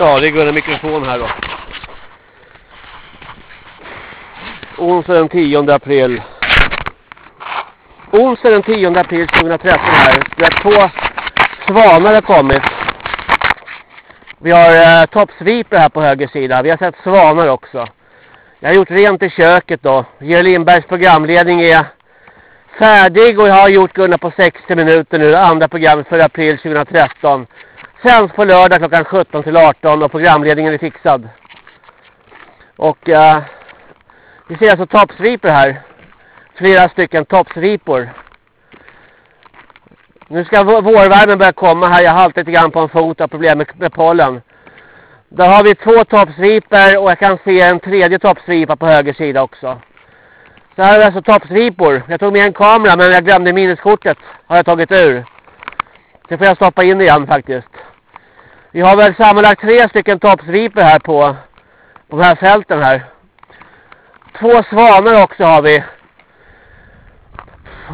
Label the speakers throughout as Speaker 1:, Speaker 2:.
Speaker 1: Ja, det går en mikrofon här då. Onsdag den 10 april. Onsdag den 10 april 2013 här. Vi har två svanar har kommit. Vi har eh, toppsviper här på höger sida. Vi har sett svanar också. Jag har gjort rent i köket då. Georg Lindbergs programledning är färdig och jag har gjort Gunnar på 60 minuter nu. Andra programmet för april 2013. Sänds på lördag klockan 17 till 18 och programledningen är fixad. Och eh, vi ser alltså toppsviper här. Flera stycken toppsripor. Nu ska vårvärmen börja komma här. Jag haltar lite grann på en fot av problem med, med pollen. Där har vi två toppsviper och jag kan se en tredje toppsripa på höger sida också. Så här är alltså toppsripor. Jag tog med en kamera men jag glömde minneskortet. Har jag tagit ur. Det får jag stoppa in igen faktiskt. Vi har väl sammanlagt tre stycken toppsvipor här på, på de här fälten här. Två svanar också har vi.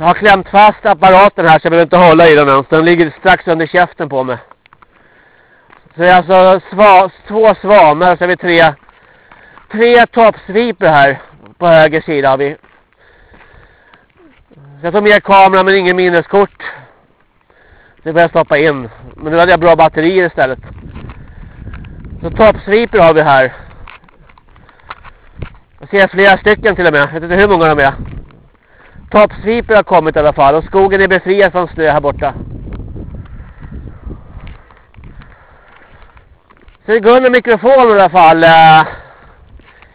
Speaker 1: Jag har klämt fast apparaten här så jag behöver inte hålla i den ens. Den ligger strax under käften på mig. Så det är alltså sva, två svanar och så har vi tre, tre toppsvipor här på höger sida har vi. Jag tar med kameran, men ingen minneskort. Det börjar jag stoppa in. Men nu hade jag bra batterier istället. Så toppsvipor har vi här. Jag ser flera stycken till och med. Jag vet inte hur många de är. Toppsvipor har kommit i alla fall. Och skogen är befriad från snö här borta. Så det går under mikrofonen i alla fall. Eh,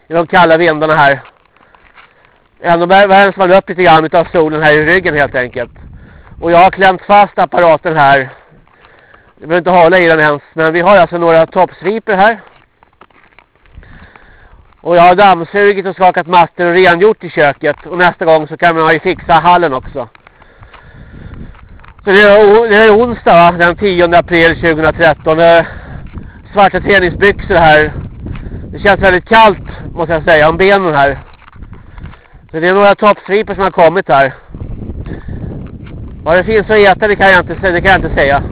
Speaker 1: I de kalla vindarna här. Ändå värms man upp lite grann av solen här i ryggen helt enkelt. Och jag har klämt fast apparaten här. Jag behöver inte hålla i den ens. Men vi har alltså några toppsviper här. Och jag har dammsugit och skakat mattor och rengjort i köket. Och nästa gång så kan man ju fixa hallen också. Så det är, det är onsdag va? Den 10 april 2013. Eh, svarta träningsbyxor här. Det känns väldigt kallt måste jag säga om benen här. Så det är några toppsviper som har kommit här. Vad det finns att äta det kan jag inte, det kan jag inte säga.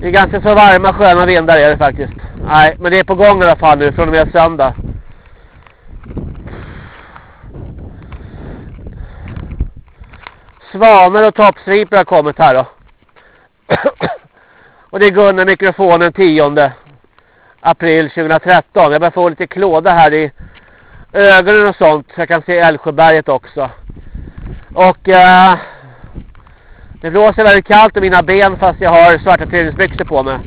Speaker 1: Det är ganska så varma sköna vindar är det faktiskt. Nej, men det är på gång i alla fall nu från och med söndag. Svanar och toppsvipor har kommit här då. och det är Gunnar mikrofonen 10 april 2013. Jag börjar få lite klåda här i ögonen och sånt. Så jag kan se Älvsjöberget också. Och Eh, det blåser väldigt kallt i mina ben fast jag har svarta träningsbyxor på mig.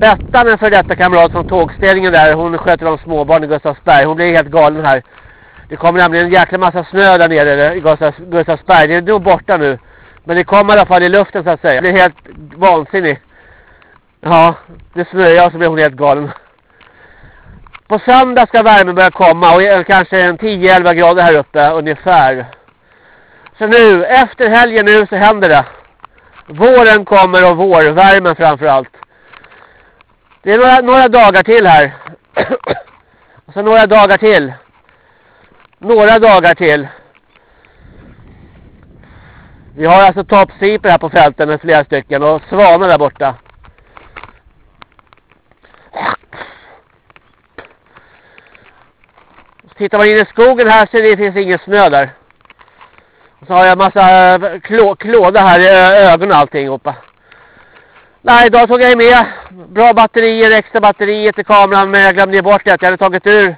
Speaker 1: Bettan, en för detta kamrat från tågställningen där, hon sköter de småbarn i Gustavsberg. Hon blir helt galen här. Det kommer nämligen en jäkla massa snö där nere i Gustavsberg. Det är nog borta nu. Men det kommer i alla fall i luften så att säga. Det är helt vansinnigt. Ja, det snöar så blir hon helt galen. På söndag ska värmen börja komma och kanske en 10-11 grader här uppe ungefär. Så nu, efter helgen nu så händer det. Våren kommer och vårvärmen framförallt. Det är några, några dagar till här. och så några dagar till. Några dagar till. Vi har alltså toppsiper här på fälten med flera stycken och svanar där borta. Tittar man in i skogen här så det finns ingen snö där. Så har jag massa eh, klå, klåda här i eh, ögonen och allting hoppa. Nej, idag tog jag med bra batterier, extra batterier till kameran men jag glömde bort det. Jag hade tagit ur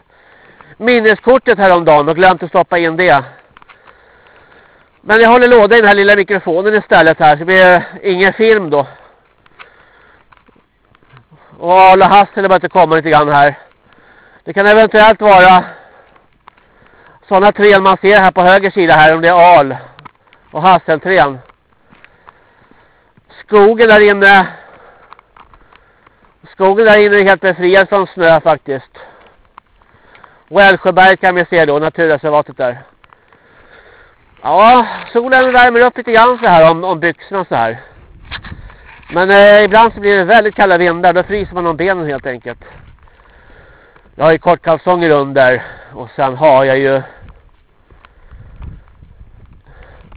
Speaker 1: minneskortet häromdagen och glömt att stoppa in det. Men jag håller låda i den här lilla mikrofonen istället här så det blir ingen film då. Och alla hassel bara inte komma lite grann här. Det kan eventuellt vara sådana trän man ser här på höger sida här om det är al och hasselträn. Skogen där inne skogen där inne är helt befriad från snö faktiskt. Och Älvsjöberg kan vi se då, naturreservatet där. Ja, solen värmer upp lite grann så här om, om byxorna så här. Men eh, ibland så blir det väldigt kalla vindar, då fryser man om benen helt enkelt. Jag har ju kortkalsonger under och sen har jag ju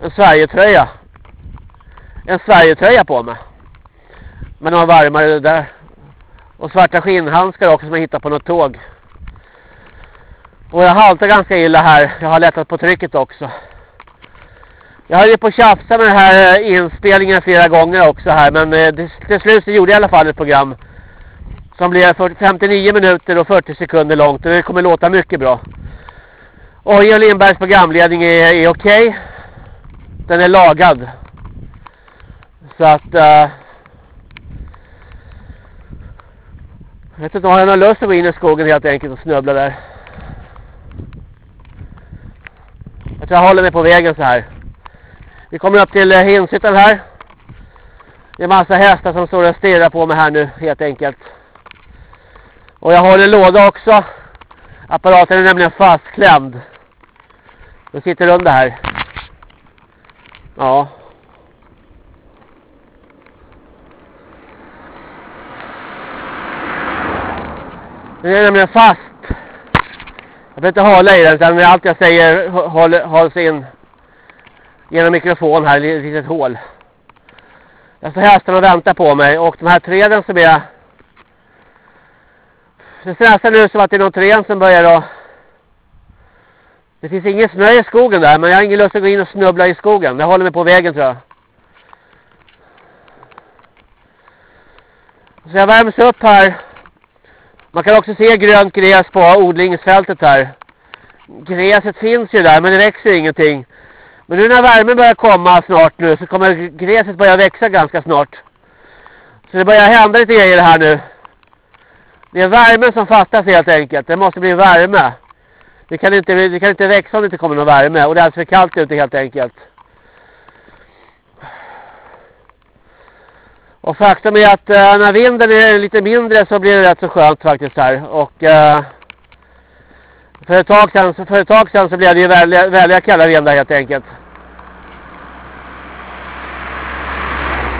Speaker 1: en Sverigetröja. En Sverigetröja på mig. Men de var varmare där. Och svarta skinnhandskar också som jag hittade på något tåg. Och jag haltar ganska illa här. Jag har lättat på trycket också. Jag höll ju på att tjafsa med den här eh, inspelningen flera gånger också här. Men eh, till slut så gjorde jag i alla fall ett program. Som blir 59 minuter och 40 sekunder långt. Och det kommer låta mycket bra. Och Georg Lindbergs programledning är, är okej. Okay. Den är lagad. Så att... Uh, jag vet inte om jag har någon lust att gå in i skogen helt enkelt och snubbla där. Jag tror jag håller mig på vägen så här. Vi kommer upp till eh, Hinshyttan här. Det är massa hästar som står och stirrar på mig här nu helt enkelt. Och jag har en låda också. Apparaten är nämligen fastklämd. Den sitter under här. Ja. Den är nämligen fast. Jag behöver inte hålla i den utan allt jag säger hålls in genom mikrofon här i ett litet hål. Jag står hästen och väntar på mig och de här träden som är det stressar nu som att det är någon träd som börjar att det finns ingen snö i skogen där men jag har ingen lust att gå in och snubbla i skogen. Jag håller mig på vägen tror jag. Så jag värms upp här. Man kan också se grönt gräs på odlingsfältet här. Gräset finns ju där men det växer ingenting. Men nu när värmen börjar komma snart nu så kommer gräset börja växa ganska snart. Så det börjar hända lite grejer här nu. Det är värme som fattas helt enkelt. Det måste bli värme. Det kan inte, det kan inte växa om det inte kommer någon värme. Och det är alltså för kallt ute helt enkelt. Och faktum är att eh, när vinden är lite mindre så blir det rätt så skönt faktiskt här. Och eh, för, ett tag sedan, för ett tag sedan så blev det ju väldigt, väldigt kalla vindar helt enkelt.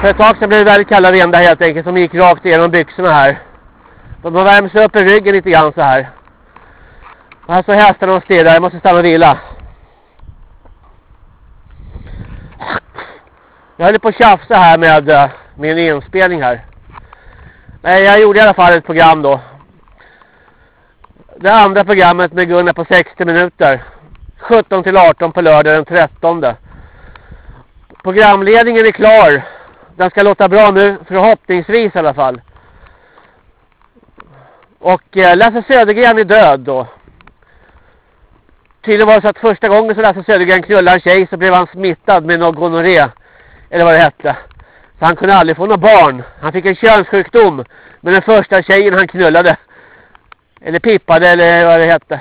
Speaker 1: För ett tag sedan blev det väldigt kalla vindar helt enkelt som gick rakt igenom byxorna här. De värms upp i ryggen lite grann så här. Och här står hästarna och stirrar. Jag måste stanna och vila. Jag höll på att tjafsa här med uh, min inspelning här. Nej, jag gjorde i alla fall ett program då. Det andra programmet med Gunnar på 60 minuter. 17 till 18 på lördag den 13. Programledningen är klar. Den ska låta bra nu, förhoppningsvis i alla fall. Och eh, Lasse Södergren är död då. Tydligen var det så att första gången så Lasse Södergren knullade en tjej så blev han smittad med någon gonorré. Eller vad det hette. Så han kunde aldrig få några barn. Han fick en könssjukdom med den första tjejen han knullade. Eller pippade eller vad det hette.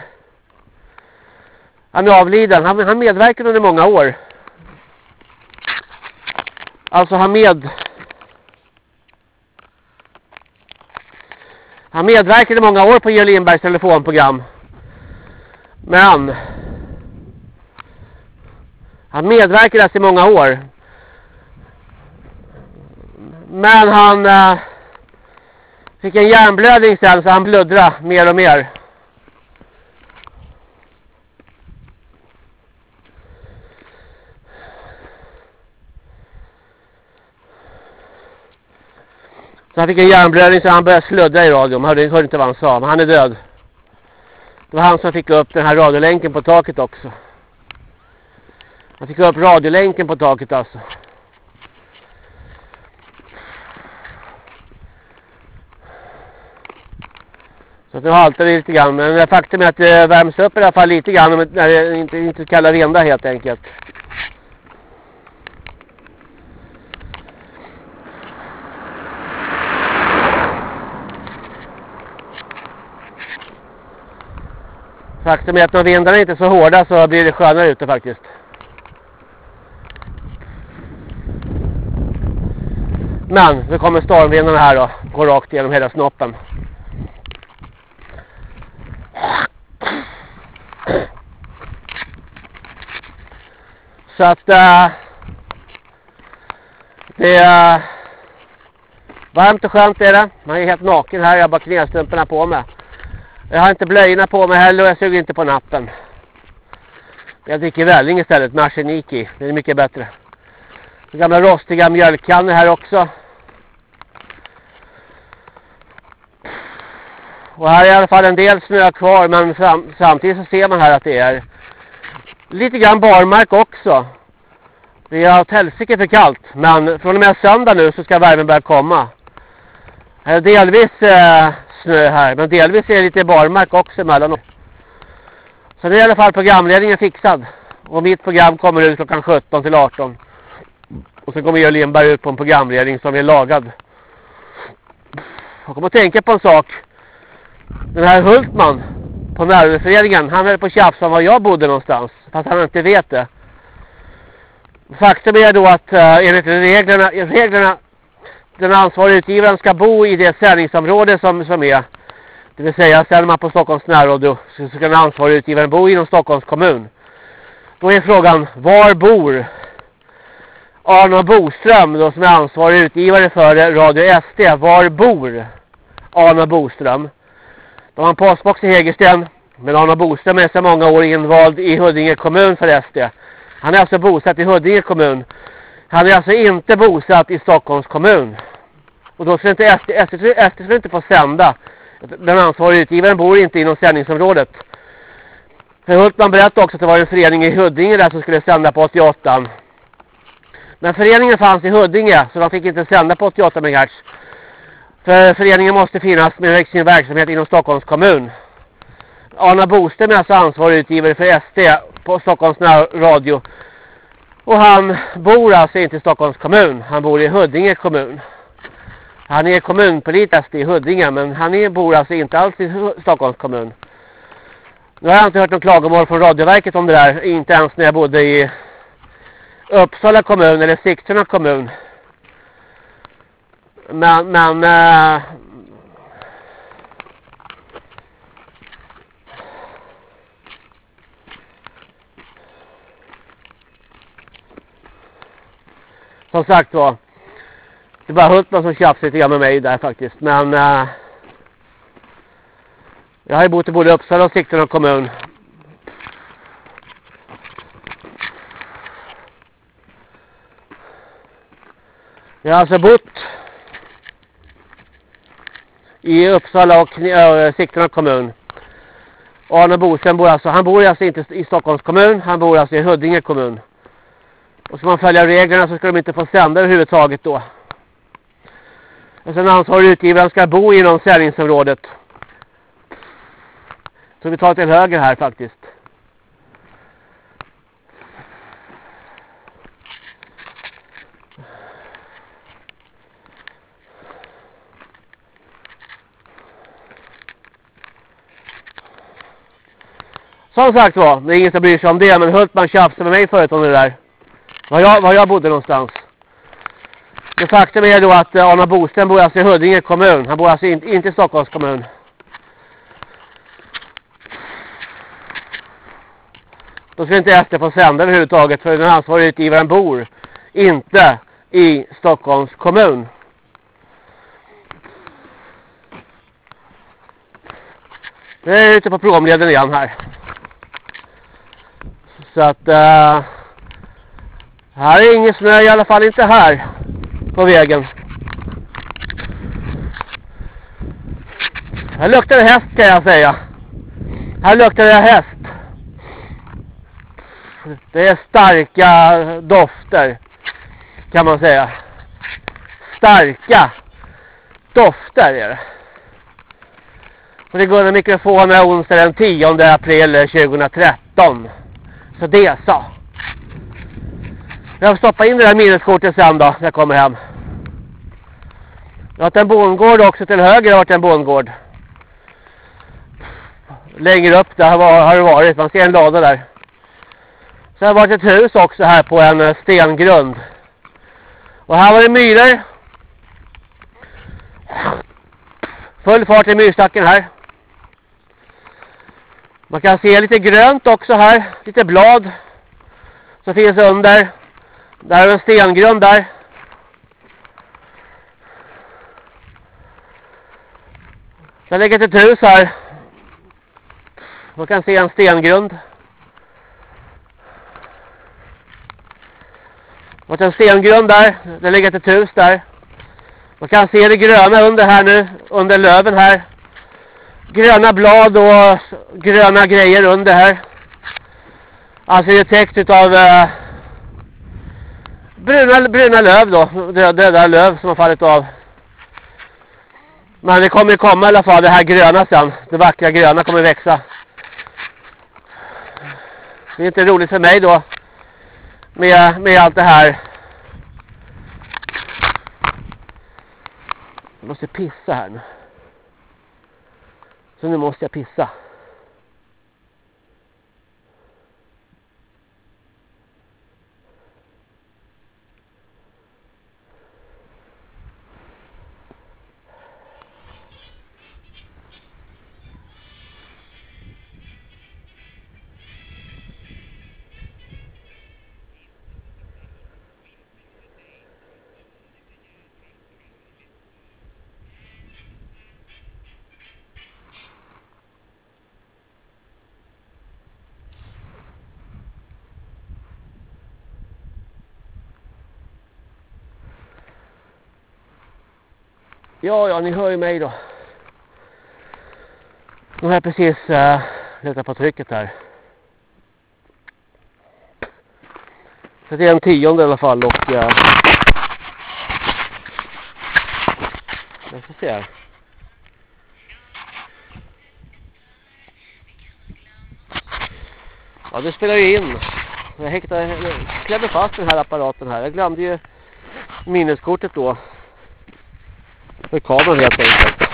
Speaker 1: Han är avliden. Han, han medverkade under många år. Alltså han med Han medverkade många år på Georg Lindbergs telefonprogram. Men han medverkade alltså i många år. Men han eh, fick en hjärnblödning sen så han blödde mer och mer. Så han fick en hjärnblödning så han började sluddra i radion. Man hörde, hörde inte vad han sa. Men han är död. Det var han som fick upp den här radiolänken på taket också. Han fick upp radiolänken på taket alltså. Så nu haltar det lite grann. Men faktum är att det värms upp i alla fall lite grann när det inte, inte kallar vindar helt enkelt. Faktum är att när vindarna inte är så hårda så blir det skönare ute faktiskt. Men nu kommer stormvindarna här då. Går rakt igenom hela snoppen. Så att äh, det är eh, varmt och skönt är det. Man är helt naken här. Jag har bara knästrumporna på mig. Jag har inte blöjorna på mig heller och jag suger inte på nappen. Jag dricker välling istället med arsenik i. Det är mycket bättre. Gamla rostiga mjölkkannor här också. Och här är i alla fall en del snö kvar men fram, samtidigt så ser man här att det är lite grann barmark också. Det är åt helsike för kallt men från och med söndag nu så ska värmen börja komma. Är delvis eh, snö här men delvis är det lite barmark också emellanåt. Så nu är i alla fall programledningen fixad. Och mitt program kommer ut klockan 17 till 18. Och sen kommer Georg Lindberg ut på en programledning som är lagad. Jag kommer att tänka på en sak. Den här Hultman på närföreningen, han höll på att tjafsa om var jag bodde någonstans. Fast han inte vet det. Faktum är då att uh, enligt reglerna, reglerna den ansvariga utgivaren ska bo i det sändningsområde som, som är. Det vill säga sänder man på Stockholms närradio så ska den ansvariga utgivaren bo inom Stockholms kommun. Då är frågan, var bor Arno Boström då som är ansvarig utgivare för Radio SD? Var bor Arno Boström? De har en postbox i Hägersten. Men Arno Boström är så många år invald i Huddinge kommun för SD. Han är alltså bosatt i Huddinge kommun. Han är alltså inte bosatt i Stockholms kommun. Och då skulle inte SD, SD, SD skulle inte få sända. Den ansvariga utgivaren bor inte inom sändningsområdet. För Hultman berättade också att det var en förening i Huddinge där som skulle sända på 88. Men föreningen fanns i Huddinge så de fick inte sända på 88 MHz. För föreningen måste finnas med sin verksamhet inom Stockholms kommun. Arna Boström är alltså ansvarig utgivare för SD på Stockholms radio. Och han bor alltså inte i Stockholms kommun. Han bor i Huddinge kommun. Han är kommunpolitast i Huddinge men han är, bor alltså inte alls i Stockholms kommun. Nu har jag inte hört någon klagomål från Radioverket om det där. Inte ens när jag bodde i Uppsala kommun eller Sigtuna kommun. Men, men eh, äh, som sagt var det var Hultman som tjafsade lite grann med mig där faktiskt men äh, jag har ju bott i både Uppsala och Sigtuna kommun Jag har alltså bott i Uppsala och äh, Sigtuna kommun. Arne Bosen bor alltså, han bor alltså inte i Stockholms kommun, han bor alltså i Huddinge kommun. Och ska man följa reglerna så ska de inte få sända överhuvudtaget då. Och sen ansvarig utgivaren ska bo inom sändningsområdet. Så vi tar till höger här faktiskt. Som sagt var, det är ingen som bryr sig om det, men Hultman tjafsade med mig förut om det där. Var jag, var jag bodde någonstans. Det faktum är då att eh, Arne Arna Boström bor alltså i Huddinge kommun. Han bor alltså in, inte i Stockholms kommun. Då ska inte SD få sända överhuvudtaget för den ansvariga utgivaren bor inte i Stockholms kommun. Nu är jag ute på promleden igen här. Så att uh, här är ingen snö i alla fall inte här på vägen. Här luktar det häst kan jag säga. Här luktar det häst. Det är starka dofter kan man säga. Starka dofter är det. Och det går en mikrofon onsdag den 10 april 2013. Så det så. Jag får stoppa in det där minneskortet sen då när jag kommer hem. Jag har en bondgård också till höger har varit en bondgård. Längre upp där har, det varit. Man ser en lada där. Sen har det varit ett hus också här på en eh, stengrund. Och här var det myror. Full fart i myrstacken här. Man kan se lite grönt också här. Lite blad. Som finns under. Där är en stengrund där. Sen ligger ett hus här. Man kan se en stengrund. Och en stengrund där. Det ligger ett hus där. Man kan se det gröna under här nu. Under löven här. gröna blad och gröna grejer under här. Alltså det är täckt utav uh, bruna, bruna löv då. Döda löv som har fallit av. Men det kommer komma i alla fall det här gröna sen. Det vackra gröna kommer växa. Det är inte roligt för mig då. Med, med allt det här. Jag måste pissa här nu. Så nu måste jag pissa. Ja, ja, ni hör ju mig då. Nu har jag precis uh, letat på trycket här. Så det är en tionde i alla fall och... Uh, jag ska se här. Ja, det spelar ju in. Jag, häktade, klämde fast den här apparaten här. Jag glömde ju minneskortet då. För kameran helt enkelt.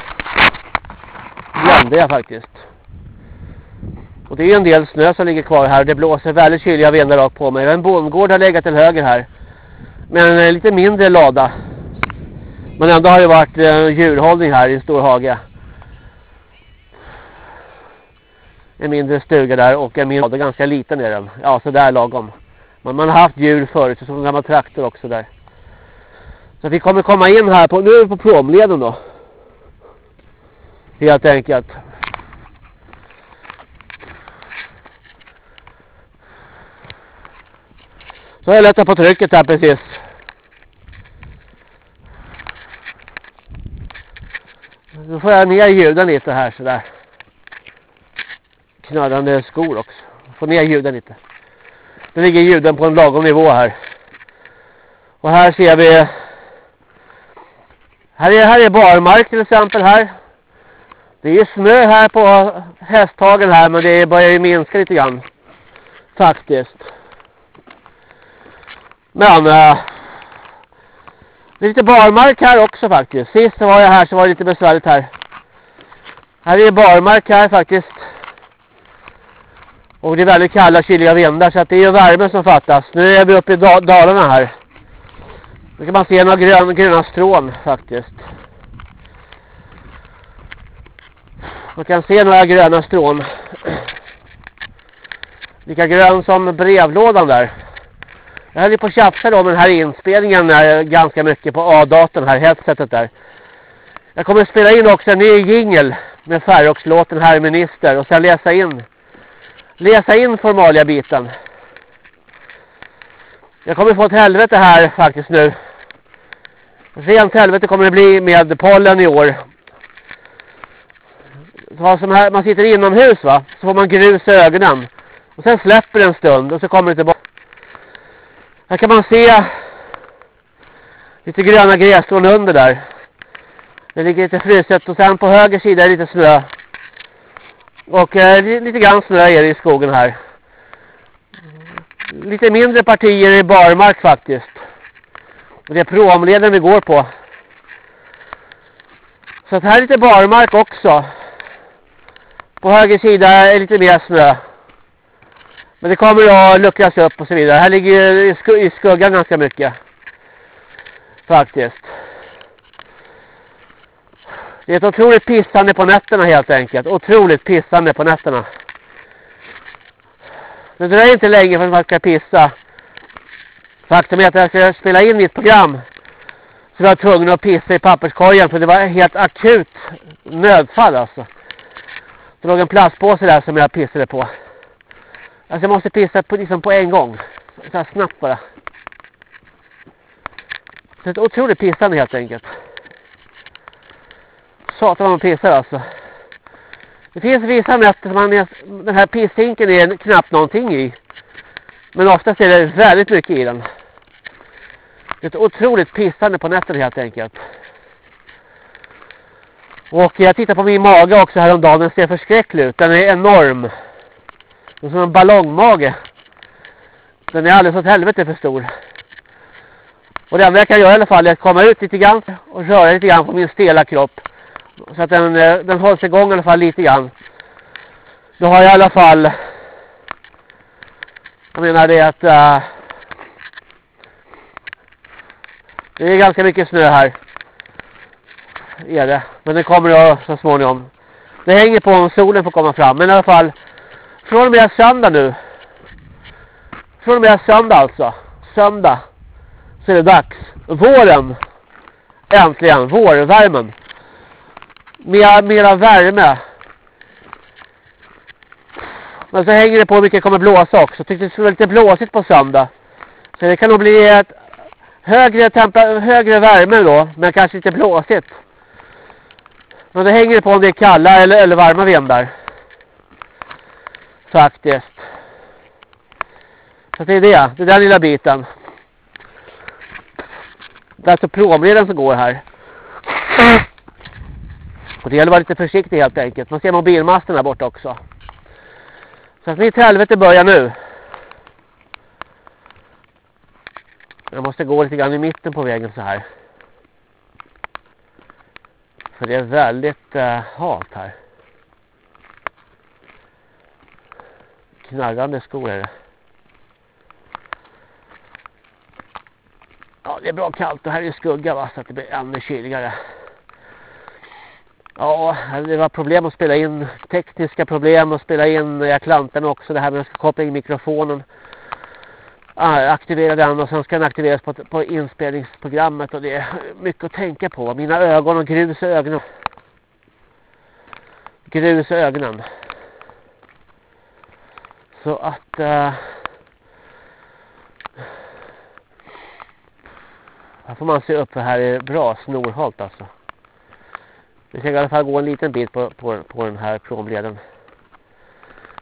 Speaker 1: Glömde jag faktiskt. Och det är en del snö som ligger kvar här. Det blåser väldigt kyliga vindar rakt på mig. En bondgård har legat till höger här. Men en lite mindre lada. Men ändå har det varit eh, djurhållning här i en stor hage. En mindre stuga där och en mindre lada. Ganska liten är den. Ja, så där lagom. Men man har haft djur förut. Så som en gammal traktor också där. Så vi kommer komma in här på, nu är vi på promleden då. Helt enkelt. Så har jag lättat på trycket här precis. Nu får jag ner ljuden lite här sådär. Knödande skor också. Få ner ljuden lite. Nu ligger ljuden på en lagom nivå här. Och här ser vi här är, här är barmark till exempel här. Det är snö här på hästhagen här men det börjar ju minska lite grann. Faktiskt. Men äh, det är lite barmark här också faktiskt. Sist var jag här så var det lite besvärligt här. Här är barmark här faktiskt. Och det är väldigt kalla kyliga vindar så att det är ju värme som fattas. Nu är vi uppe i Dalarna här. Nu kan man se några grön, gröna strån faktiskt. Man kan se några gröna strån. Lika grön som brevlådan där. Jag höll ju på att tjafsa då med den här inspelningen ganska mycket på A-datorn här, headsetet där. Jag kommer att spela in också en ny jingle med Färrox-låten Herr Minister och sen läsa in läsa in formalia biten. Jag kommer få ett helvete här faktiskt nu. Rent helvete kommer det bli med pollen i år. Så som här, man sitter inomhus va, så får man grus i ögonen. Och sen släpper det en stund och så kommer det tillbaka. Här kan man se lite gröna grässtrån under där. Det ligger lite fruset och sen på höger sida är det lite snö. Och eh, lite grann snö är det i skogen här. Lite mindre partier i barmark faktiskt. Och det är promleden vi går på. Så att här är lite barmark också. På höger sida är lite mer snö. Men det kommer att luckras upp och så vidare. Här ligger i, i skuggan ganska mycket. Faktiskt. Det är ett otroligt pissande på nätterna helt enkelt. Otroligt pissande på nätterna. Det dröjer inte länge för att man ska pissa. Faktum är att jag ska spela in mitt program. Så jag var tvungen att pissa i papperskorgen för det var helt akut nödfall alltså. Det låg en plastpåse där som jag pissade på. Alltså jag måste pissa på, liksom på en gång. Så här snabbt bara. Så ett otroligt pissande helt enkelt. Satan vad man pissar alltså. Det finns vissa nätter som man den här pisshinken är knappt någonting i. Men oftast är det väldigt mycket i den. Det är ett otroligt pissande på nätterna helt enkelt. Och jag tittar på min mage också häromdagen. Den ser förskräcklig ut. Den är enorm. Den är som en ballongmage. Den är alldeles åt helvete för stor. Och det enda jag kan göra i alla fall är att komma ut lite grann och röra lite grann på min stela kropp. Så att den, eh, den hålls igång i alla fall lite grann. Då har jag i alla fall jag menar det att uh, det är ganska mycket snö här. Är det. Men det kommer jag så småningom. Det hänger på om solen får komma fram. Men i alla fall från och med söndag nu. Från och med söndag alltså. Söndag. Så är det dags. Våren. Äntligen. Vårvärmen. Mera, mera värme. Men så hänger det på hur mycket det kommer blåsa också. Jag tyckte det skulle vara lite blåsigt på söndag. Så det kan nog bli ett högre, högre värme då. Men kanske lite blåsigt. Men det hänger på om det är kalla eller, eller varma vindar. Faktiskt. Så det är det. Det är den lilla biten. Det är alltså promleden som går här. Och det gäller att vara lite försiktig helt enkelt. Man ser mobilmasten där borta också. Så att mitt helvete börjar nu. Jag måste gå lite grann i mitten på vägen så här. För det är väldigt uh, halt här. Knarrande skor är det. Ja, det är bra kallt och här är skugga va, så att det blir ännu kyligare. Ja, det var problem att spela in, tekniska problem att spela in, jag klantade också det här med att jag ska koppla in mikrofonen. Ah, aktivera den och sen ska den aktiveras på, på inspelningsprogrammet och det är mycket att tänka på. Mina ögon och grus i ögonen. Grus i ögonen. Så att... Uh, här får man se upp för här är bra snorhalt alltså. Vi ska i alla fall gå en liten bit på, på, på den här promleden.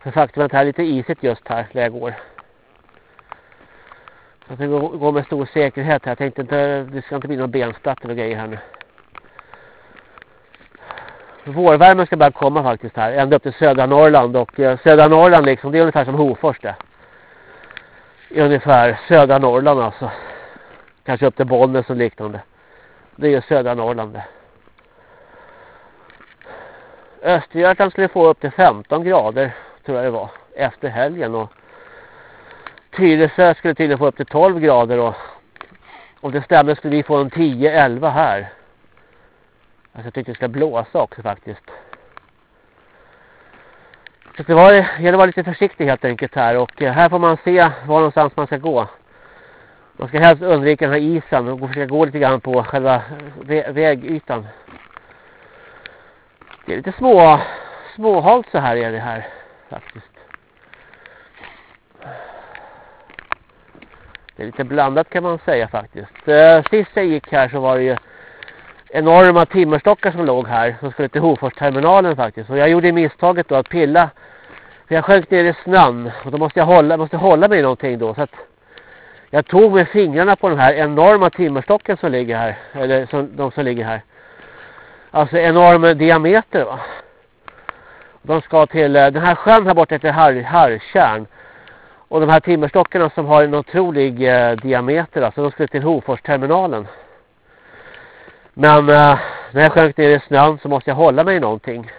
Speaker 1: För faktum är att det här är lite isigt just här där jag går. Så jag går, går med stor säkerhet här. Jag tänkte inte, det ska inte bli någon benstatt eller grejer här nu. Vårvärmen ska börja komma faktiskt här. Ända upp till södra Norrland. Och eh, södra Norrland liksom, det är ungefär som Hofors det. Ungefär södra Norrland alltså. Kanske upp till Bollnäs och liknande. Det är ju södra Norrland det. Östergötland skulle få upp till 15 grader tror jag det var efter helgen och Tyresö skulle tydligen få upp till 12 grader och om det stämmer skulle vi få en 10-11 här. Alltså jag tyckte det ska blåsa också faktiskt. Så det var, gäller att vara lite försiktig helt enkelt här och eh, här får man se var någonstans man ska gå. Man ska helst undvika den här isen och försöka gå lite grann på själva vägytan. Det är lite små småhalt så här är det här faktiskt. Det är lite blandat kan man säga faktiskt. Eh, sist jag gick här så var det ju enorma timmerstockar som låg här. Som skulle till Hoforsterminalen faktiskt. Och jag gjorde misstaget då att pilla. För jag sjönk ner i snön. Och då måste jag hålla, måste hålla mig någonting då. Så att jag tog med fingrarna på de här enorma timmerstocken som ligger här. Eller som, de som ligger här. Alltså enorm diameter va. De ska till eh, den här sjön här borta heter Har, Harkärn. Och de här timmerstockarna som har en otrolig eh, diameter alltså de skulle till Hoforsterminalen. Men eh, när jag sjönk ner i snön så måste jag hålla mig i någonting.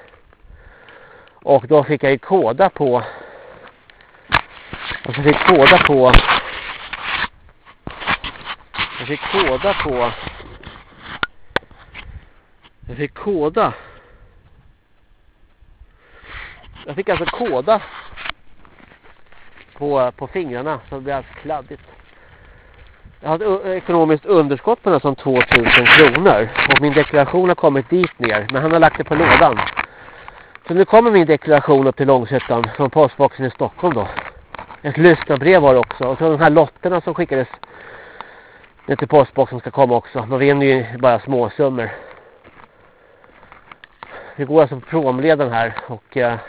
Speaker 1: Och då fick jag ju koda på alltså fick koda på jag fick koda på jag fick koda. Jag fick alltså koda på, på fingrarna så det blev alldeles kladdigt. Jag hade ett ekonomiskt underskott på nästan 2000 kronor. Och min deklaration har kommit dit ner. Men han har lagt det på lådan. Så nu kommer min deklaration upp till Långshyttan från postboxen i Stockholm då. Ett lyssnarbrev var det också. Och så de här lotterna som skickades ner till postboxen ska komma också. Man vinner ju bara småsummor vi går alltså på promleden här och eh,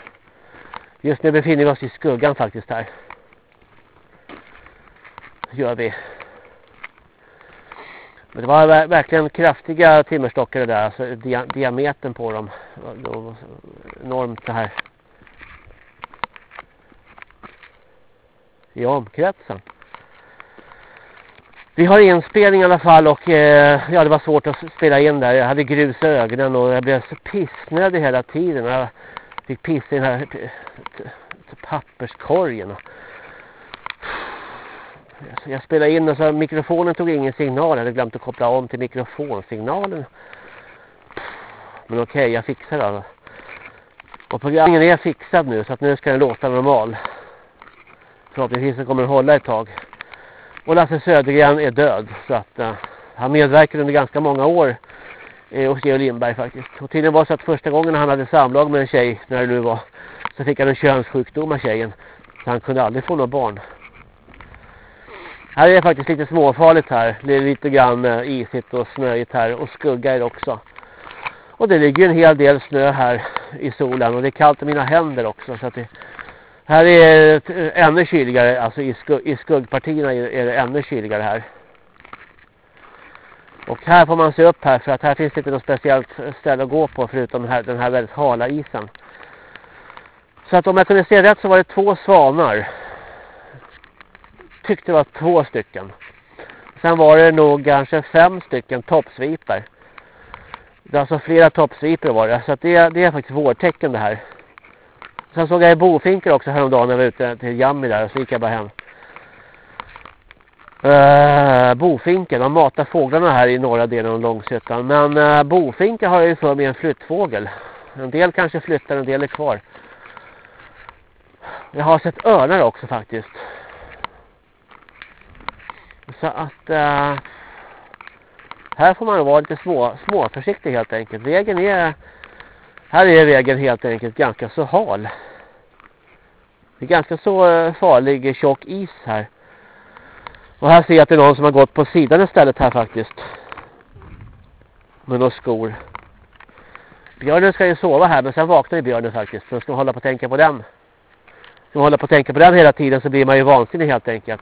Speaker 1: just nu befinner vi oss i skuggan faktiskt här. Gör vi. Men det var verkligen kraftiga timmerstockar det där. Alltså dia diametern på dem. Det var enormt det här. I omkretsen. Vi har inspelning i alla fall och eh, ja det var svårt att spela in där. Jag hade grus i ögonen och jag blev så pissnödig hela tiden. Jag fick pissa i den här papperskorgen. Och jag spelade in och så mikrofonen tog ingen signal. Jag hade glömt att koppla om till mikrofonsignalen. Men okej, okay, jag fixar det. Och programmen är fixad nu så att nu ska den låta normal. Förhoppningsvis så kommer den hålla ett tag. Och Lasse Södergren är död. Så att uh, han medverkade under ganska många år eh, hos Georg Lindberg faktiskt. Och tydligen var det så att första gången han hade samlag med en tjej, när det nu var, så fick han en könssjukdom av tjejen. Så han kunde aldrig få några barn. Här är det faktiskt lite småfarligt här. Det är lite grann eh, isigt och snöigt här och skugga är det också. Och det ligger en hel del snö här i solen och det är kallt i mina händer också så att det här är det ännu kyligare, alltså i, skugg, i skuggpartierna är det ännu kyligare här. Och här får man se upp här för att här finns det inte något speciellt ställe att gå på förutom den här, den här väldigt hala isen. Så att om jag kunde se rätt så var det två svanar. Tyckte det var två stycken. Sen var det nog kanske fem stycken toppsviper. Det är alltså flera toppsviper var det. Så att det, det är faktiskt vårtecken det här. Sen såg jag bofinkar också häromdagen när jag var ute till Jammi där och så gick jag bara hem. Eh, uh, bofinkar, de matar fåglarna här i norra delen av Långsötan. Men eh, uh, bofinkar har jag ju för mig en flyttfågel. En del kanske flyttar, en del är kvar. Jag har sett örnar också faktiskt. Så att uh, här får man vara lite små, småförsiktig helt enkelt. Vägen är här är vägen helt enkelt ganska så hal. Det är ganska så eh, farlig eh, tjock is här. Och här ser jag att det är någon som har gått på sidan istället här faktiskt. Med några skor. Björnen ska ju sova här men sen vaknar ju björnen faktiskt. Så ska man hålla på att tänka på den. Ska man hålla på att tänka på den hela tiden så blir man ju vansinnig helt enkelt.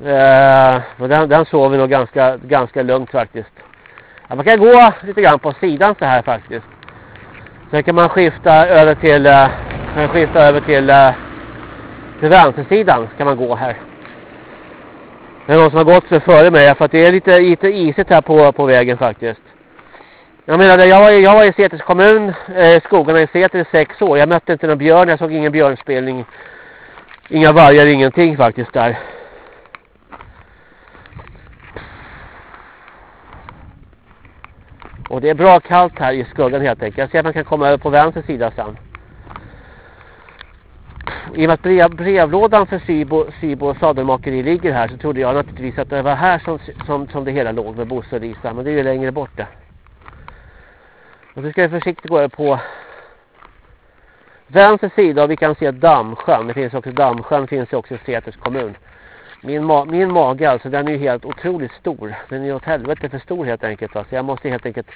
Speaker 1: Uh, den, den sover nog ganska, ganska lugnt faktiskt. Ja, man kan gå lite grann på sidan så här faktiskt. Sen kan man skifta över till eh, kan skifta över till eh, till vänstersidan kan man gå här. Det är någon som har gått så före mig för att det är lite, lite isigt här på, på vägen faktiskt. Jag menar, jag var, jag var i Säters kommun, eh, skogarna i Säter i sex år. Jag mötte inte någon björn, jag såg ingen björnspelning. Inga vargar, ingenting faktiskt där. Och det är bra kallt här i skuggan helt enkelt. Jag ser att man kan komma över på vänster sida sen. I och med att brev, brevlådan för Sybo, Sybo sadelmakeri ligger här så trodde jag naturligtvis att det var här som, som, som det hela låg med Bosse och Lisa. Men det är ju längre borta. Och så ska jag försiktigt gå över på vänster sida och vi kan se Dammsjön. Det finns också Dammsjön finns också i Säters kommun. Min, ma min mage alltså, den är ju helt otroligt stor. Den är åt helvete för stor helt enkelt. Alltså jag måste helt enkelt...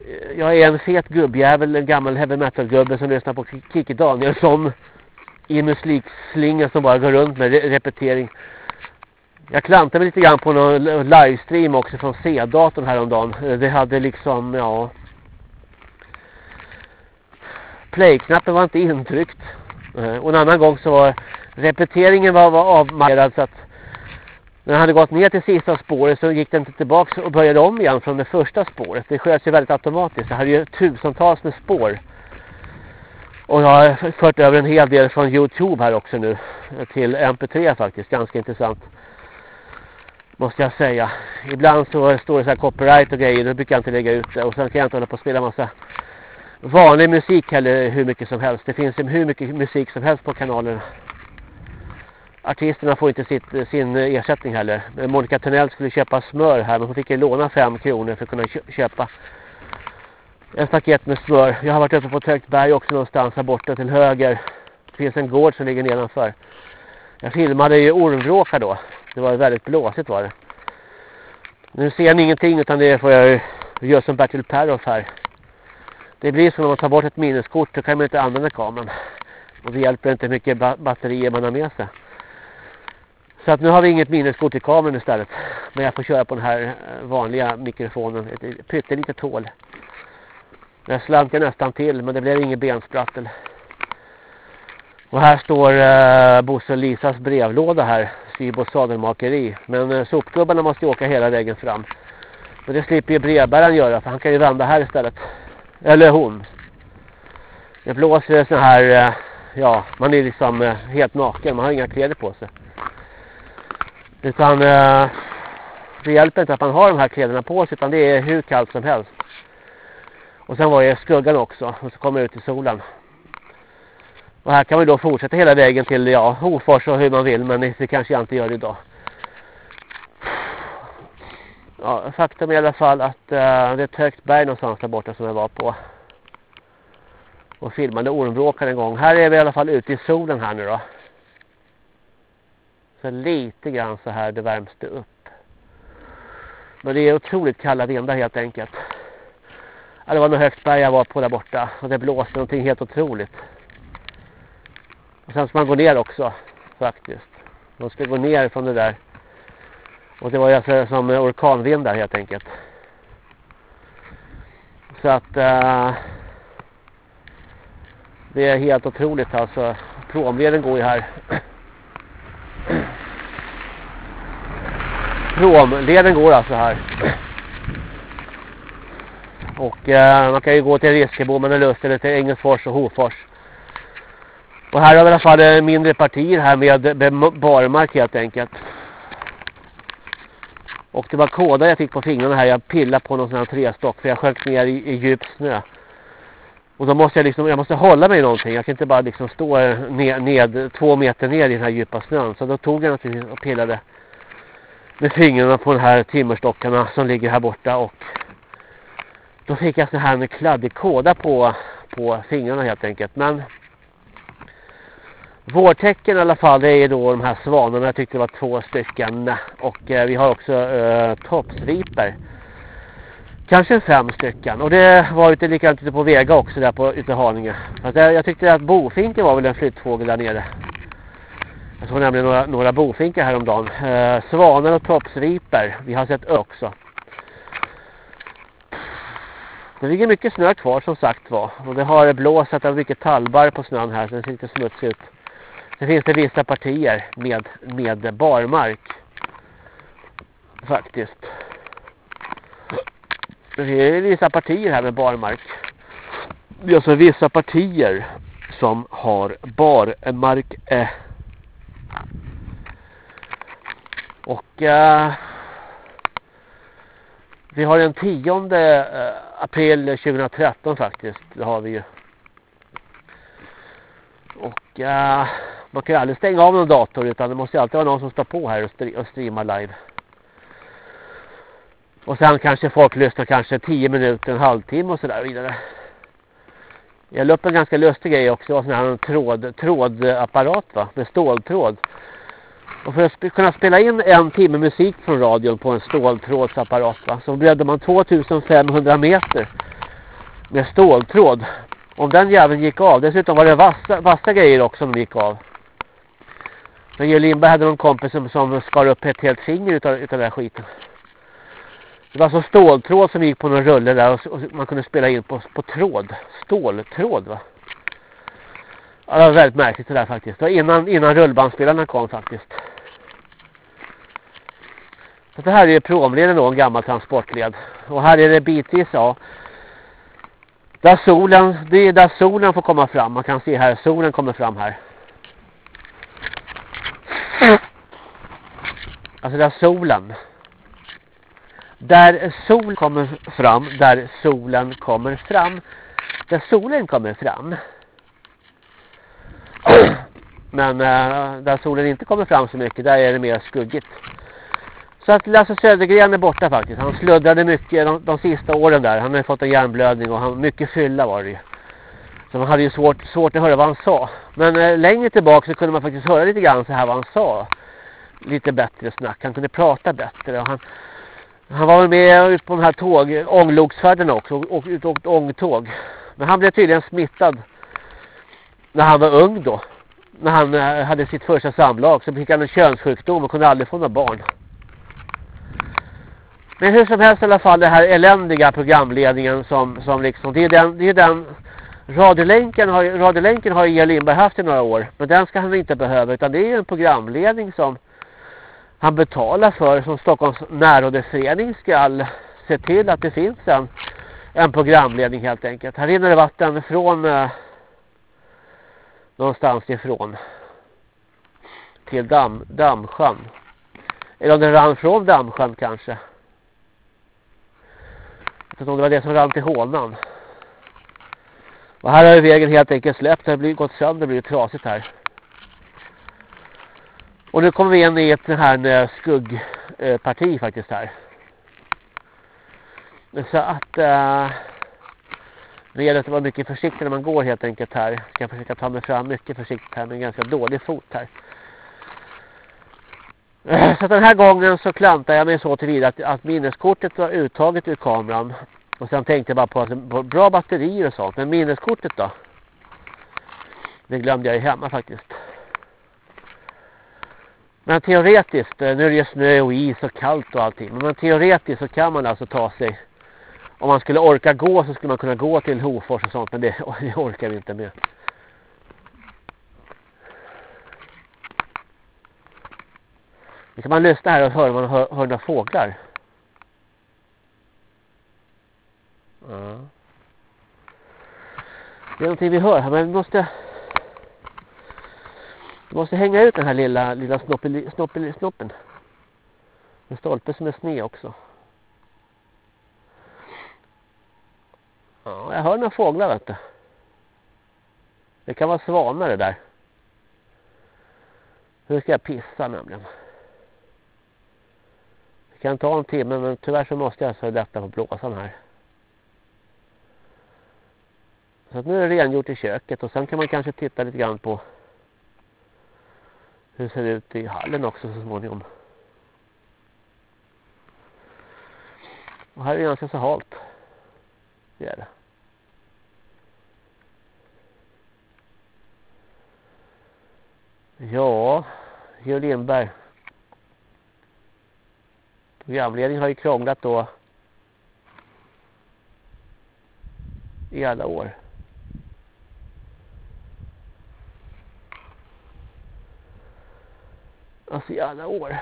Speaker 1: Eh, jag är en fet gubbjävel, en gammal heavy metal gubbe som lyssnar på Kiki Danielsson i musikslinga som bara går runt med re repetering. Jag klantade mig lite grann på någon livestream också från C-datorn häromdagen. Eh, det hade liksom, ja... Play-knappen var inte intryckt. Eh, och en annan gång så var repeteringen var, var avmarkerad så att när han hade gått ner till sista spåret så gick den inte tillbaka och började om igen från det första spåret. Det sköts ju väldigt automatiskt. Jag hade ju tusentals med spår. Och jag har fört över en hel del från Youtube här också nu till MP3 faktiskt. Ganska intressant. Måste jag säga. Ibland så står det så här copyright och grejer. Då brukar jag inte lägga ut det. Och sen kan jag inte hålla på och spela massa vanlig musik heller hur mycket som helst. Det finns ju hur mycket musik som helst på kanalerna artisterna får inte sitt, eh, sin eh, ersättning heller. Eh, Monica Tunnell skulle köpa smör här men hon fick ju låna 5 kronor för att kunna köpa ett staket med smör. Jag har varit uppe på ett högt berg också någonstans här borta till höger. Det finns en gård som ligger nedanför. Jag filmade ju ormvråkar då. Det var väldigt blåsigt var det. Nu ser ni ingenting utan det får jag göra som Bertil Perhoff här. Det blir som när man tar bort ett minneskort så kan man inte använda kameran. Och det hjälper inte hur mycket batterier man har med sig. Så att nu har vi inget minneskort i kameran istället. Men jag får köra på den här eh, vanliga mikrofonen. Ett pyttelitet hål. Där slank jag nästan till men det blev ingen bensprattel. Och här står eh, Bosse och Lisas brevlåda här. Sybo sadelmakeri. Men eh, sopgubbarna måste åka hela vägen fram. Men det slipper ju brevbäraren göra för han kan ju vända här istället. Eller hon. Det blåser så här, eh, ja, man är liksom eh, helt naken. Man har inga kläder på sig. Utan eh, det hjälper inte att man har de här kläderna på sig utan det är hur kallt som helst. Och sen var det skuggan också. Och så kommer jag ut i solen. Och här kan man då fortsätta hela vägen till ja, Hofors och hur man vill. Men det kanske jag inte gör idag. Ja, faktum är i alla fall att eh, det är ett högt berg någonstans där borta som jag var på. Och filmade ormbråkar en gång. Här är vi i alla fall ute i solen här nu då. Så lite grann så här det värms det upp. Men det är otroligt kalla vindar helt enkelt. Ja, det var något högt berg jag var på där borta. Och det blåser någonting helt otroligt. Och sen ska man gå ner också. Faktiskt. Man ska gå ner från det där. Och det var ju alltså som orkanvindar helt enkelt. Så att... Uh, det är helt otroligt alltså. Promleden går ju här. Promleden går alltså här. Och eh, man kan ju gå till Riskebo, men lust eller till Engelsfors och Hofors. Och här har vi i alla fall eh, mindre partier här med, barmark helt enkelt. Och det var kåda jag fick på fingrarna här. Jag pillade på någon sån här trästock för jag sjönk ner i, i djup snö. Och då måste jag liksom, jag måste hålla mig i någonting. Jag kan inte bara liksom stå eh, ned, ned två meter ner i den här djupa snön. Så då tog jag naturligtvis och pillade med fingrarna på de här timmerstockarna som ligger här borta och då fick jag så här en kladdig kåda på, på fingrarna helt enkelt. Men vårtecken i alla fall det är då de här svanarna. Jag tyckte det var två stycken. Och eh, vi har också eh, toppsviper. Kanske fem stycken. Och det var lite likadant ute på Vega också där på ute Haninge. Fast jag, jag tyckte att bofinken var väl en flyttfågel där nere. Jag såg nämligen några, några bofinkar häromdagen. Eh, svanar och toppsviper. Vi har sett också. Det ligger mycket snö kvar som sagt var. Och det har blåsat av mycket tallbar på snön här så den ser lite smutsig ut. Sen finns det vissa partier med, med barmark. Faktiskt. Det är vissa partier här med barmark. Det är alltså vissa partier som har barmark. Eh. Och eh, vi har den 10 eh, april 2013 faktiskt. Det har vi ju. Och eh, man kan ju aldrig stänga av någon dator utan det måste ju alltid vara någon som står på här och streamar live. Och sen kanske folk lyssnar kanske 10 minuter, en halvtimme och sådär vidare. Jag la upp en ganska lustig grej också. Det var sån här tråd, trådapparat va? Med ståltråd. Och för att kunna spela in en timme musik från radion på en ståltrådsapparat va, så bredde man 2500 meter med ståltråd. Om den jäveln gick av, dessutom var det vassa, vassa grejer också som gick av. Men Georg Lindberg hade någon kompis som, som skar upp ett helt finger utav, utav den här skiten. Det var alltså ståltråd som gick på någon rulle där och, och man kunde spela in på, på tråd. Ståltråd va. Ja, det var väldigt märkligt det där faktiskt. Det var innan, innan rullbandspelarna kom faktiskt. Så det här är promleden då, en gammal transportled. Och här är det bitvis, ja. Där solen, det är där solen får komma fram. Man kan se här, solen kommer fram här. Alltså där solen. Där solen kommer fram, där solen kommer fram. Där solen kommer fram. Men äh, där solen inte kommer fram så mycket, där är det mer skuggigt. Så att Lasse Södergren är borta faktiskt. Han sluddrade mycket de, de sista åren där. Han har fått en hjärnblödning och han, mycket fylla var det ju. Så man hade ju svårt, svårt att höra vad han sa. Men eh, längre tillbaka så kunde man faktiskt höra lite grann så här vad han sa. Lite bättre snack. Han kunde prata bättre. Och han, han var väl med ut på de här tåg, ångloksfärderna också. Och ut och åkt ångtåg. Men han blev tydligen smittad när han var ung då. När han eh, hade sitt första samlag så fick han en könssjukdom och kunde aldrig få några barn. Men hur som helst i alla fall det här eländiga programledningen som, som liksom, det är den, det är den radiolänken har, radiolänken har Ian Lindberg haft i några år. Men den ska han inte behöva utan det är ju en programledning som han betalar för som Stockholms närrådeförening ska se till att det finns en, en programledning helt enkelt. Här rinner det vatten från eh, någonstans ifrån till damm, Dammsjön. Eller om det rann från Dammsjön kanske. Jag vet inte om det var det som rann till Hånan. Och här har vägen helt enkelt släppt. Det har blivit, gått sönder, det blir trasigt här. Och nu kommer vi in i ett här eh, skuggparti eh, faktiskt här. Så att eh, det gäller att vara mycket försiktig när man går helt enkelt här. Jag ska försöka ta mig fram mycket försiktigt här med en ganska dålig fot här. Så så den här gången så klantade jag mig så tillvida att, att minneskortet var uttaget ur kameran. Och sen tänkte jag bara på, att, på bra batterier och sånt. Men minneskortet då? Det glömde jag ju hemma faktiskt. Men teoretiskt, eh, nu är det snö och is och kallt och allting. Men teoretiskt så kan man alltså ta sig. Om man skulle orka gå så skulle man kunna gå till Hofors och sånt. Men det, det orkar vi inte med. Nu kan man lyssna här och höra man hör, hör några fåglar. Ja. Det är någonting vi hör här men vi måste vi måste hänga ut den här lilla, lilla snoppeli, snoppeli, snoppen. En stolpe som är sned också. Ja, jag hör några fåglar vet du. Det kan vara svanar det där. Nu ska jag pissa nämligen. Det kan ta en timme men tyvärr så måste jag så lätta på blåsan här. Så nu är det rengjort i köket och sen kan man kanske titta lite grann på hur ser det ut i hallen också så småningom. Och här är det ganska så halt. Det är det. Ja, Georg Lindberg. Programledningen har ju krånglat då i alla år. Alltså i alla år.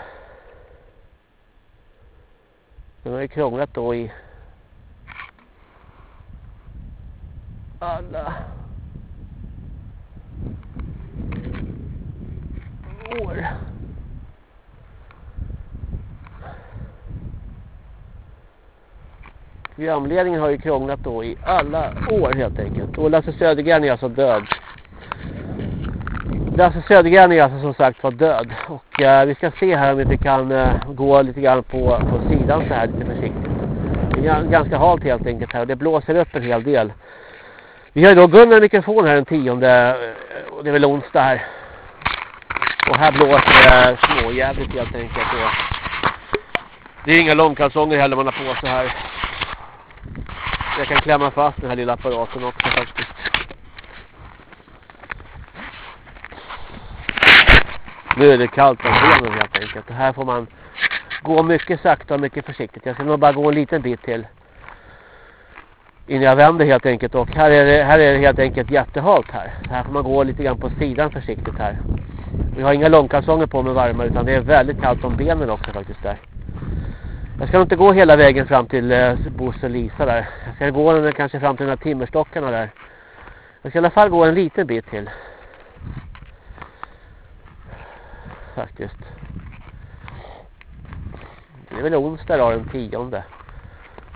Speaker 1: Den har ju krånglat då i alla år. Programledningen har ju krånglat då i alla år helt enkelt. Och Lasse Södergren är alltså död. Lasse alltså Södergren är alltså som sagt var död. Och eh, vi ska se här om vi inte kan eh, gå lite grann på, på sidan så här lite försiktigt. Det är ganska halt helt enkelt här och det blåser upp en hel del. Vi har ju då Gunnar mikrofon här den tionde eh, och det är väl onsdag här. Och här blåser det småjävligt helt enkelt. Och det är inga långkalsonger heller man har på sig här. Jag kan klämma fast den här lilla apparaten också faktiskt. Nu är det kallt på benen helt enkelt. Och här får man gå mycket sakta och mycket försiktigt. Jag ska nog bara gå en liten bit till. Innan jag vänder helt enkelt. Och här är det, här är det helt enkelt jättehalt här. Så här får man gå lite grann på sidan försiktigt här. Jag har inga långkalsonger på mig varma utan det är väldigt kallt om benen också faktiskt där. Jag ska inte gå hela vägen fram till eh, Bosse och Lisa där. Jag ska gå den eh, kanske fram till de här timmerstockarna där. Jag ska i alla fall gå en liten bit till. Faktiskt. Det är väl onsdag då, den tionde.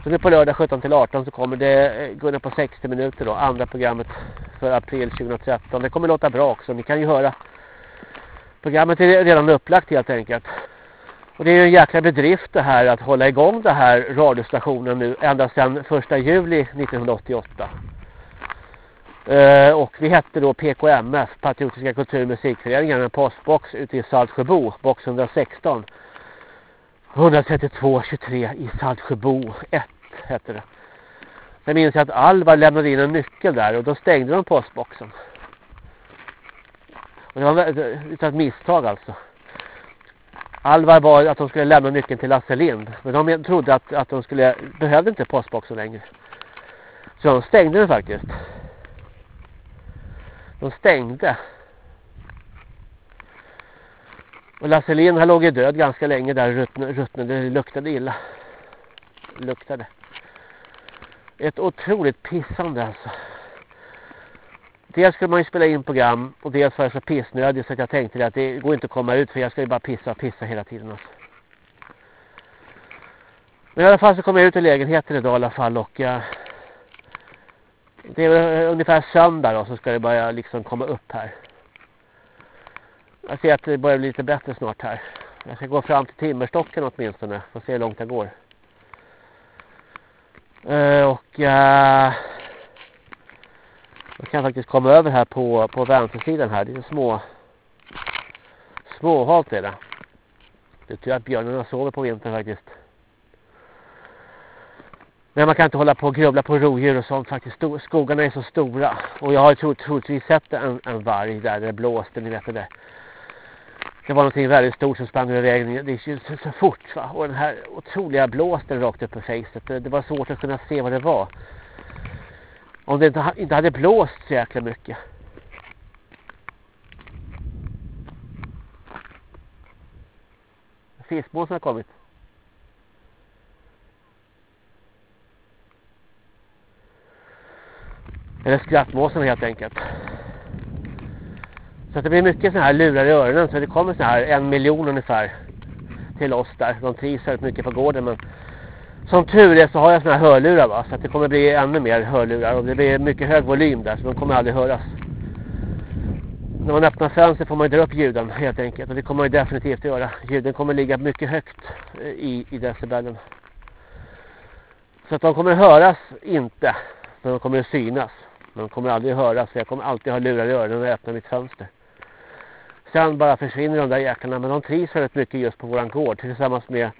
Speaker 1: Så nu på lördag 17 till 18 så kommer det eh, gå ner på 60 minuter då. Andra programmet för april 2013. Det kommer låta bra också. Ni kan ju höra. Programmet är redan upplagt helt enkelt. Och det är ju en jäkla bedrift det här att hålla igång den här radiostationen nu ända sedan 1 juli 1988. Eh, och vi hette då PKMF, Patriotiska kultur- och musikföreningen, en postbox ute i Saltsjöbo, box 116. 132 23 i Saltsjöbo 1 hette det. Sen minns jag att Alvar lämnade in en nyckel där och då stängde de postboxen. Och det var ett misstag alltså. Alvar var att de skulle lämna nyckeln till Lasse Lind. Men de trodde att, att de skulle behövde inte postboxen längre. Så de stängde den faktiskt. De stängde. Och Lasse Lind han låg ju död ganska länge där ruttnade. Det luktade illa. Luktade. Ett otroligt pissande alltså. Dels skulle man ju spela in program och dels var jag så pissnödig så att jag tänkte att det går inte att komma ut för jag ska ju bara pissa och pissa hela tiden alltså. Men i alla fall så kom jag ut i lägenheten idag i alla fall och jag det är ungefär söndag då så ska det börja liksom komma upp här. Jag ser att det börjar bli lite bättre snart här. Jag ska gå fram till timmerstocken åtminstone och se hur långt det går. Uh, och uh, jag kan faktiskt komma över här på, på vänstersidan här. Det är små småhalt är det. Det tror jag att björnarna sover på vintern faktiskt. Men man kan inte hålla på och grubbla på rovdjur och sånt faktiskt. Skogarna är så stora. Och jag har tro, troligtvis sett en, en varg där det blåste, ni vet det. Det var någonting väldigt stort som sprang över vägen. Det gick så, så fort va. Och den här otroliga blåsten rakt upp på facet. Det, det var svårt att kunna se vad det var. Om det inte, inte hade blåst så jäkla mycket. Fiskmåsen har kommit. Eller skrattmåsen helt enkelt. Så det blir mycket sådana här lurar i öronen. Så det kommer så här en miljon ungefär till oss där. De trivs väldigt mycket på gården men som tur är så har jag sådana här hörlurar va. Så att det kommer bli ännu mer hörlurar. Och det blir mycket hög volym där så de kommer aldrig höras. När man öppnar fönster får man dra upp ljuden helt enkelt. Och det kommer man definitivt göra. Ljuden kommer ligga mycket högt eh, i, i decibelen. Så att de kommer höras inte. Men de kommer att synas. Man de kommer aldrig höras. Så jag kommer alltid ha lurar i öronen och öppna mitt fönster. Sen bara försvinner de där jäklarna. Men de trivs väldigt mycket just på våran gård. Tillsammans med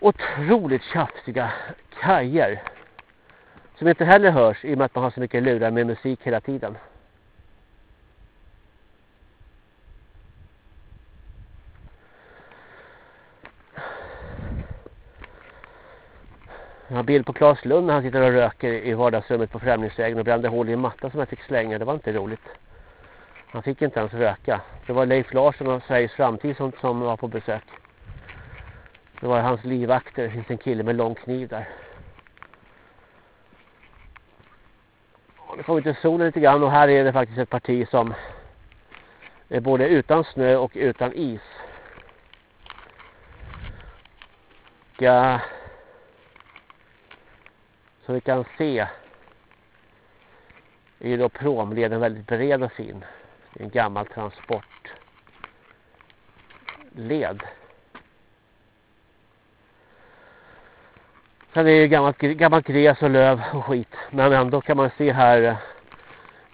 Speaker 1: otroligt tjafsiga kajer. Som inte heller hörs i och med att man har så mycket lurar med musik hela tiden. Jag har bild på Claes Lund när han sitter och röker i vardagsrummet på Främlingsvägen och brände hål i en matta som jag fick slänga. Det var inte roligt. Han fick inte ens röka. Det var Leif Larsson och Sveriges framtid som, som var på besök. Det var hans livvakter. Det finns en kille med lång kniv där. Nu kommer till solen lite grann och här är det faktiskt ett parti som är både utan snö och utan is. Ja, som vi kan se är då promleden väldigt bred och fin. Det är en gammal transportled. Sen är det ju gammalt, gammalt gräs och löv och skit. Men ändå kan man se här eh,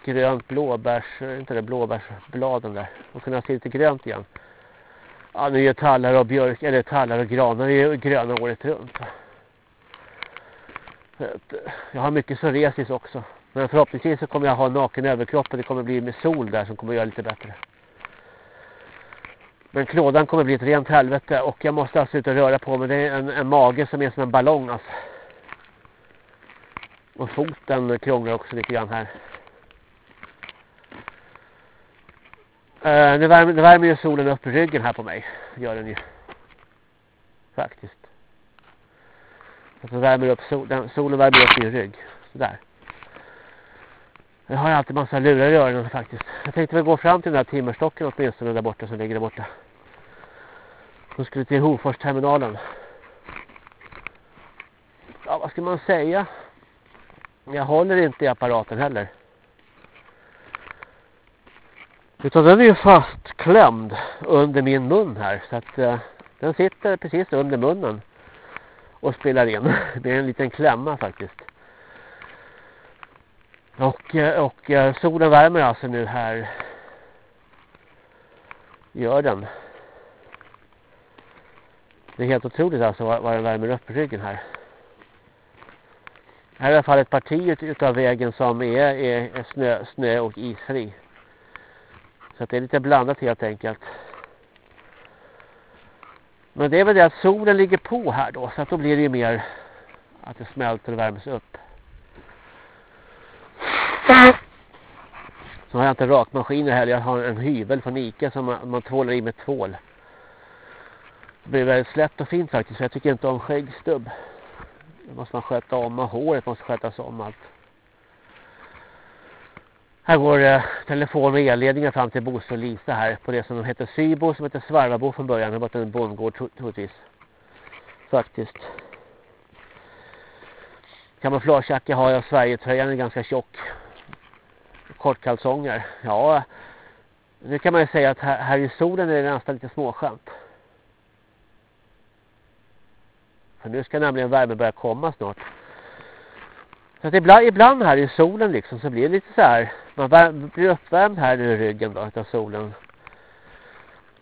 Speaker 1: grönt blåbärs, eh, inte det blåbärsbladen där. Och kunna se lite grönt igen. Ja, nu är tallar och björk, eller tallar och granar är ju gröna året runt. Eh, jag har mycket psoriasis också. Men förhoppningsvis så kommer jag ha naken överkropp och det kommer bli med sol där som kommer göra lite bättre. Men klådan kommer bli ett rent helvete och jag måste alltså ut och röra på mig. Det är en, en mage som är som en ballong alltså. Och foten krånglar också lite grann här. Uh, nu, värmer, nu värmer ju solen upp ryggen här på mig. Gör den ju. Faktiskt. Så värmer upp solen. solen värmer upp din rygg. Sådär. Jag har alltid massa lurar i öronen faktiskt. Jag tänkte väl gå fram till den här timmerstocken åtminstone där borta som ligger där borta. De skulle till Hofors-terminalen. Ja, vad ska man säga? Jag håller inte i apparaten heller. Utan den är ju fastklämd under min mun här. Så att eh, den sitter precis under munnen. Och spelar in. Det är en liten klämma faktiskt. Och, eh, och eh, solen värmer alltså nu här. Gör den. Det är helt otroligt alltså vad, vad den värmer upp ryggen här. Här är i alla fall ett parti utav vägen som är, är, är snö, snö och isfri. Så det är lite blandat helt enkelt. Men det är väl det att solen ligger på här då. Så att då blir det ju mer att det smälter och värms upp. Så har jag inte rakmaskiner heller. Jag har en hyvel från Ica som man, man tvålar i med tvål. Det blir väldigt slätt och fint faktiskt. Jag tycker inte om skäggstubb. Det måste man sköta om och håret måste skötas om allt. Här går eh, telefon med elledningar fram till Bosse och Lisa här på det som de heter Sybo som heter Svarvabo från början. Det har varit en bondgård troligtvis. Faktiskt. Kamouflagejacka har jag. Sverigetröjan är ganska tjock. Kortkalsonger. Ja, nu kan man ju säga att här, här i solen är det nästan lite småskönt. För nu ska nämligen värmen börja komma snart. Så att ibland, ibland här i solen liksom så blir det lite så här. Man blir uppvärmd här nu i ryggen då av solen.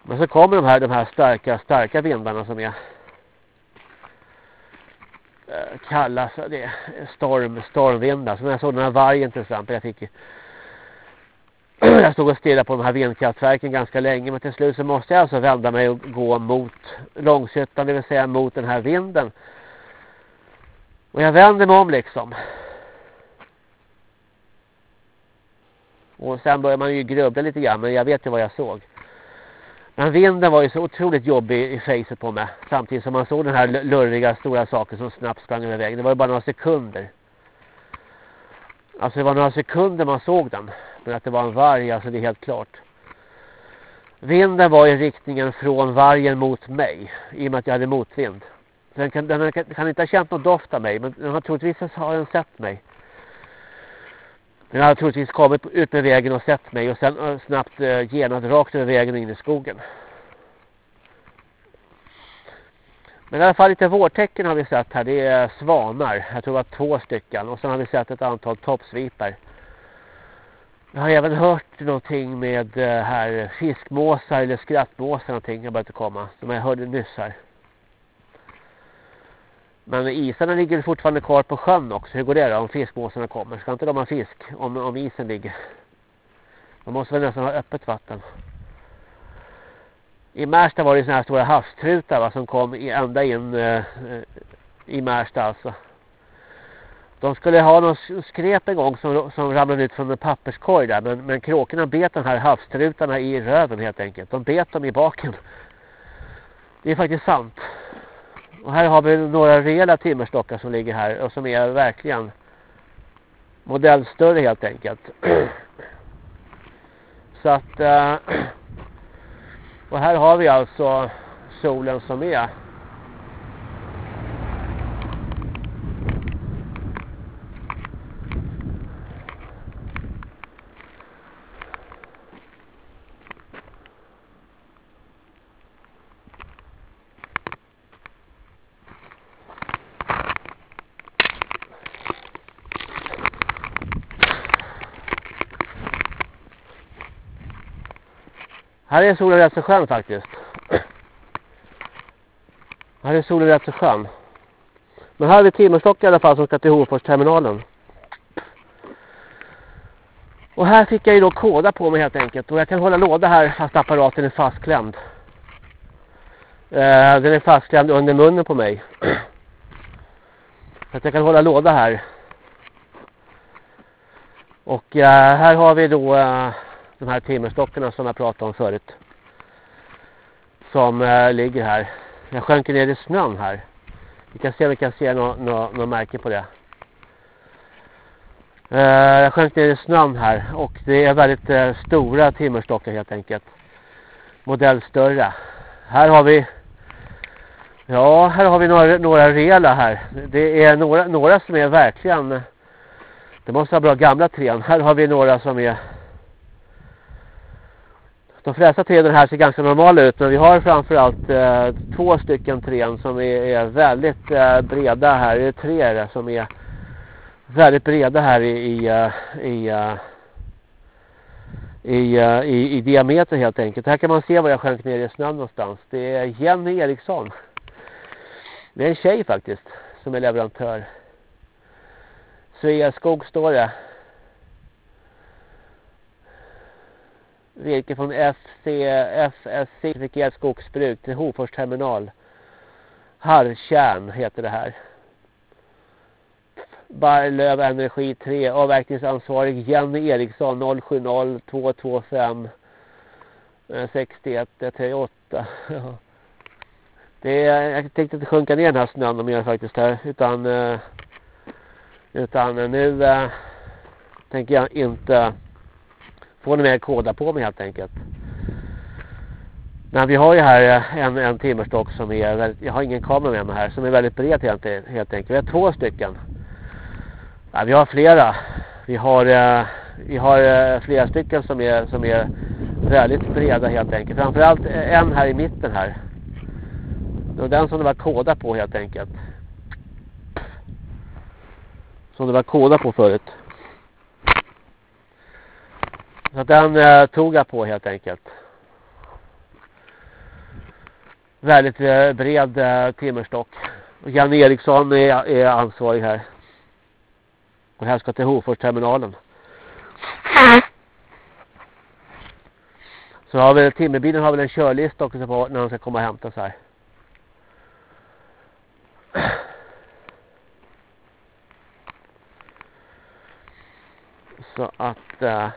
Speaker 1: Men så kommer de här, de här starka, starka vindarna som är kallas kalla det är storm, stormvindar. Som jag såg den här vargen till exempel. Jag fick jag stod och stirrade på de här vindkraftverken ganska länge men till slut så måste jag alltså vända mig och gå mot Långshyttan, det vill säga mot den här vinden. Och jag vänder mig om liksom. Och sen börjar man ju grubbla lite grann men jag vet ju vad jag såg. Men vinden var ju så otroligt jobbig i facet på mig. Samtidigt som man såg den här lurriga stora saken som snabbt sprang över vägen. Det var ju bara några sekunder. Alltså det var några sekunder man såg den. Men att det var en varg, alltså det är helt klart. Vinden var i riktningen från vargen mot mig. I och med att jag hade motvind. Den kan, den kan, kan inte ha känt någon doft av mig. Men den har troligtvis har den sett mig. Men jag hade troligtvis kommit ut med vägen och sett mig. Och sen eh, snabbt eh, genat rakt över vägen in i skogen. Men i alla fall lite vårtecken har vi sett här. Det är svanar. Jag tror det var två stycken. Och sen har vi sett ett antal toppsvipar. Jag har även hört någonting med eh, här fiskmåsar eller skrattmåsar någonting. Jag börjat komma. Som jag hörde nyss här. Men isarna ligger fortfarande kvar på sjön också. Hur går det då om fiskmåsarna kommer? Ska inte de ha fisk om, om isen ligger? De måste väl nästan ha öppet vatten. I Märsta var det sådana här stora havstrutar va, som kom ända in eh, i Märsta alltså. De skulle ha någon skrep en gång som, som ramlade ut från en papperskorg där. Men, men kråkorna bet de här havstrutarna i röven helt enkelt. De bet dem i baken. Det är faktiskt sant. Och här har vi några rejäla timmerstockar som ligger här och som är verkligen modellstörre helt enkelt. Så att eh, och här har vi alltså solen som är Här är solen rätt så skön faktiskt. Här är solen rätt så skön. Men här har vi timmerstock i alla fall som ska till Hofors-terminalen. Och här fick jag ju då koda på mig helt enkelt. Och jag kan hålla låda här fast apparaten är fastklämd. Eh, den är fastklämd under munnen på mig. Så att jag kan hålla låda här. Och eh, här har vi då... Eh, de här timmerstockarna som jag pratade om förut. Som eh, ligger här. Jag sjönker ner i snön här. Vi kan se om vi kan se något nå, nå märke på det. Eh, jag sjönk ner i snön här och det är väldigt eh, stora timmerstockar helt enkelt. Modell större. Här har vi Ja, här har vi några, några rejäla här. Det är några, några som är verkligen Det måste vara bra gamla trän. Här har vi några som är de flesta träden här ser ganska normala ut men vi har framförallt eh, två stycken trän som är, är väldigt eh, breda här. Det är tre som är väldigt breda här i, i, eh, eh, eh, i, i, i, i diameter helt enkelt. Här kan man se var jag sjönk ner i snön någonstans. Det är Jenny Eriksson. Det är en tjej faktiskt som är leverantör. Sveaskog står det. Virke från FC, FSC, certifierat skogsbruk till Hofors terminal. Harrkärn heter det här. Barlöv Energi 3, avverkningsansvarig Jenny Eriksson 070 225 61 38. Det är, jag tänkte inte sjunka ner den här snön mer faktiskt här utan eh, utan nu äh, tänker jag inte Får ni mer koda på mig helt enkelt. Men vi har ju här eh, en, en timmerstock som är väldigt, jag har ingen kamera med mig här, som är väldigt bred helt, helt enkelt. Vi har två stycken. Ja, vi har flera. Vi har, eh, vi har eh, flera stycken som är, som är väldigt breda helt enkelt. Framförallt eh, en här i mitten här. Det var den som det var koda på helt enkelt. Som det var koda på förut. Så den eh, tog jag på helt enkelt. Väldigt eh, bred eh, timmerstock. Jan Eriksson är, är ansvarig här. Och här ska till Hoforsterminalen. Så har vi timmerbilen har väl en körlista också på när de ska komma och hämta så här. Så att Eh,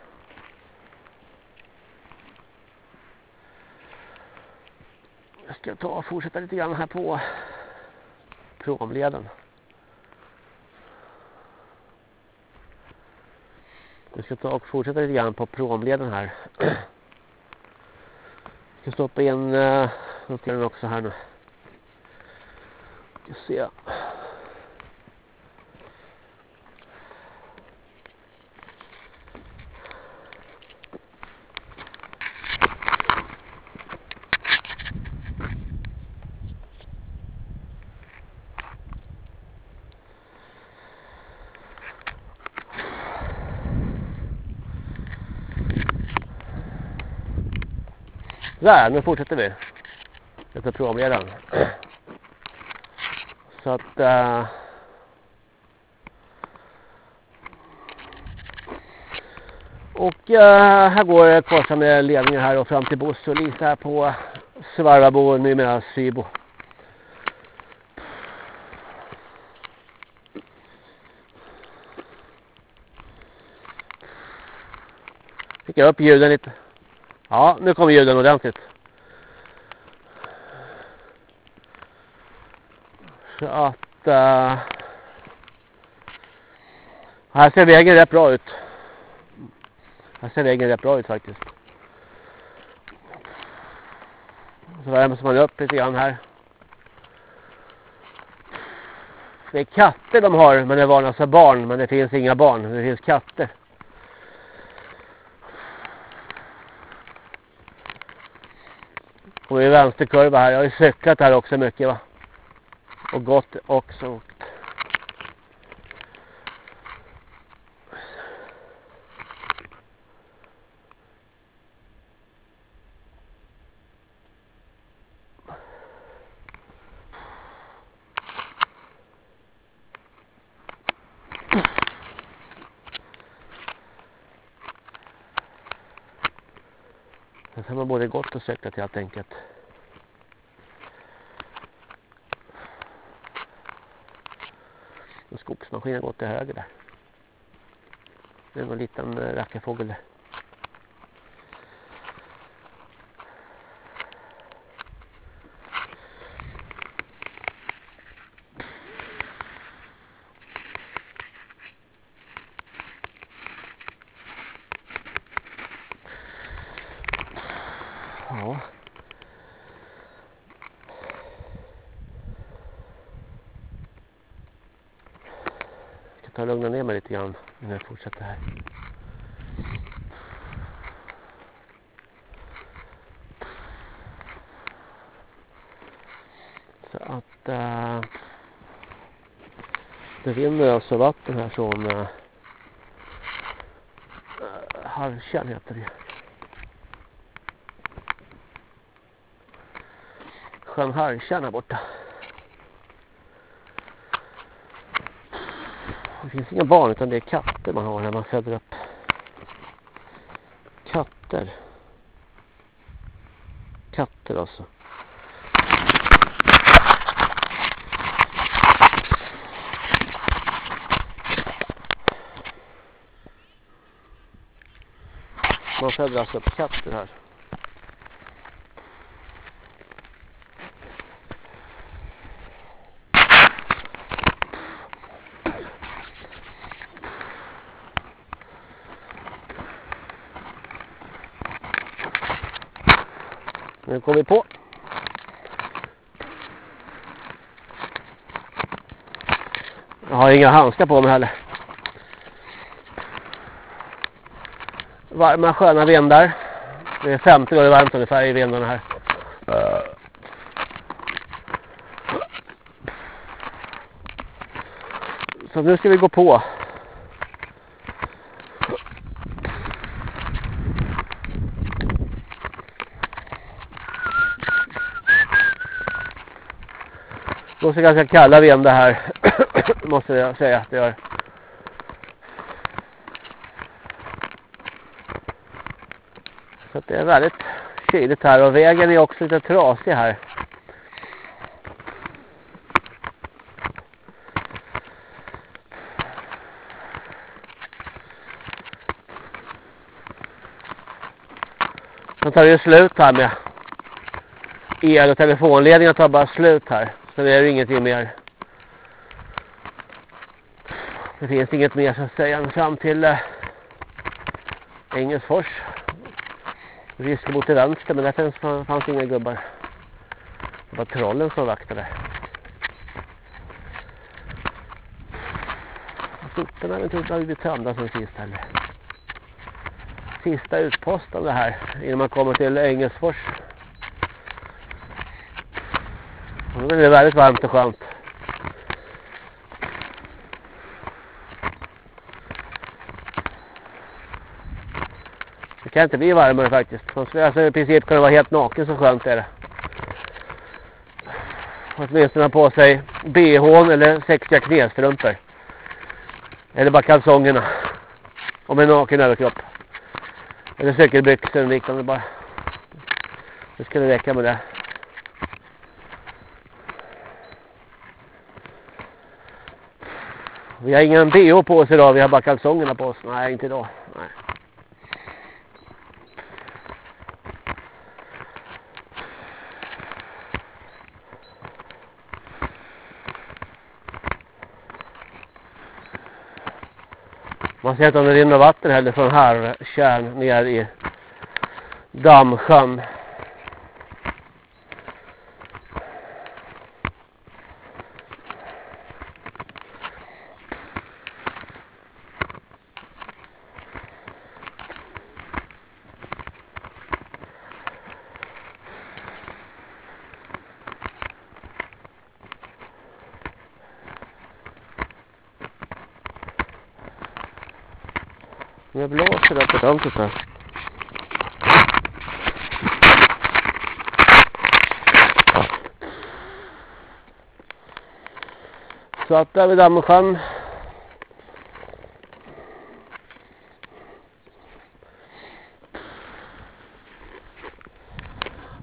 Speaker 1: jag ska ta och fortsätta lite grann här på promleden. Jag ska ta och fortsätta lite grann på promleden här. Jag ska stoppa in uh, också här nu. Jag ska se. Där, nu fortsätter vi. Efter provledaren. Så att... Äh, och äh, här går det korsande ledningar här och fram till Bosse och Lisa här på Svarvabo, numera Sybo. Fick jag upp ljuden lite. Ja, nu kommer ljuden ordentligt. Så att... Äh, här ser vägen rätt bra ut. Här ser vägen rätt bra ut faktiskt. Så värms man upp lite grann här. Det är katter de har, men det varnas för barn. Men det finns inga barn, det finns katter. Och i vänsterkurva här. Jag har ju cyklat här också mycket va. Och gått också. Sen har man helt enkelt. Och skogsmaskinen har gått till höger där. Det är en liten eh, rackarfågel där. ta lugna ner mig lite fortsätta här. Så att äh, det rinner alltså vatten här från eh, eh, äh, Harkärn heter det. Sjön Harkärn här borta. Det finns inga barn utan det är katter man har när man föder upp. Katter. Katter alltså. Man föder alltså upp katter här. Nu vi på. Jag har inga handskar på mig heller. Varma sköna vindar. Det är 50 grader varmt ungefär i vindarna här. Så nu ska vi gå på. Det är ganska kalla vindar här. Måste jag säga att det gör. Så det är väldigt kyligt här och vägen är också lite trasig här. Sen tar det slut här med el och telefonledningar tar bara slut här. Sen är det ingenting mer. Det finns inget mer så att säga fram till eh, Engelsfors. mot till vänster men där fanns, fanns inga gubbar. Det var trollen som vaktade. Soporna har inte blivit tömda sen sist heller. Sista utposten det här innan man kommer till Engelsfors. Det är väldigt varmt och skönt. Det kan inte bli varmare faktiskt. Man skulle alltså i princip kunna vara helt naken så skönt är det. Åtminstone ha på sig bh eller sexiga knästrumpor. Eller bara kalsongerna. Och med naken överkropp. Eller cykelbyxor och liknande bara. Det skulle räcka med det. Vi har ingen BH på oss idag, vi har bara kalsongerna på oss. Nej, inte idag. Nej. Man ser att det rinner vatten heller från här kärn ner i dammsjön. Det blåser. Så att där vid Dammsjön.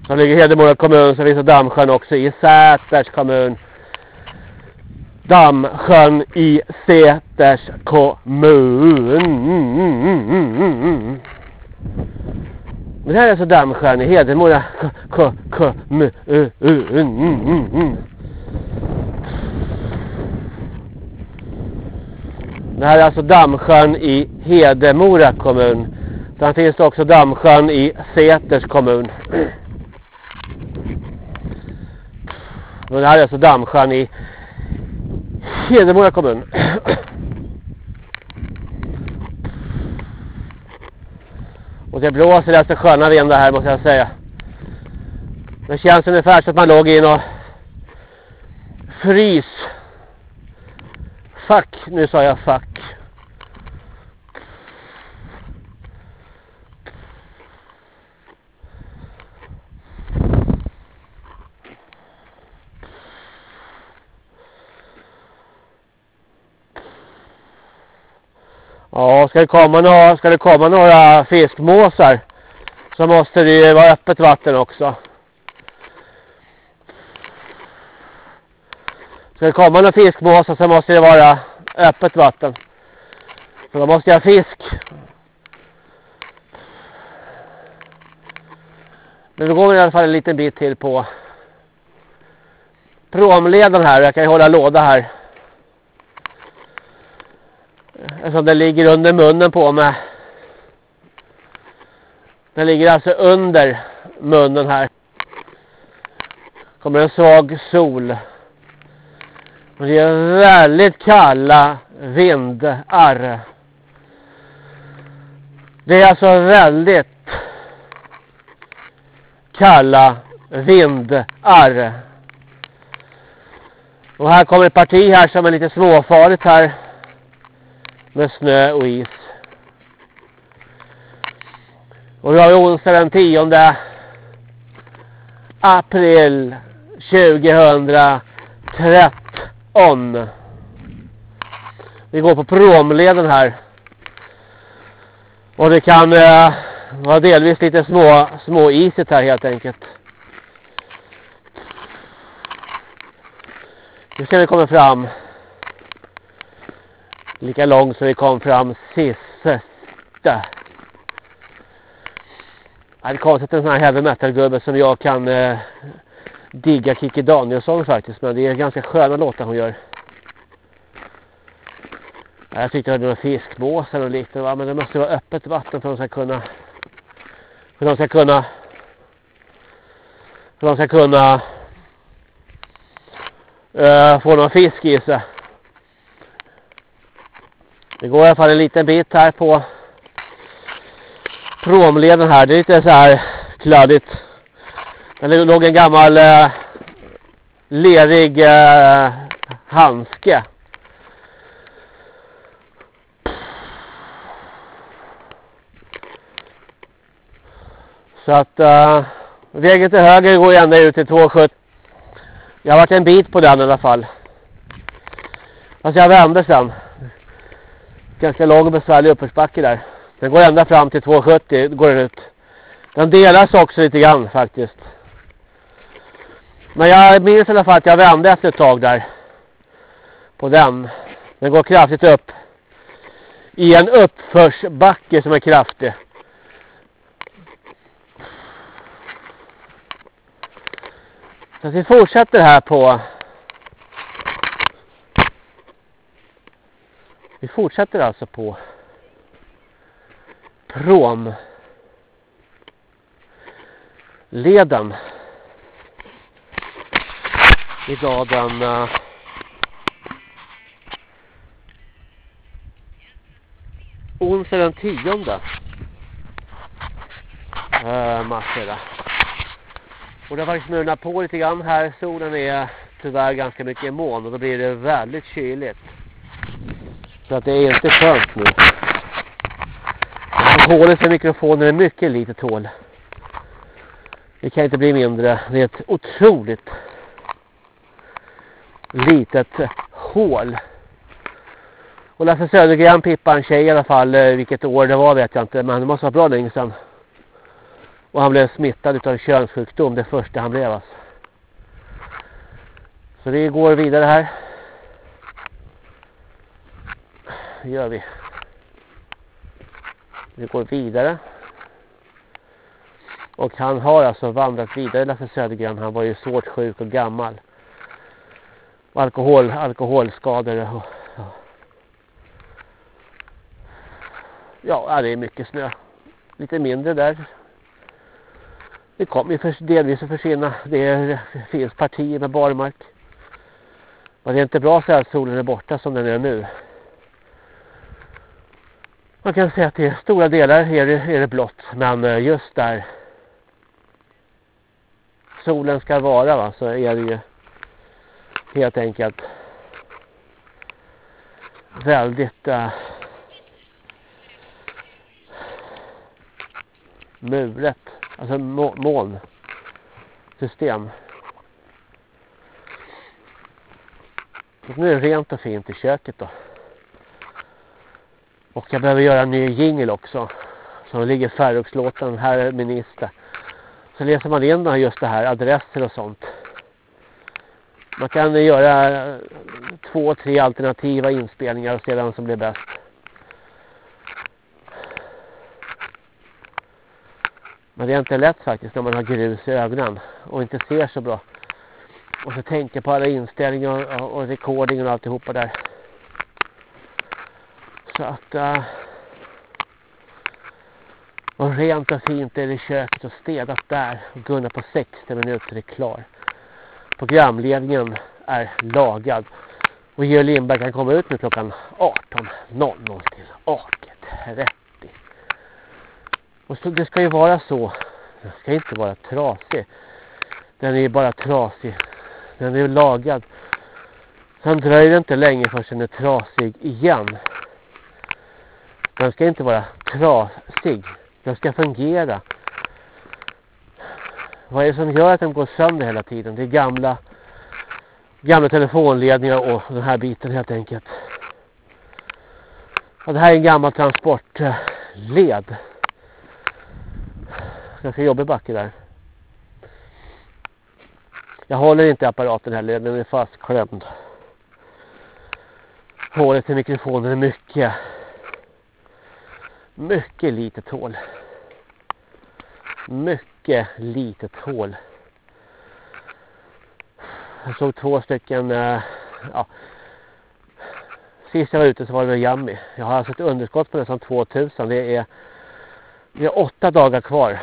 Speaker 1: Som ligger Hedemora kommun så finns det Dammsjön också i Säters kommun. Dammsjön i Säters kommun. Det här är alltså Dammsjön i Hedemora kommun. Det här är alltså Dammsjön i Hedemora kommun. Sen finns det också Dammsjön i Säters kommun. Men det här är alltså Dammsjön i Hedemora kommun. Och det blåser alltså sköna vindar här måste jag säga. Det känns ungefär som att man låg i någon frys. Fuck, nu sa jag fuck. Ja, ska det komma några, ska det komma några fiskmåsar så måste det ju vara öppet vatten också. Ska det komma några fiskmåsar så måste det vara öppet vatten. För då måste jag ha fisk. Men då går vi i alla fall en liten bit till på promleden här. Jag kan ju hålla låda här. Alltså, Eftersom den ligger under munnen på mig. Den ligger alltså under munnen här. Kommer en svag sol. Och det är väldigt kalla vindar. Det är alltså väldigt kalla vindar. Och här kommer ett parti här som är lite småfarligt här. Med snö och is. Och jag har onsdag den 10 april 2013. Vi går på promleden här. Och det kan eh, vara delvis lite små, små iset här helt enkelt. Nu ska vi komma fram lika långt som vi kom fram sist. Det är konstigt en sån här heavy metal gubbe som jag kan eh, digga Kiki Danielsson faktiskt. Men det är ganska sköna låtar hon gör. Jag tyckte det var fiskmåsar och liknande. Men det måste vara öppet vatten för att de ska kunna för att de ska kunna för att de ska kunna uh, få någon fisk i sig. Det går i alla fall en liten bit här på promleden här. Det är lite så här kladdigt. Det låg en gammal eh, lerig eh, handske Så att eh, vägen till höger går ända ut till 270. Jag har varit en bit på den i alla fall. Alltså jag vände sen. Ganska lång och besvärlig uppförsbacke där. Den går ända fram till 270 går den ut. Den delas också lite grann faktiskt. Men jag minns i alla fall att jag vände efter ett tag där. På den. Den går kraftigt upp. I en uppförsbacke som är kraftig. Så vi fortsätter här på Vi fortsätter alltså på promleden. idag den uh, onsdag den tionde uh, mars är det. Och det har faktiskt mulnat på lite grann här. Solen är tyvärr ganska mycket i moln och då blir det väldigt kyligt. Så att det är inte skönt nu. Hålet för mikrofonen är mycket litet hål. Det kan inte bli mindre. Det är ett otroligt litet hål. Och Lasse Södergren pippade en tjej i alla fall. Eh, vilket år det var vet jag inte. Men det måste vara bra länge sedan. Och han blev smittad av könssjukdom. Det första han blev alltså. Så vi går vidare här. Det gör vi. Vi går vidare. Och han har alltså vandrat vidare Lasse Södergren. Han var ju svårt sjuk och gammal. Alkohol, alkoholskador. Och, ja. ja, det är mycket snö. Lite mindre där det kommer ju delvis att försvinna. Det finns partier med barmark. Men det är inte bra så att solen är borta som den är nu. Man kan säga att i stora delar är det, är det blått. Men eh, just där solen ska vara va, så är det ju helt enkelt väldigt uh, muret alltså molnsystem. Nu är det rent och fint i köket då. Och jag behöver göra en ny jingle också. Som ligger färruxlåten, här är minister. Så läser man in just det här, adresser och sånt. Man kan göra två, tre alternativa inspelningar och se vem som blir bäst. Men det är inte lätt faktiskt när man har grus i ögonen och inte ser så bra. Och så tänker på alla inställningar och, och och alltihopa där. Så att... Äh, och rent och fint är det i köket och städat där. Och Gunnar på 60 minuter är klar. Programledningen är lagad. Och Georg Lindberg kan komma ut nu klockan 18.00 till 18.30. Och så, det ska ju vara så. Den ska inte vara trasig. Den är ju bara trasig. Den är lagad. Sen dröjer det inte länge förrän den är trasig igen. Den ska inte vara trasig. Den ska fungera. Vad är det som gör att den går sönder hela tiden? Det är gamla gamla telefonledningar och den här biten helt enkelt. Och det här är en gammal transportled. Ganska jobbig backe där. Jag håller inte apparaten heller, den är fastklämd. Hålet till mikrofonen är mycket mycket litet hål. Mycket litet hål. Jag såg två stycken eh, ja. Sist jag var ute så var det med Yummy. Jag har alltså ett underskott på nästan 2000. Det är, det är åtta dagar kvar.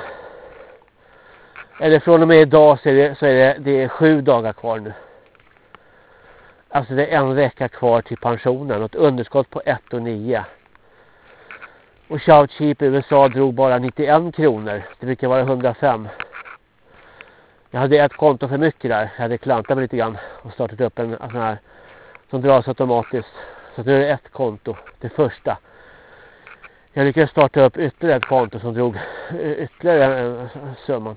Speaker 1: Eller från och med idag så är det, så är det, det är sju dagar kvar nu. Alltså det är en vecka kvar till pensionen och ett underskott på 1 och 9. Och Shout Cheap i USA drog bara 91 kronor. Det brukar vara 105. Jag hade ett konto för mycket där. Jag hade klantat mig lite grann och startat upp en sån här som dras automatiskt. Så nu är det ett konto, det första. Jag lyckades starta upp ytterligare ett konto som drog eh, ytterligare en summan.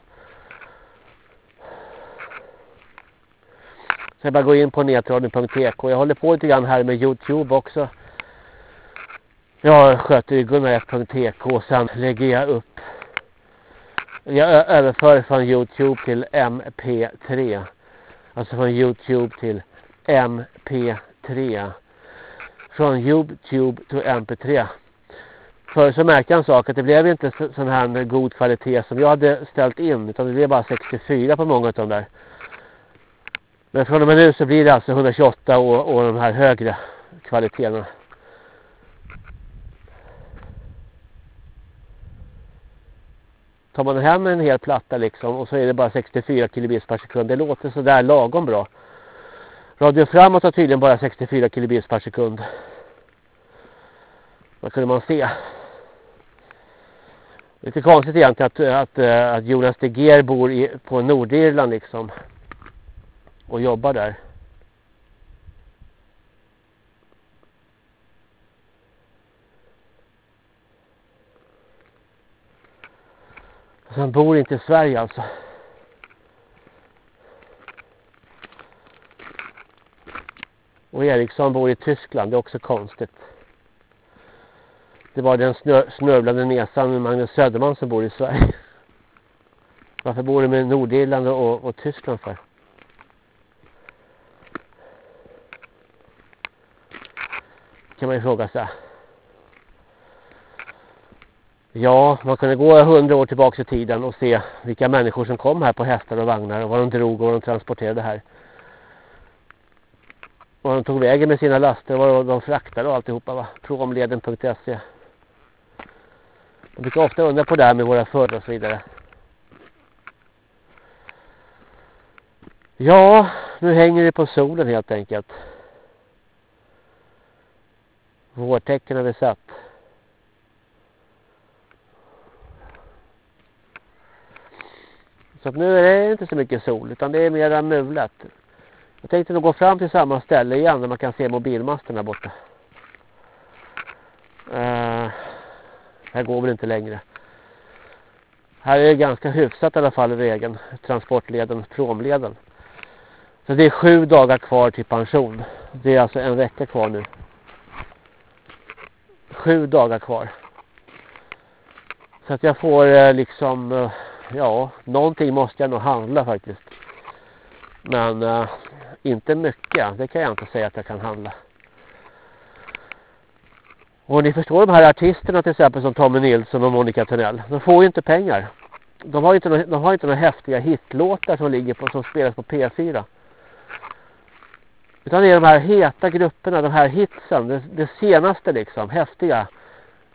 Speaker 1: Så jag bara går in på netradion.tk. Jag håller på lite grann här med Youtube också. Jag sköter ju gunnar1.tk och sen lägger jag upp. Jag överför från Youtube till MP3. Alltså från Youtube till MP3. Från Youtube till MP3. För så märkte jag en sak att det blev inte sån här god kvalitet som jag hade ställt in. Utan det blev bara 64 på många av de där. Men från och med nu så blir det alltså 128 och, och de här högre kvaliteterna. Tar man hem en hel platta liksom och så är det bara 64 kilobits per sekund. Det låter sådär lagom bra. Radio framåt har tydligen bara 64 kilobits per sekund. Vad kunde man se? Lite konstigt egentligen att, att, att Jonas de Geer bor i, på Nordirland liksom. Och jobbar där. Så han bor inte i Sverige alltså. Och Eriksson bor i Tyskland, det är också konstigt. Det var den snö, snörvlande näsan med Magnus Söderman som bor i Sverige. Varför bor du med Nordirland och, och Tyskland för? Kan man ju fråga sig. Ja, man kunde gå hundra år tillbaka i tiden och se vilka människor som kom här på hästar och vagnar och vad de drog och vad de transporterade här. Vad de tog vägen med sina laster och vad de fraktade och alltihopa va. Promleden.se Jag brukar ofta undra på det här med våra förr och så vidare. Ja, nu hänger det på solen helt enkelt. Vårtecken har vi sett. Så att nu är det inte så mycket sol utan det är mera mulet. Jag tänkte nog gå fram till samma ställe igen där man kan se mobilmasten där borta. Uh, här går väl inte längre. Här är det ganska hyfsat i alla fall vägen. Transportleden, promleden. Så det är sju dagar kvar till pension. Det är alltså en vecka kvar nu. Sju dagar kvar. Så att jag får eh, liksom, eh, ja, någonting måste jag nog handla faktiskt. Men uh, inte mycket, det kan jag inte säga att jag kan handla. Och ni förstår de här artisterna till exempel som Tommy Nilsson och Monica Tunnell. De får ju inte pengar. De har inte, några, de har inte några häftiga hitlåtar som ligger på, som spelas på P4. Utan det är de här heta grupperna, de här hitsen, det, det senaste liksom, häftiga.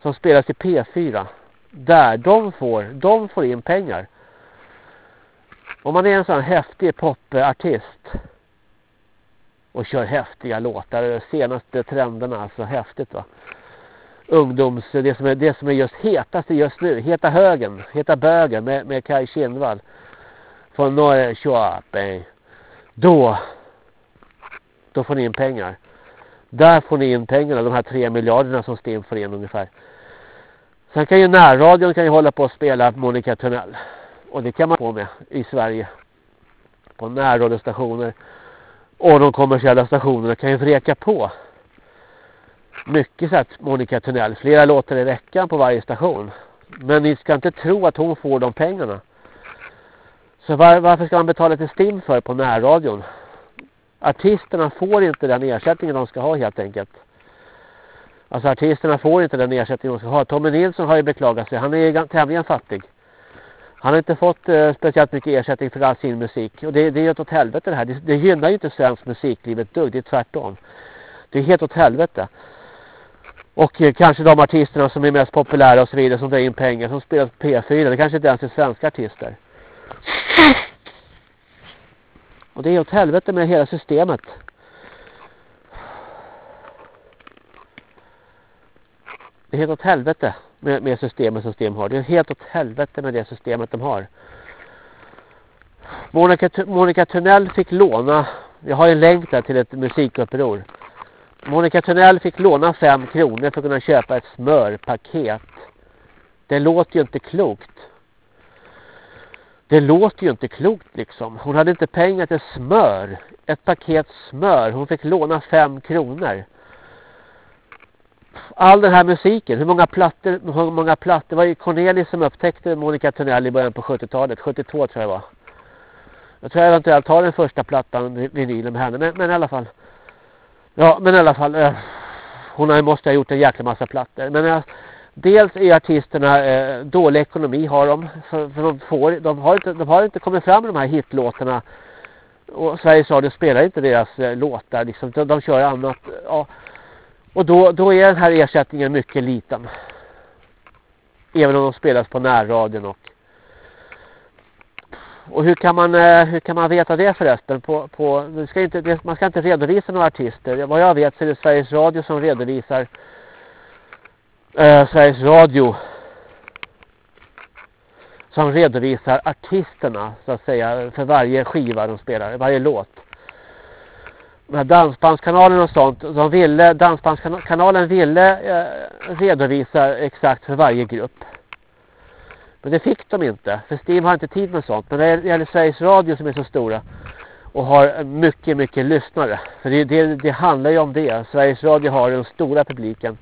Speaker 1: Som spelas i P4. Där, de får, de får in pengar. Om man är en sån häftig popartist och kör häftiga låtar, de senaste trenderna, alltså häftigt va. Ungdoms, det som är, det som är just hetast just nu, Heta högen, Heta bögen med, med Kai Kindvall från Norrköping. Då, då får ni in pengar. Där får ni in pengarna, de här tre miljarderna som Stim får in ungefär. Sen kan ju närradion kan ju hålla på att spela Monica Tunnell. Och det kan man få med i Sverige. På närradiostationer. Och de kommersiella stationerna kan ju vreka på. Mycket så att Monica Tunnell. Flera låtar i veckan på varje station. Men ni ska inte tro att hon får de pengarna. Så var, varför ska man betala till STIM för på närradion? Artisterna får inte den ersättningen de ska ha helt enkelt. Alltså artisterna får inte den ersättning de ska ha. Tommy Nilsson har ju beklagat sig. Han är ju tämligen fattig. Han har inte fått eh, speciellt mycket ersättning för all sin musik. Och det, det är ju åt helvete det här. Det, det gynnar ju inte svensk musikliv ett dugg. Det är tvärtom. Det är helt åt helvete. Och eh, kanske de artisterna som är mest populära och så vidare som drar in pengar som spelar på P4. Det kanske inte ens är svenska artister. Och det är åt helvete med hela systemet. Det är helt åt helvete med, med systemet som STIM har. Det är helt åt helvete med det systemet de har. Monica, Monica Tunnell fick låna, jag har en länk där till ett musikuppror. Monica Tunnell fick låna fem kronor för att kunna köpa ett smörpaket. Det låter ju inte klokt. Det låter ju inte klokt liksom. Hon hade inte pengar till smör. Ett paket smör. Hon fick låna fem kronor all den här musiken, hur många plattor, hur många plattor, det var ju Cornelis som upptäckte Monica Tunnell i början på 70-talet, 72 tror jag var. Jag tror jag eventuellt har den första plattan, vinylen med henne, men, men i alla fall. Ja, men i alla fall, eh, hon har, måste ha gjort en jäkla massa plattor. Men eh, dels är artisterna, eh, dålig ekonomi har de, för, för de, får, de, har inte, de har inte kommit fram med de här hitlåtarna. Och Sveriges Radio spelar inte deras eh, låtar, liksom, de, de kör annat. Ja, och då, då är den här ersättningen mycket liten. Även om de spelas på närradion och och hur kan man eh, hur kan man veta det förresten på på ska inte man ska inte redovisa några artister. Vad jag vet så är det Sveriges Radio som redovisar eh, Sveriges Radio som redovisar artisterna så att säga för varje skiva de spelar, varje låt dansbandskanalen och sånt, de ville, dansbandskanalen ville eh, redovisa exakt för varje grupp. Men det fick de inte, för Steam har inte tid med sånt. Men det gäller Sveriges Radio som är så stora och har mycket, mycket lyssnare. För det, det, det handlar ju om det. Sveriges Radio har den stora publiken.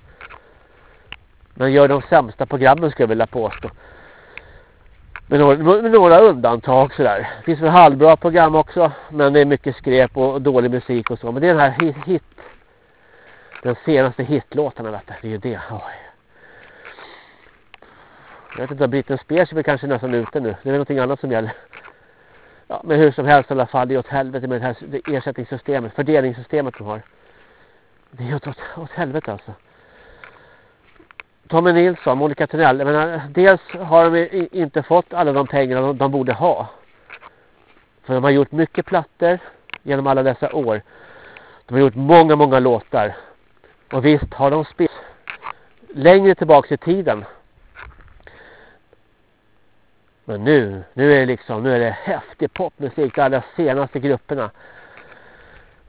Speaker 1: Men gör de sämsta programmen skulle jag vilja påstå. Med några, med några undantag sådär. Det finns väl halvbra program också. Men det är mycket skräp och, dålig musik och så. Men det är den här hit. hit den senaste hitlåtarna vet du. Det är ju det. Oj. Jag vet inte, Britten Spears är väl kanske nästan ute nu. Det är väl någonting annat som gäller. Ja, men hur som helst i alla fall. Det är åt helvete med det här det ersättningssystemet. Fördelningssystemet de har. Det är åt, åt, åt helvete alltså. Tommy Nilsson, Monica Tunnell. Jag menar, dels har de inte fått alla de pengar de, de borde ha. För de har gjort mycket plattor genom alla dessa år. De har gjort många, många låtar. Och visst har de spelat längre tillbaka i tiden. Men nu, nu är det liksom, nu är det häftig popmusik, de allra senaste grupperna.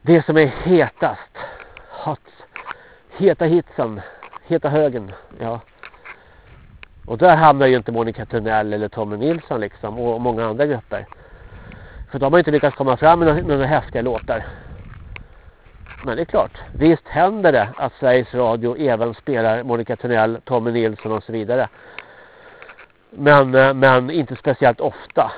Speaker 1: Det som är hetast. Hot, heta hitsen Heta högen, ja. Och där hamnar ju inte Monica Tunnell eller Tommy Nilsson liksom och många andra grupper. För de har inte lyckats komma fram med några, några häftiga låtar. Men det är klart, visst händer det att Sveriges Radio även spelar Monica Tunnell, Tommy Nilsson och så vidare. Men, eh, men inte speciellt ofta.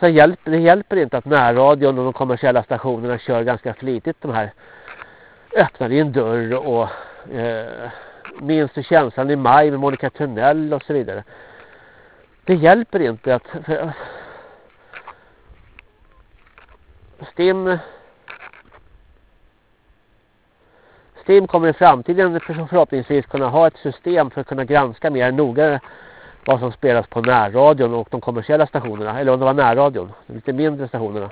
Speaker 1: Sen hjälper, det hjälper inte att närradion och de kommersiella stationerna kör ganska flitigt de här öppnar i en dörr och eh, minns du känslan i maj med Monica Tunnell och så vidare. Det hjälper inte att för, Stim Stim kommer i framtiden förhoppningsvis kunna ha ett system för att kunna granska mer noga vad som spelas på närradion och de kommersiella stationerna. Eller om det var närradion, de lite mindre stationerna.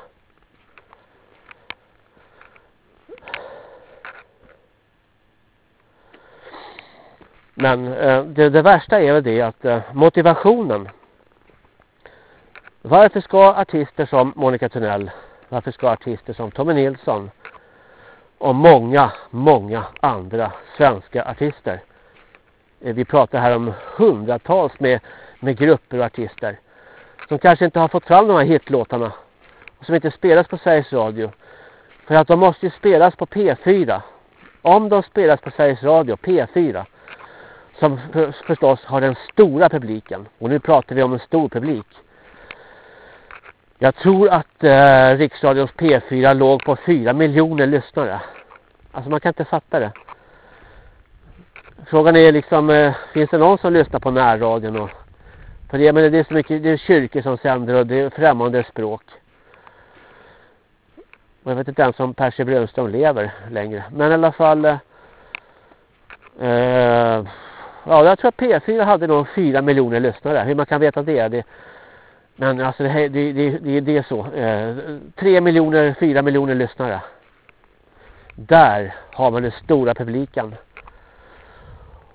Speaker 1: Men eh, det, det, värsta är väl det att eh, motivationen. Varför ska artister som Monica Tunnell, varför ska artister som Tommy Nilsson och många, många andra svenska artister. Eh, vi pratar här om hundratals med, med grupper och artister som kanske inte har fått fram de här hitlåtarna och som inte spelas på Sveriges Radio. För att de måste ju spelas på P4. Om de spelas på Sveriges Radio, P4, som för, förstås har den stora publiken. Och nu pratar vi om en stor publik. Jag tror att eh, Riksradions P4 låg på 4 miljoner lyssnare. Alltså man kan inte fatta det. Frågan är liksom, eh, finns det någon som lyssnar på närradion? Och, för det, men det är så mycket, det är kyrkor som sänder och det är främmande språk. Och jag vet inte ens om Percy Brunström lever längre. Men i alla fall... Eh, eh Ja, jag tror att P4 hade nog 4 miljoner lyssnare. Hur man kan veta det, det men alltså det, det, det, det är så. Eh, 3 miljoner, 4 miljoner lyssnare. Där har man den stora publiken.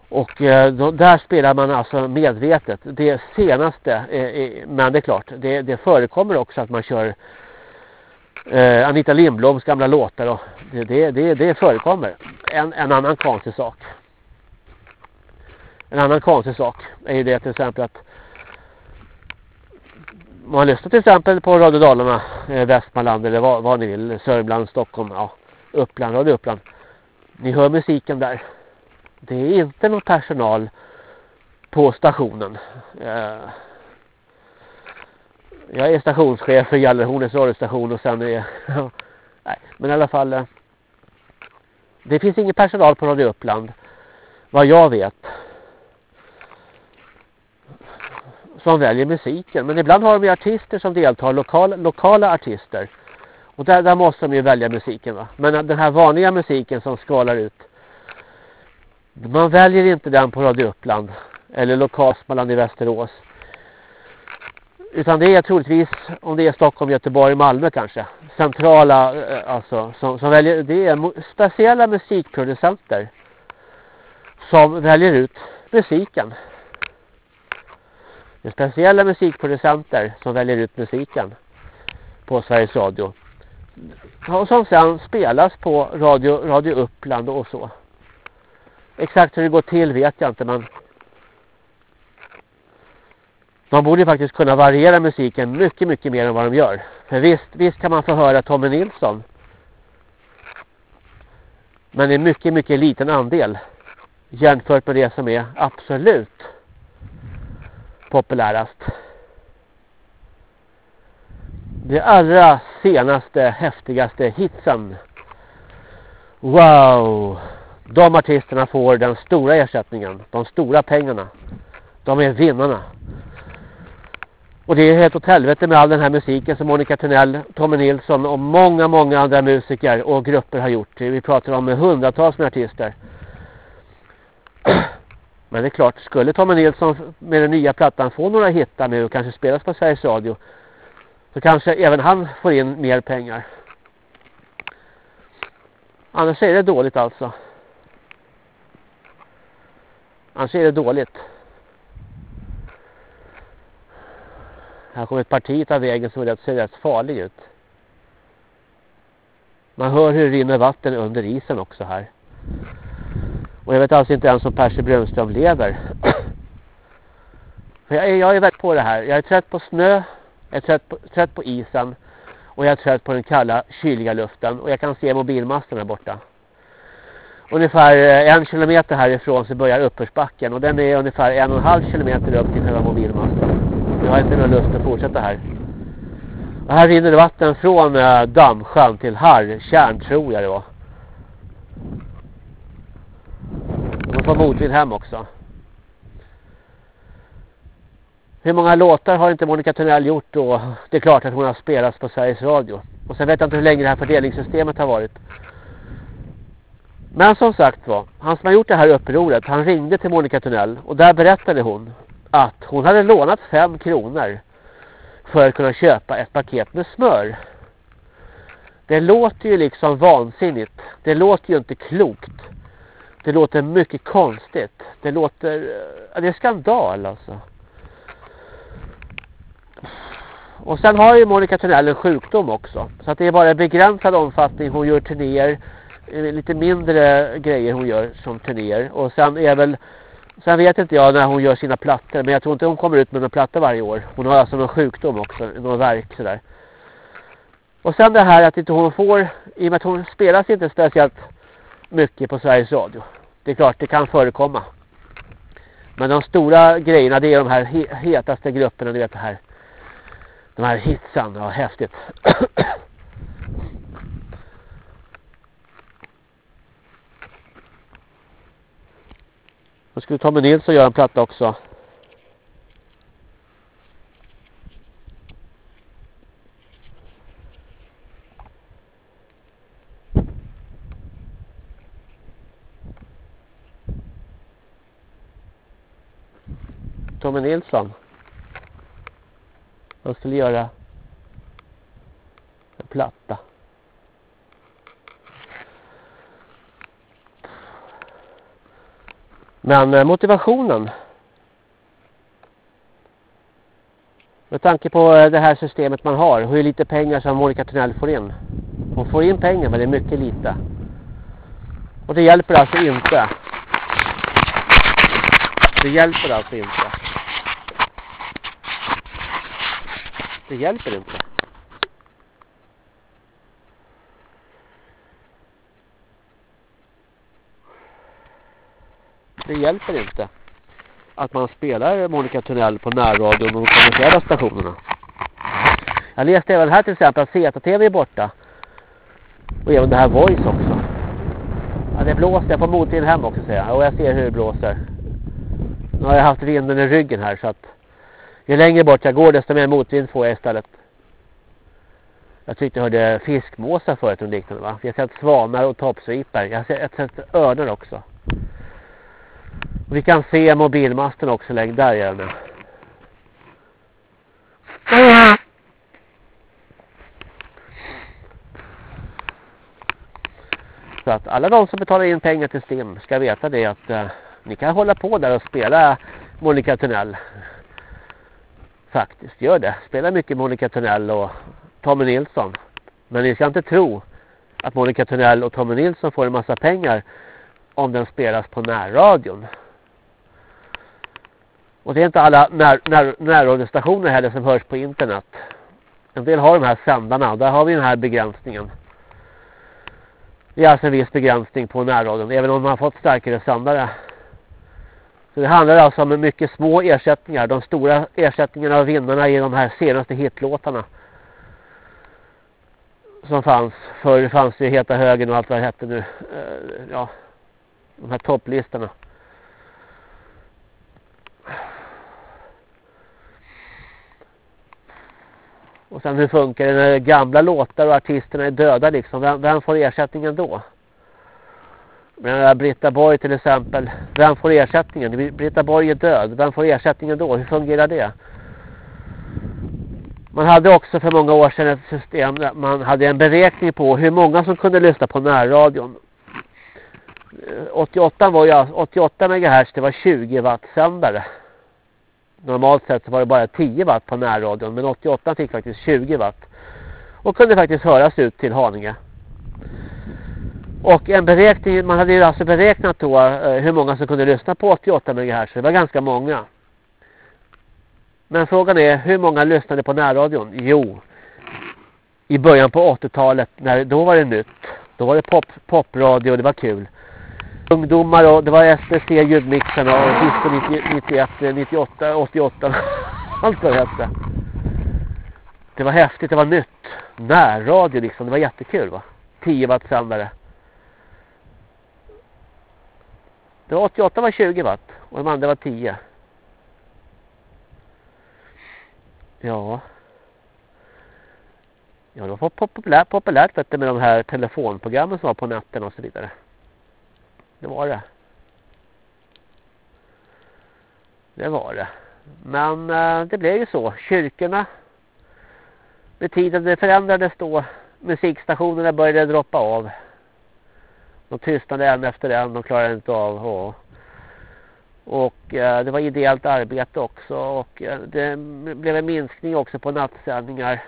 Speaker 1: Och eh, då, där spelar man alltså medvetet. Det senaste, eh, eh, men det är klart, det, det förekommer också att man kör eh, Anita Lindbloms gamla låtar. Och det, det, det, det förekommer. En, en annan konstig sak. En annan konstig sak är ju det till exempel att man lyssnar till exempel på Radio Dalarna, eh, Västmanland eller vad, vad ni vill, Sörmland, Stockholm, ja, Uppland, Radio Uppland. Ni hör musiken där. Det är inte någon personal på stationen. Eh, jag är stationschef för Gallerhornets radiostation och sen är nej, men i alla fall eh, det finns ingen personal på Radio Uppland vad jag vet som väljer musiken. Men ibland har de ju artister som deltar, lokala, lokala artister. Och där, där måste de ju välja musiken va. Men den här vanliga musiken som skalar ut. Man väljer inte den på Radio Uppland. Eller Lokalsmaland i Västerås. Utan det är troligtvis, om det är Stockholm, Göteborg, Malmö kanske. Centrala, eh, alltså, som, som väljer, det är speciella musikproducenter. Som väljer ut musiken. Det är speciella musikproducenter som väljer ut musiken på Sveriges Radio. Och som sen spelas på Radio, Radio Uppland och så. Exakt hur det går till vet jag inte men man borde faktiskt kunna variera musiken mycket, mycket mer än vad de gör. För visst, visst kan man få höra Tommy Nilsson. Men det är mycket, mycket liten andel jämfört med det som är absolut populärast. Det allra senaste, häftigaste hitsen. Wow! De artisterna får den stora ersättningen. De stora pengarna. De är vinnarna. Och det är helt åt helvete med all den här musiken som Monica Tunnell, Tommy Nilsson och många, många andra musiker och grupper har gjort. Vi pratar om hundratals med artister. Men det är klart, skulle Tommy Nilsson med den nya plattan få några hittar nu och kanske spelas på Sveriges Radio så kanske även han får in mer pengar. Annars är det dåligt alltså. Annars är det dåligt. Här kommer ett parti av vägen som rätt, ser rätt farlig ut. Man hör hur det rinner vatten under isen också här. Och jag vet alltså inte ens om Percy Brunström lever. För jag, är, jag är väldigt på det här. Jag är trött på snö. Jag är trött på, trött på isen. Och jag är trött på den kalla, kyliga luften. Och jag kan se mobilmasten här borta. ungefär eh, en kilometer härifrån så börjar uppförsbacken och den är ungefär en och en halv kilometer upp till själva mobilmasten. Jag har inte någon lust att fortsätta här. Och här rinner det vatten från eh, Dammsjön till Harrkärn tror jag det var. Man får motvind hem också. Hur många låtar har inte Monica Tunnell gjort då? Det är klart att hon har spelats på Sveriges Radio. Och sen vet jag inte hur länge det här fördelningssystemet har varit. Men som sagt var, han som har gjort det här upproret, han ringde till Monica Tunnell och där berättade hon att hon hade lånat fem kronor för att kunna köpa ett paket med smör. Det låter ju liksom vansinnigt. Det låter ju inte klokt. Det låter mycket konstigt. Det låter... Det är skandal alltså. Och sen har ju Monica Tunnell en sjukdom också. Så att det är bara en begränsad omfattning hon gör turnéer. Eh, lite mindre grejer hon gör som turnéer. Och sen är väl... Sen vet inte jag när hon gör sina plattor. Men jag tror inte hon kommer ut med några plattor varje år. Hon har alltså någon sjukdom också. Någon verk sådär. Och sen det här att inte hon får... I och med att hon spelas inte speciellt mycket på Sveriges Radio. Det är klart det kan förekomma. Men de stora grejerna det är de här hetaste grupperna. Ni vet det här de här hitsen, ja häftigt. Jag skulle ta med Nils och göra en platta också. Tommy Nilsson. Han skulle göra en platta. Men eh, motivationen. Med tanke på eh, det här systemet man har. Hur lite pengar som Monica Tunnell får in. Hon får in pengar men det är mycket lite. Och det hjälper alltså inte. Det hjälper alltså inte. Det hjälper inte. Det hjälper inte att man spelar Monica Tunnell på närradion och de kommersiella stationerna. Jag läste även här till exempel att ZTV är borta. Och även det här Voice också. Ja, det blåser. Jag får motvind hem också säger jag. Och jag ser hur det blåser. Nu har jag haft vinden i ryggen här så att ju längre bort jag går desto mer motvind får jag istället. Jag tyckte jag hörde fiskmåsar förut och liknande va. Jag har sett svanar och toppsvipar. Jag har sett örnar också. Och vi kan se mobilmasten också längre där är den. Så att alla de som betalar in pengar till STIM ska veta det att eh, ni kan hålla på där och spela Monica Tunnel. Faktiskt, gör det. Spela mycket Monica Tunnell och Tommy Nilsson. Men ni ska inte tro att Monica Tunnell och Tommy Nilsson får en massa pengar om den spelas på närradion. Och det är inte alla när, när, närradiostationer heller som hörs på internet. En del har de här sändarna. Där har vi den här begränsningen. Det är alltså en viss begränsning på närradion. Även om man har fått starkare sändare så det handlar alltså om mycket små ersättningar. De stora ersättningarna av vinnarna är de här senaste hitlåtarna. Som fanns. Förr fanns det Heta högen och allt vad det hette nu. Eh, ja, de här topplistorna. Och sen hur funkar det när gamla låtar och artisterna är döda liksom? Vem, vem får ersättningen då? Men Britta Borg till exempel, vem får ersättningen? Britta Borg är död, vem får ersättningen då? Hur fungerar det? Man hade också för många år sedan ett system där man hade en beräkning på hur många som kunde lyssna på närradion. Eh, 88 var ju 88 MHz, det var 20 watt sändare. Normalt sett så var det bara 10 watt på närradion, men 88 fick faktiskt 20 watt. Och kunde faktiskt höras ut till Haninge. Och en beräkning, man hade ju alltså beräknat då eh, hur många som kunde lyssna på 88 MHz. Det var ganska många. Men frågan är, hur många lyssnade på närradion? Jo, i början på 80-talet, när då var det nytt. Då var det pop, popradio och det var kul. ungdomar och det var STC ljudmixarna och Disco 91, 98, 88. Allt vad det hette. Det var häftigt, det var nytt. Närradio liksom, det var jättekul va. 10 watt sändare. Det var 88 var 20 watt och de andra var 10. Ja. Ja, det var populärt, populärt vet du, med de här telefonprogrammen som var på natten och så vidare. Det var det. Det var det. Men äh, det blev ju så. Kyrkorna med tiden det förändrades då. Musikstationerna började droppa av. De tystnade en efter en. De klarade inte av. Och, och eh, det var ideellt arbete också. Och eh, det blev en minskning också på nattsändningar.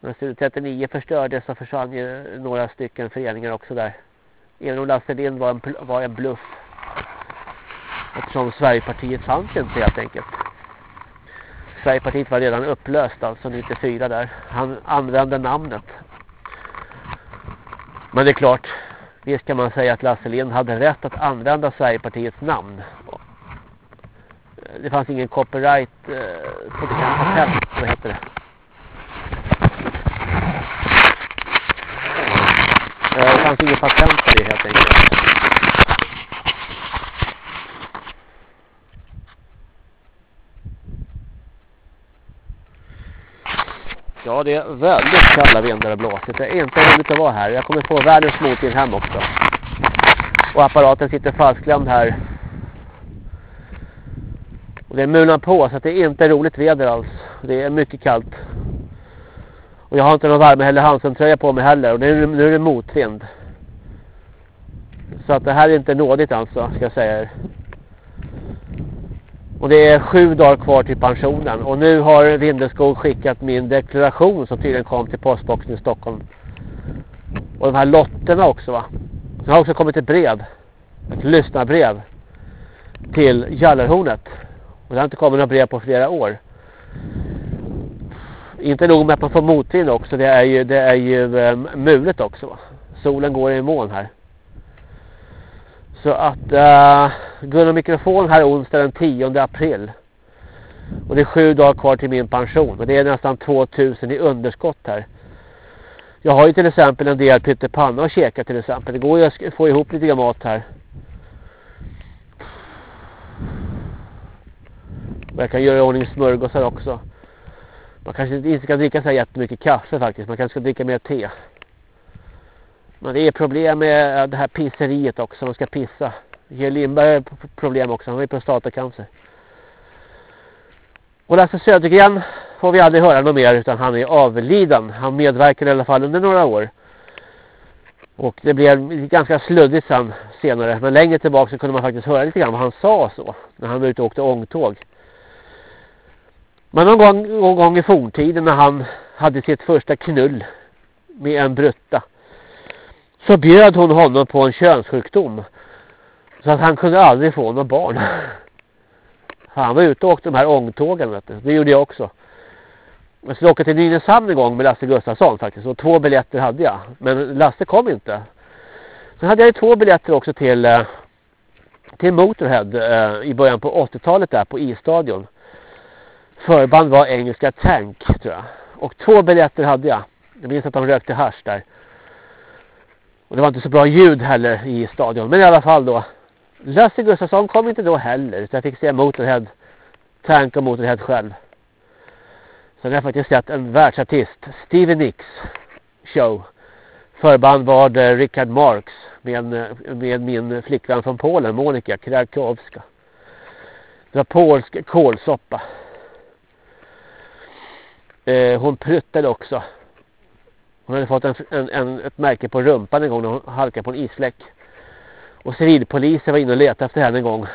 Speaker 1: När Studio 39 förstördes så försvann ju några stycken föreningar också där. Även om Lasse Lind var en, var en bluff. Eftersom Sverigepartiet fanns inte helt enkelt. Sverigepartiet var redan upplöst alltså 94 där. Han använde namnet. Men det är klart, visst kan man säga att Lasse Lind hade rätt att använda Sverigepartiets namn. Det fanns ingen copyright eh, på det patent, vad heter det? Eh, det fanns inget patent på det helt enkelt. Ja, det är väldigt kalla vindar och blåsigt. Det är inte roligt att vara här. Jag kommer få världens motvind hem också. Och apparaten sitter fastklämd här. Och det är munan på så att det är inte roligt väder alls. Det är mycket kallt. Och jag har inte någon värme eller Hansen-tröja på mig heller. Och nu, nu är det motvind. Så att det här är inte nådigt alltså, ska jag säga er. Och det är sju dagar kvar till pensionen. Och nu har Vindeskog skickat min deklaration som tydligen kom till postboxen i Stockholm. Och de här lotterna också va. Det har också kommit ett brev. Ett lyssnarbrev. Till Jallarhornet. Och det har inte kommit några brev på flera år. Inte nog med att man får motvind också. Det är ju, det är ju um, mulet också va. Solen går i moln här. Så att eh, gå under mikrofon här onsdag den 10 april. Och det är sju dagar kvar till min pension. Och det är nästan 2000 i underskott här. Jag har ju till exempel en del pyttepanna att käka till exempel. Det går ju att få ihop lite mat här. Och jag kan göra i ordning smörgåsar också. Man kanske inte ska dricka så här jättemycket kaffe faktiskt. Man kanske ska dricka mer te. Men det är problem med eh, det här pisseriet också. Man ska pissa. Ger Lindberg problem också. Han har ju prostatacancer. Och Lasse Södergren får vi aldrig höra något mer utan han är avliden. Han medverkade i alla fall under några år. Och det blev ganska sluddigt sen senare. Men längre tillbaka så kunde man faktiskt höra lite grann vad han sa så. När han var ute och åkte ångtåg. Men någon gång, någon gång i forntiden när han hade sitt första knull med en brutta. Så bjöd hon honom på en könssjukdom. Så att han kunde aldrig få några barn. Han var ute och åkte de här ångtågen vet du. Det gjorde jag också. Jag skulle åka till Nynäshamn en gång med Lasse Gustafsson faktiskt. Och två biljetter hade jag. Men Lasse kom inte. Sen hade jag två biljetter också till, eh, till Motorhead eh, i början på 80-talet där på I-stadion. Förband var engelska Tank tror jag. Och två biljetter hade jag. Jag minns att de rökte hash där. Och det var inte så bra ljud heller i stadion. Men i alla fall då. Lasse Gustafsson kom inte då heller. Så jag fick se Motorhead. Tank och Motorhead själv. Sen har jag faktiskt sett en världsartist. Stevie Nicks show. Förband var det Richard Marx. Med, med min flickvän från Polen. Monika Krakowska. Det var polsk kolsoppa. Eh, hon pruttade också. Hon hade fått en, en, en, ett märke på rumpan en gång när hon halkade på en isfläck. Och civilpolisen var inne och letade efter henne en gång.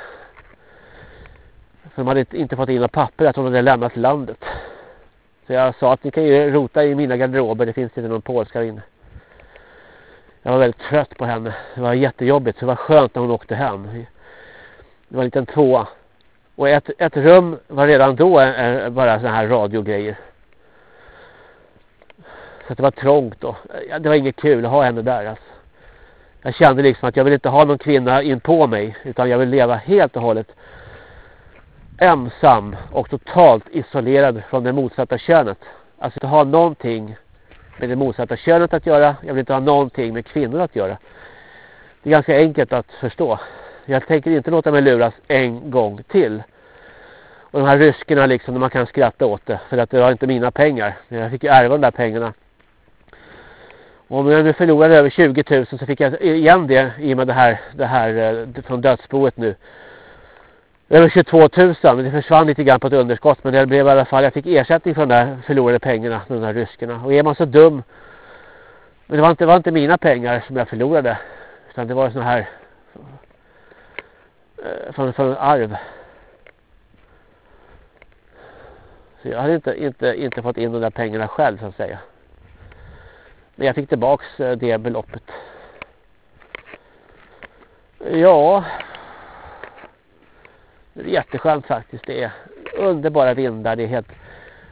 Speaker 1: För de hade inte fått in några papper att hon hade lämnat landet. Så jag sa att ni kan ju rota i mina garderober. Det finns inte någon polska inne. Jag var väldigt trött på henne. Det var jättejobbigt. Så det var skönt när hon åkte hem. Det var en liten tvåa. Och ett, ett rum var redan då eh, eh, bara sådana här radiogrejer. Så det var trångt och Ja, det var inget kul att ha henne där alltså. Jag kände liksom att jag vill inte ha någon kvinna in på mig. Utan jag vill leva helt och hållet ensam och totalt isolerad från det motsatta könet. Alltså inte ha någonting med det motsatta könet att göra. Jag vill inte ha någonting med kvinnor att göra. Det är ganska enkelt att förstå. Jag tänker inte låta mig luras en gång till. Och de här ryskerna liksom, man kan skratta åt det. För att det var inte mina pengar. Jag fick ju ärva de där pengarna. Och om jag nu förlorade över 20 000 så fick jag igen det i och med det här, det här eh, från dödsboet nu. Över 22 000, det försvann lite grann på ett underskott. Men det blev i alla fall, jag fick ersättning för de där förlorade pengarna, de där ryskarna. Och är man så dum, men det var inte, det var inte mina pengar som jag förlorade. Utan det var såna här, eh, från, från arv. Så jag hade inte, inte, inte fått in de där pengarna själv så att säga. Men jag fick tillbaks eh, det beloppet. Ja. Det är jätteskönt faktiskt. Det är underbara vindar. Det är helt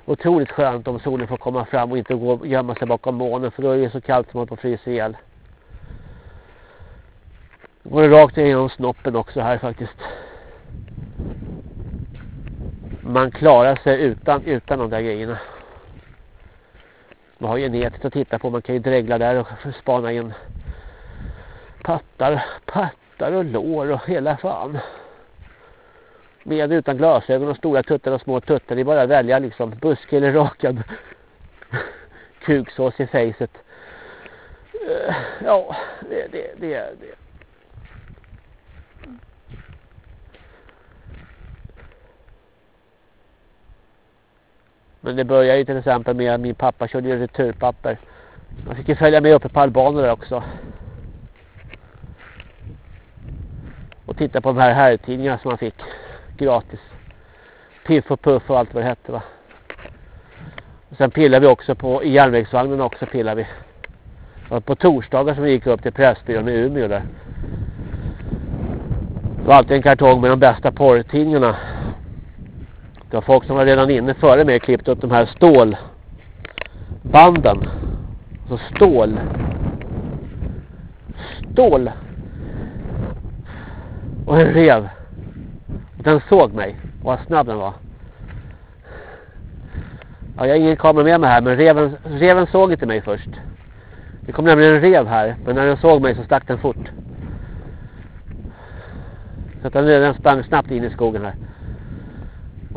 Speaker 1: otroligt skönt om solen får komma fram och inte gå och gömma sig bakom månen. För då är det så kallt som man på fryser ihjäl. Det går rakt igenom snoppen också här faktiskt. Man klarar sig utan, utan de där grejerna. Man har ju nätet att titta på. Man kan ju dregla där och spana in pattar, pattar och lår och hela fan. Med utan glasögon och stora tuttar och små tuttar. Det är bara att välja liksom buske eller rakad kuksås i fejset. Eh, ja, det, det, det, det. Men det började ju till exempel med att min pappa körde returpapper. Man fick ju följa med uppe på albaner där också. Och titta på de här herrtidningarna som man fick gratis. Piff och Puff och allt vad det hette va. Och sen pillade vi också på, i järnvägsvagnen också pillade vi. Och på torsdagar som vi gick upp till Pressbyrån i Umeå där. Det var alltid en kartong med de bästa porrtidningarna det var folk som var redan inne före mig klippt upp de här stålbanden. Alltså stål. Stål. Och en rev. Den såg mig. Vad snabb den var. Ja, jag har ingen kamera med mig här men reven, reven såg inte mig först. Det kom nämligen en rev här. Men när den såg mig så stack den fort. Så att den, den sprang snabbt in i skogen här.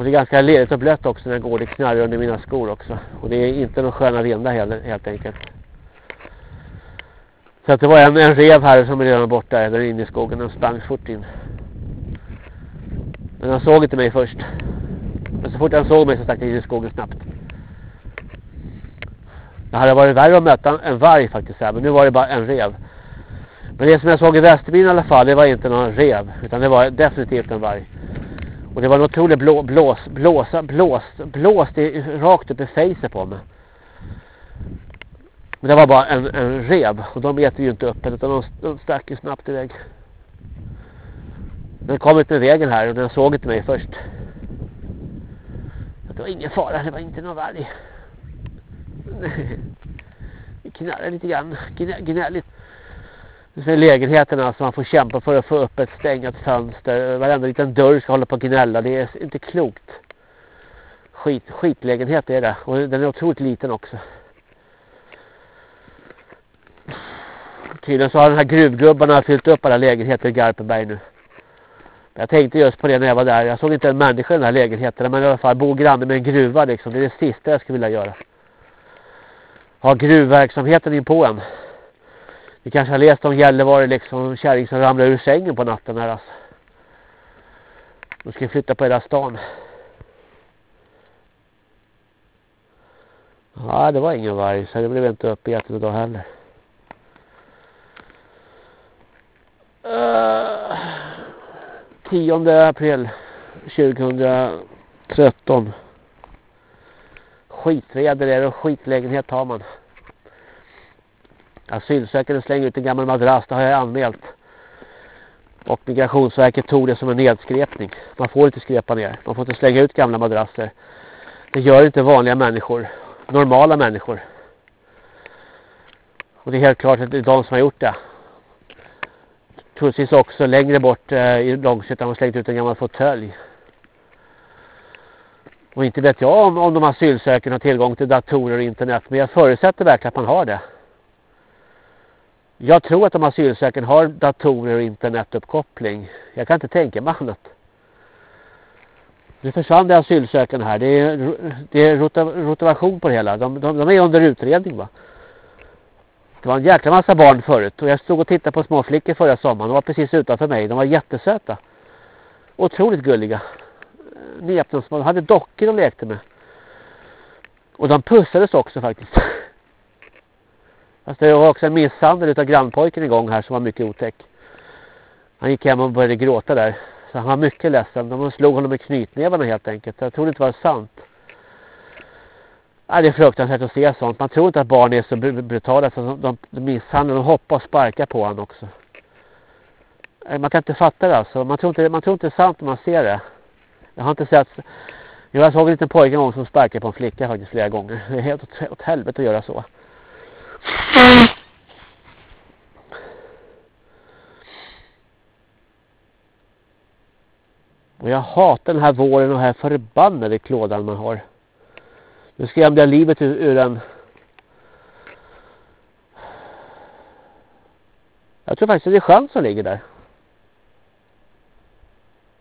Speaker 1: Och det är ganska ledigt och blött också när jag går. Det knarrar under mina skor också. Och det är inte någon sköna vindar heller, helt enkelt. Så att det var en, en rev här som är redan borta eller inne i skogen. Den sprang fort in. Men han såg inte mig först. Men så fort han såg mig så stack jag in i skogen snabbt. Det hade varit värre att möta en varg faktiskt här. Men nu var det bara en rev. Men det som jag såg i Västerbyn i alla fall. Det var inte någon rev. Utan det var definitivt en varg. Och det var en otrolig blå, blås, blåsa, blås, blås det rakt upp i fejset på mig. Men det var bara en, en rev och de äter ju inte upp utan de, de stack ju snabbt iväg. Den kom ut med vägen här och den såg inte mig först. Det var ingen fara, det var inte någon varg. Vi knarrade lite grann, gnälligt lägenheterna som man får kämpa för att få upp ett stängt fönster. Varenda liten dörr ska hålla på att gnälla. Det är inte klokt. Skit, skitlägenhet är det. Och den är otroligt liten också. Tydligen så har den här gruvgubbarna fyllt upp alla lägenheter i Garpenberg nu. Jag tänkte just på det när jag var där. Jag såg inte en människa i den här lägenheten. Men i alla fall bo granne med en gruva liksom. Det är det sista jag skulle vilja göra. Ha gruvverksamheten in på en. Ni kanske har läst om Gällivare liksom kärring som ramlar ur sängen på natten här alltså. De ska flytta på hela stan. Ja, det var ingen varg så det blev inte uppäten idag heller. Eh, uh, 10 april 2013. Skitväder är det och skitlägenhet har man. Asylsökande slänger ut en gammal madrass, det har jag anmält. Och Migrationsverket tog det som en nedskräpning. Man får inte skräpa ner. Man får inte slänga ut gamla madrasser. Det gör inte vanliga människor. Normala människor. Och det är helt klart att det är de som har gjort det. troligtvis också längre bort eh, i Långshyttan har slängt ut en gammal fåtölj. Och inte vet jag om, om de asylsökande har tillgång till datorer och internet. Men jag förutsätter verkligen att man har det. Jag tror att de asylsökande har datorer och internetuppkoppling. Jag kan inte tänka mig annat. Nu försvann det asylsökande här. Det är, det är rotation på det hela. De, de, de är under utredning va. Det var en jäkla massa barn förut. Och jag stod och tittade på småflickor förra sommaren. De var precis utanför mig. De var jättesöta. Otroligt gulliga. Nepna De hade dockor de lekte med. Och de pussades också faktiskt. Fast det var också en misshandel utav grannpojken igång här som var mycket otäck. Han gick hem och började gråta där. Så han var mycket ledsen. De slog honom med knytnävarna helt enkelt. Jag trodde inte det var sant. Ja, det är fruktansvärt att se sånt. Man tror inte att barn är så brutala. Så de, de misshandlar, de hoppar och sparkar på honom också. Man kan inte fatta det alltså. Man tror inte, man tror inte det är sant när man ser det. Jag har inte sett... Jag såg en liten pojke en gång som sparkade på en flicka faktiskt flera gånger. Det är helt åt, åt helvete att göra så. Och jag hatar den här våren och den här förbannade klådan man har. Nu skrämde jag livet ur, ur den. Jag tror faktiskt att det är sjön som ligger där.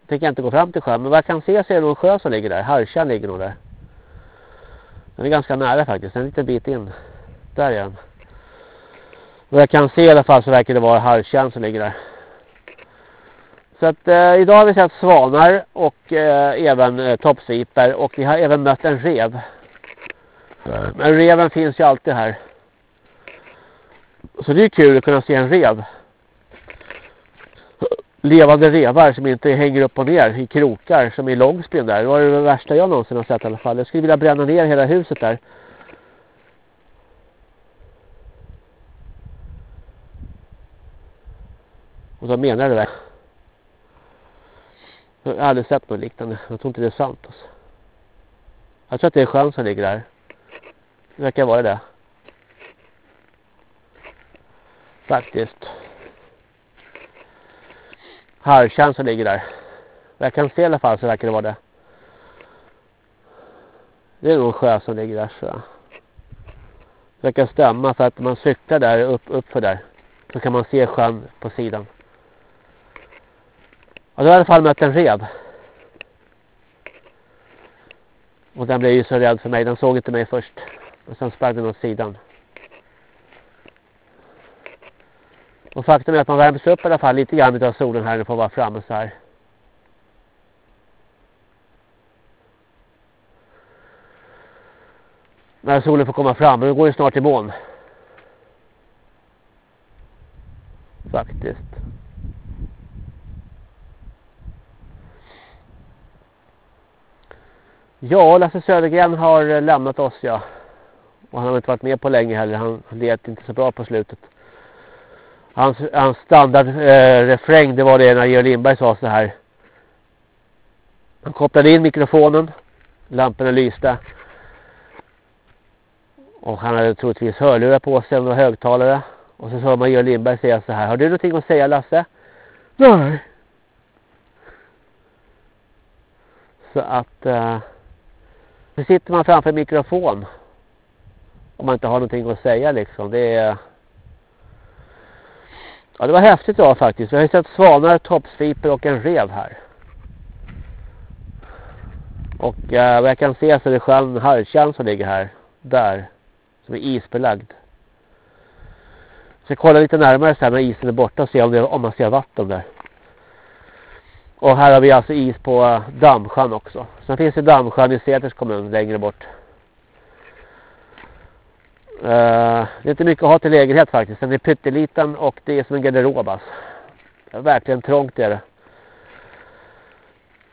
Speaker 1: Jag tänker inte gå fram till sjön. Men vad jag kan se så är det någon sjö som ligger där. Harkärn ligger nog där. Den är ganska nära faktiskt. En liten bit in. Där är den. Vad jag kan se i alla fall så verkar det vara Harkärn som ligger där. Så att eh, idag har vi sett svanar och eh, även eh, toppsviper. Och vi har även mött en rev. Men reven finns ju alltid här. Så det är kul att kunna se en rev. Levande revar som inte hänger upp och ner i krokar som i Långsbyn där. Det var det värsta jag någonsin har sett i alla fall. Jag skulle vilja bränna ner hela huset där. Och de menar jag det där. Jag har aldrig sett något liknande. Jag tror inte det är sant alltså. Jag tror att det är sjön som ligger där. Det verkar vara det. Faktiskt. Harkärn som ligger där. Vad jag kan se i alla fall så verkar det vara det. Det är nog en sjö som ligger där så. Det verkar stämma för att man cyklar där upp, upp för där. Så kan man se sjön på sidan. Ja, då har jag i alla fall mött en rev. Och den blev ju så rädd för mig. Den såg inte mig först. Och sen sprang den åt sidan. Och faktum är att man värms upp i alla fall lite grann av solen här. när får vara framme så här. När solen får komma fram. då går det snart i moln. Faktiskt. Ja, Lasse Södergren har eh, lämnat oss ja. Och han har inte varit med på länge heller. Han lät inte så bra på slutet. Hans, hans standardrefräng eh, det var det när Georg Lindberg sa så här. Han kopplade in mikrofonen. Lamporna lyste. Och han hade troligtvis hörlurar på sig och högtalare. Och så sa man Georg Lindberg säga så här. Har du någonting att säga Lasse? Nej. Så att... Eh, så sitter man framför mikrofon. Om man inte har någonting att säga liksom. Det är... Ja, det var häftigt idag faktiskt. Jag har ju sett svanar, toppsviper och en rev här. Och eh, vad jag kan se så är det sjön Harkärn som ligger här. Där. Som är isbelagd. Så jag kollar lite närmare så här när isen är borta och se om, det, om man ser vatten där. Och här har vi alltså is på Damsjön Dammsjön också. Sen finns det Dammsjön i Säters kommun längre bort. Uh, det är inte mycket att ha till lägenhet faktiskt. Den är pytteliten och det är som en garderob alltså. Det är verkligen trångt är det.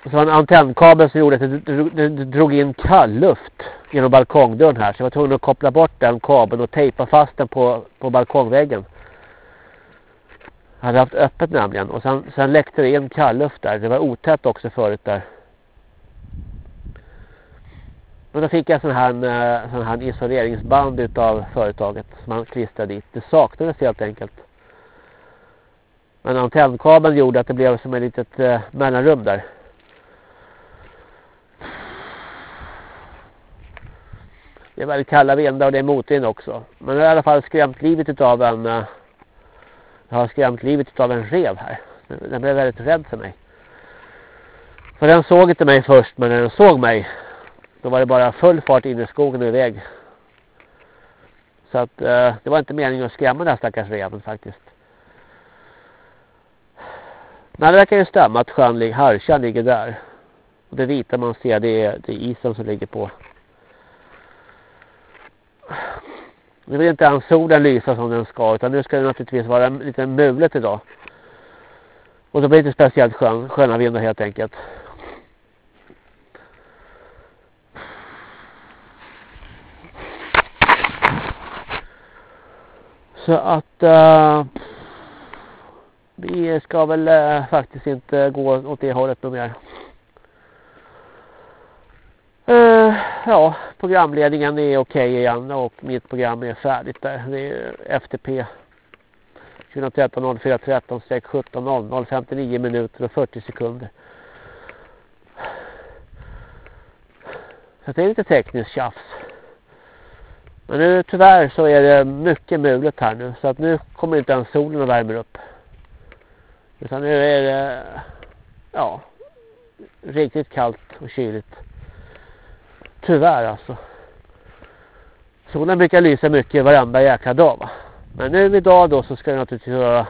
Speaker 1: Och så var en antennkabel som gjorde att det, det drog in kall luft genom balkongdörren här. Så jag var tvungen att koppla bort den kabeln och tejpa fast den på, på balkongväggen. Jag hade haft öppet nämligen. Och sen, sen läckte det in kallluft där. Det var otätt också förut där. Men då fick jag sån här, eh, sån här isoleringsband utav företaget som man klistrade dit. Det saknades helt enkelt. Men antennkabeln gjorde att det blev som ett litet eh, mellanrum där. Det är väldigt kalla vindar och det är motvind också. Men det har i alla fall skrämt livet utav en... Eh, jag har skrämt livet utav en rev här. Den blev väldigt rädd för mig. För den såg inte mig först men när den såg mig då var det bara full fart in i skogen och iväg. Så att eh, det var inte meningen att skrämma den här stackars reven faktiskt. Men det verkar ju stämma att sjön, Harkärn ligger där. Och det vita man ser det är, det är isen som ligger på. Nu vill inte ens solen lysa som den ska utan nu ska det naturligtvis vara lite mulet idag. Och då blir det inte speciellt skön, sköna vindar helt enkelt. Så att uh, vi ska väl uh, faktiskt inte gå åt det hållet något mer. Uh, ja, programledningen är okej okay igen och mitt program är färdigt där. Det är FTP 2013 04 13 17 00 59 minuter och 40 sekunder. Så det är lite tekniskt tjafs. Men nu tyvärr så är det mycket mulet här nu så att nu kommer inte ens solen och värmer upp. Utan nu är det ja riktigt kallt och kyligt. Tyvärr alltså. Solen brukar lysa mycket varenda jäkla dag va. Men nu idag då så ska det naturligtvis vara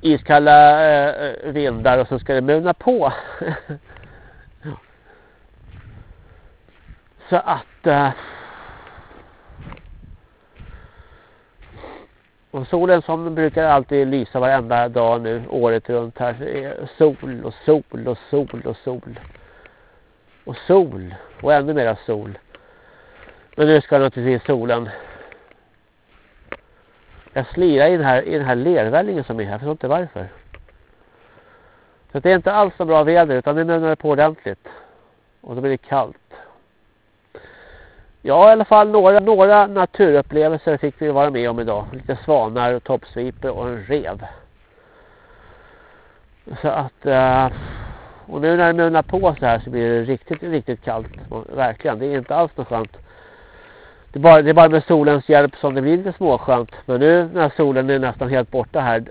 Speaker 1: iskalla eh, vindar och så ska det mulna på. så att eh, och solen som brukar alltid lysa varenda dag nu året runt här är sol och sol och sol och sol och sol och ännu mera sol men nu ska naturligtvis solen jag slirar i den här, i den här lervällingen som är här. Jag förstår inte varför. Så det är inte alls så bra väder utan det munnar på ordentligt. Och då blir det kallt. Ja, i alla fall några, några naturupplevelser fick vi vara med om idag. Lite svanar, och toppsviper och en rev. Så att... Uh, och nu när det munnar på så här så blir det riktigt, riktigt kallt. Verkligen, det är inte alls något skönt. Det är, bara, det är bara med solens hjälp som det blir lite småskönt. Men nu när solen är nästan helt borta här.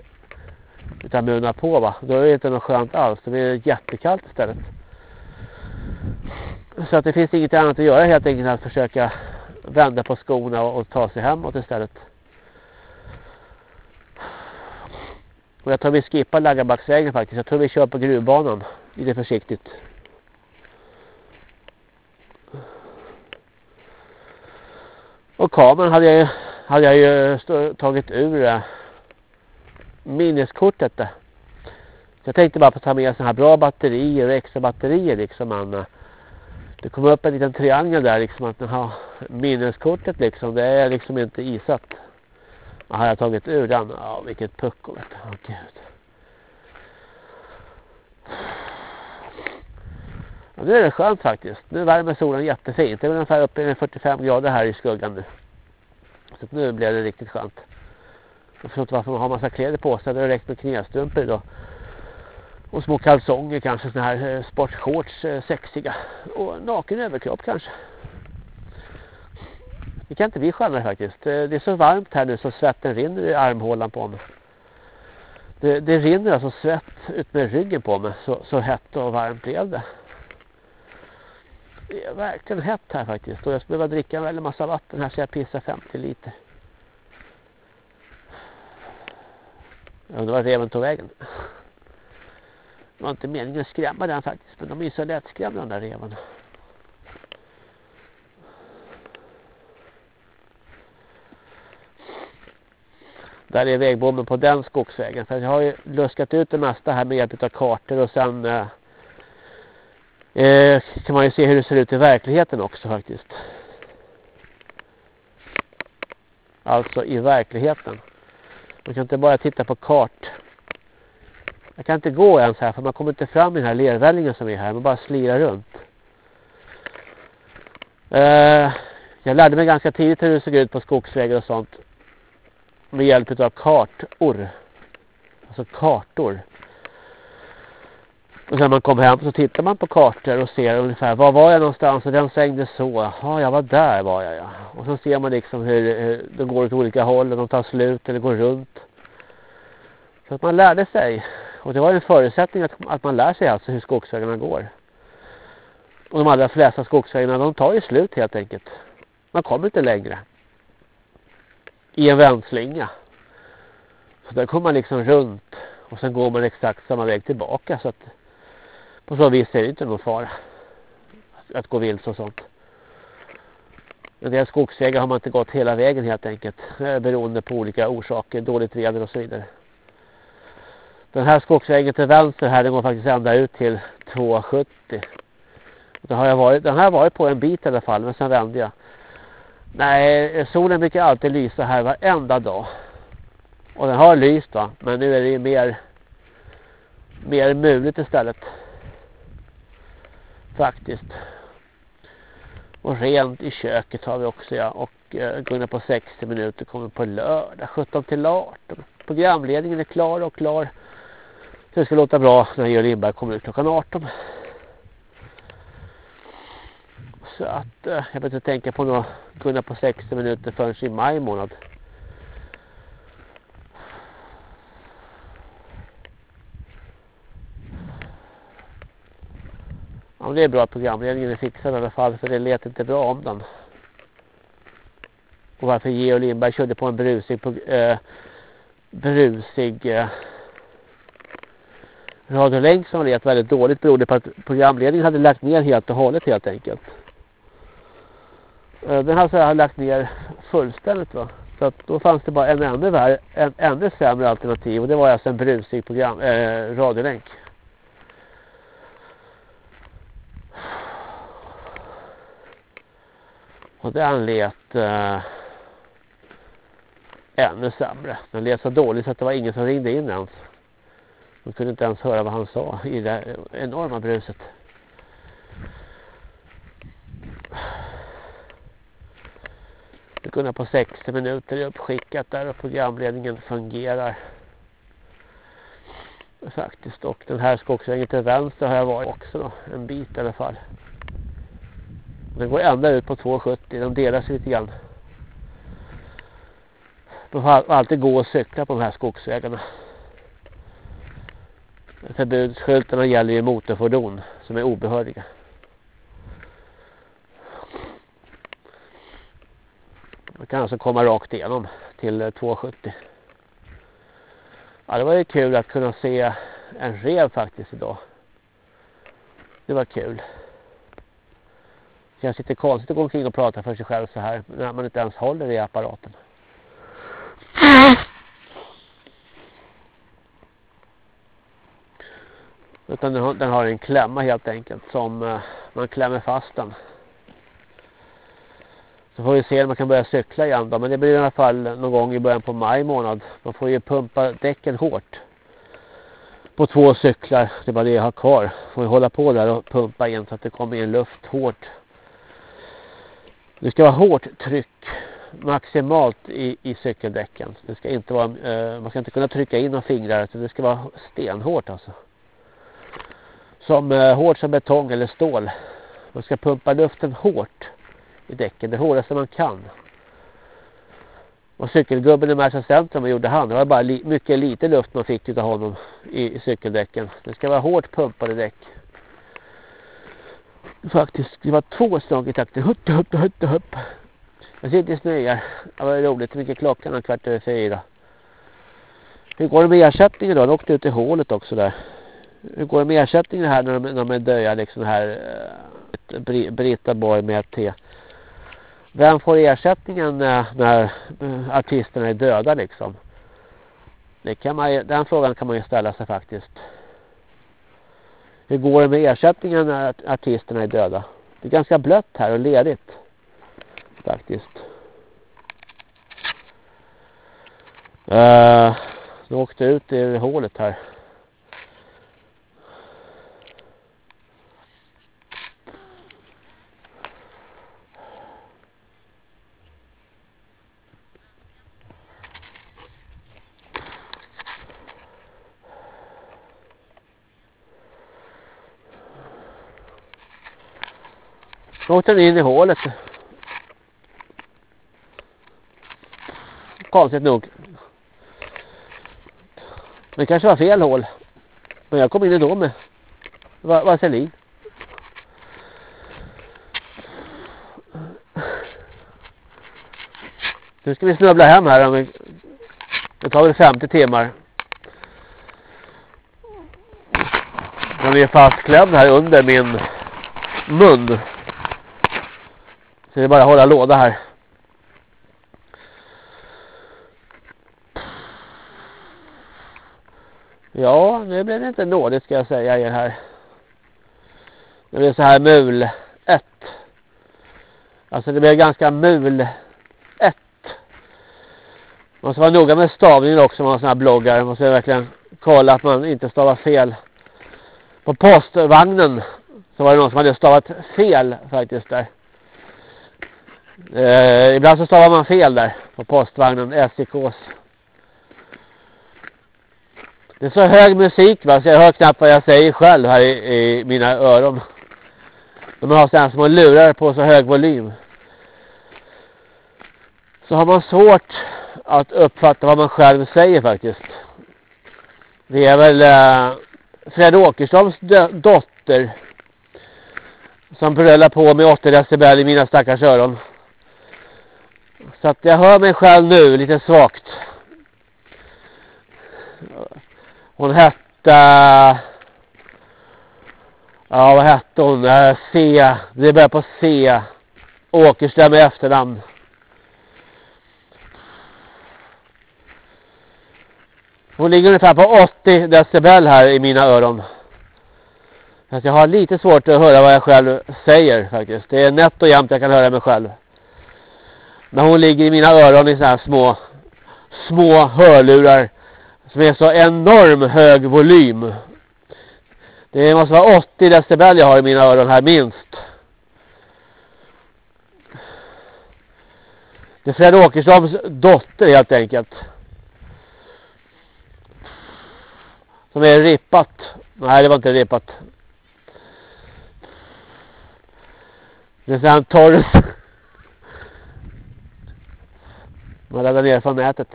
Speaker 1: Utan munnar på va. Då är det inte något skönt alls. Det blir jättekallt istället. Så att det finns inget annat att göra helt enkelt än att försöka vända på skorna och, och ta sig hemåt istället. Och jag tror vi skippar Laggarbacksvägen faktiskt. Jag tror vi kör på gruvbanan. Lite försiktigt. Och kameran hade jag, hade jag ju stå, tagit ur äh, minneskortet. Där. Så jag tänkte bara på att ta med sådana här bra batterier och extra batterier liksom. Man, äh, eh, det kom upp en liten triangel där liksom att ha minneskortet liksom. Det är liksom inte isat. Och har jag tagit ur den? Ja, vilket pucko vet du. Gud. Och nu är det skönt faktiskt. Nu värmer solen jättefint. Det är ungefär uppe i 45 grader här i skuggan nu. Så nu blev det riktigt skönt. Jag förstår inte varför man har massa kläder på sig. Det har räckt med knästrumpor idag. Och små kalsonger kanske. Såna här eh, sportshorts eh, sexiga. Och naken överkropp kanske. Det kan inte bli skönare faktiskt. Det är så varmt här nu så svetten rinner i armhålan på mig. Det, det rinner alltså svett ut med ryggen på mig. Så, så hett och varmt blev det. Det är verkligen hett här faktiskt. Och jag skulle behöva dricka en väldig massa vatten här så jag pissar 50 liter. Jag undrar var reven tog vägen. Det var inte meningen att skrämma den faktiskt. Men de är ju så lättskrämda de där revarna. Där är vägbommen på den skogsvägen. För jag har ju luskat ut det mesta här med hjälp av kartor och sen eh, eh, kan man ju se hur det ser ut i verkligheten också faktiskt. Alltså i verkligheten. Man kan inte bara titta på kart. Jag kan inte gå ens här för man kommer inte fram i den här lervällingen som är här. Man bara slirar runt. Eh, jag lärde mig ganska tidigt hur det såg ut på skogsvägar och sånt. med hjälp av kartor. Alltså kartor. Och sen man kom hem så tittar man på kartor och ser ungefär var var jag någonstans och den svängde så. Ja, jag var där var jag ja. Och så ser man liksom hur, hur de går åt olika håll och de tar slut eller går runt. Så att man lärde sig. Och det var en förutsättning att, att man lär sig alltså hur skogsvägarna går. Och de allra flesta skogsvägarna de tar ju slut helt enkelt. Man kommer inte längre. I en vändslinga. Så där kommer man liksom runt. Och sen går man exakt samma väg tillbaka. Så att på så vis är det inte någon fara. Att gå vilse och sånt. En del skogsvägar har man inte gått hela vägen helt enkelt. Eh, beroende på olika orsaker. Dåligt väder och så vidare. Den här skogsvägen till vänster här den går faktiskt ända ut till 270. Den har jag varit, den har jag varit på en bit i alla fall men sen vände jag. Nej, solen brukar alltid lysa här varenda dag. Och den har lyst va, men nu är det ju mer mer muligt istället. Faktiskt. Och rent i köket har vi också ja. Och eh, går på 60 minuter kommer på lördag 17 till 18. Programledningen är klar och klar. Så det ska låta bra när Georg Lindberg kommer ut klockan 18. Så att eh, jag behöver inte tänka på något kunna på 60 minuter förrän i maj månad. Ja, det är bra att programledningen är fixad i alla fall för det lät inte bra om den. Och varför Georg Lindberg körde på en brusig eh, brusig eh, radiolänk som lät väldigt dåligt berodde på att programledningen hade lagt ner helt och hållet helt enkelt. Eh, den alltså, har så lagt ner fullständigt va. Så att då fanns det bara en ännu, värre, en ännu sämre alternativ och det var alltså en brusig program, eh, radiolänk. Och den lät eh, ännu sämre. Den lät så dåligt så att det var ingen som ringde in ens. De kunde inte ens höra vad han sa i det enorma bruset. Det kunde på 60 minuter uppskickat där och programledningen fungerar. Faktiskt. Och den här skogsvägen till vänster har jag varit också då. En bit i alla fall. Den går ända ut på 270. De delar sig lite grann. Man får alltid gå och cykla på de här skogsvägarna. Förbudsskyltarna gäller ju motorfordon som är obehöriga. Man kan alltså komma rakt igenom till eh, 270. Ja, det var ju kul att kunna se en rev faktiskt idag. Det var kul. Det lite konstigt att gå omkring och prata för sig själv så här när man inte ens håller i apparaten. Utan den har, den har en klämma helt enkelt som eh, man klämmer fast den. Så får vi se om man kan börja cykla igen då. Men det blir i alla fall någon gång i början på maj månad. Man får ju pumpa däcken hårt. På två cyklar. Det är bara det jag har kvar. Får vi hålla på där och pumpa in så att det kommer in luft hårt. Det ska vara hårt tryck maximalt i, i cykeldäcken. Det ska inte vara, eh, man ska inte kunna trycka in några fingrar utan det ska vara stenhårt alltså. Som eh, hårt som betong eller stål. Man ska pumpa luften hårt i däcken. Det hårdaste man kan. Och cykelgubben i Märsta centrum, vad gjorde han? Det var bara li mycket lite luft man fick av honom i, i cykeldäcken. Det ska vara hårt pumpade däck. Faktiskt, det var två slag i takten. Hutt, hutt, hutt, hutt. Jag sitter i snöar. Det var roligt. Hur mycket klockan är kvart över fyra. Hur går det med ersättningen då? Den åkte ut i hålet också där. Hur går det med ersättningen här när de, när de är döda? Liksom här. Eh, äh, Britta Borg med T. Vem får ersättningen eh, när, när artisterna är döda liksom? Det kan man, den frågan kan man ju ställa sig faktiskt. Hur går det med ersättningen när artisterna är döda? Det är ganska blött här och ledigt. Faktiskt. Uh, nu åkte ut i hålet här. Så åkte den in i hålet. Konstigt nog. Det kanske var fel hål. Men jag kom in ändå med vaselin. Nu ska vi snubbla hem här. Det tar väl 50 timmar. Den är fastklämd här under min mun. Så det är bara att hålla låda här. Ja, nu blev det inte nådigt ska jag säga er här. Det blev så här mul 1. Alltså det blev ganska mul 1. Man ska vara noga med stavningen också om man har sådana här bloggar. Man ska verkligen kolla att man inte stavar fel. På postvagnen så var det någon som hade stavat fel faktiskt där. Eh, ibland så stavar man fel där på postvagnen SIKs. Det är så hög musik va, så jag hör knappt vad jag säger själv här i, i mina öron. När man har sådana små lurar på så hög volym. Så har man svårt att uppfatta vad man själv säger faktiskt. Det är väl eh, Fred Åkerströms dotter som brölar på med 80 decibel i mina stackars öron. Så att jag hör mig själv nu lite svagt. Hon hette... Ja, vad hette hon? Eh, C. Det börjar på C. Åkerström i efternamn. Hon ligger ungefär på 80 decibel här i mina öron. Så jag har lite svårt att höra vad jag själv säger faktiskt. Det är nätt och jämnt jag kan höra mig själv. När hon ligger i mina öron i så här små, små hörlurar som är så enorm hög volym. Det måste vara 80 decibel jag har i mina öron här minst. Det är Fred Åkerströms dotter helt enkelt. Som är rippat. Nej det var inte rippat. Det är sån torr. Man laddar ner från nätet.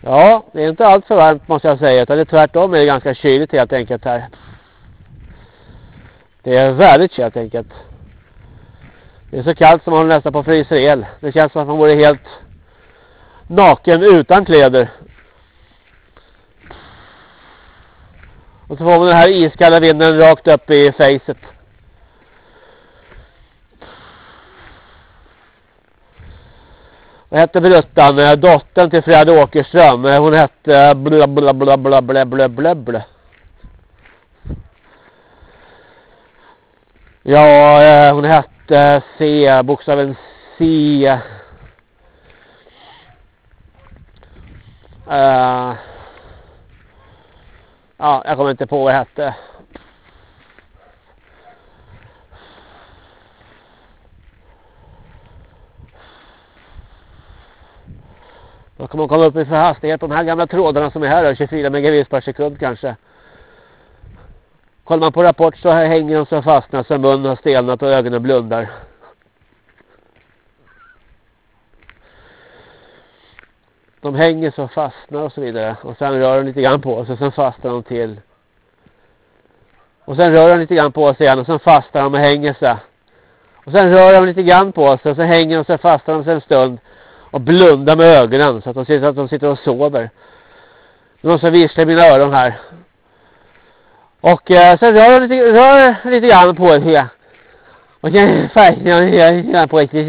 Speaker 1: Ja, det är inte allt för varmt måste jag säga. Utan det är tvärtom är det ganska kyligt helt enkelt här. Det är väldigt helt enkelt. Det är så kallt som man nästan på fryser el. Det känns som att man vore helt naken utan kläder. Och så får man den här iskalla vinden rakt upp i facet. Vad hette bruttan? Eh, dottern till Fred Åkerström. Eh, hon hette bla bla bla bla bla bla bla bla. Ja, eh, hon hette C, bokstaven C. Uh, ja, jag kommer inte på vad det hette. Då kan man komma upp i för hastighet på de här gamla trådarna som är här, 24 megabits per sekund kanske. Kollar man på rapport så här hänger de så fastnat så munnen har stelnat och ögonen blundar. De hänger så fastnar och så vidare. Och sen rör de lite grann på sig, sen fastnar de till. Och sen rör de lite grann på sig igen och sen fastnar de och hänger sig. Och sen rör de lite grann på sig och så hänger de sig fastnar de sig en stund och blundar med ögonen så att de ser att de sitter och sover. Det är någon som visslar i mina öron här. Och eh, sen rör de lite, rör lite grann på sig. Och sen fastnar de lite grann på sig.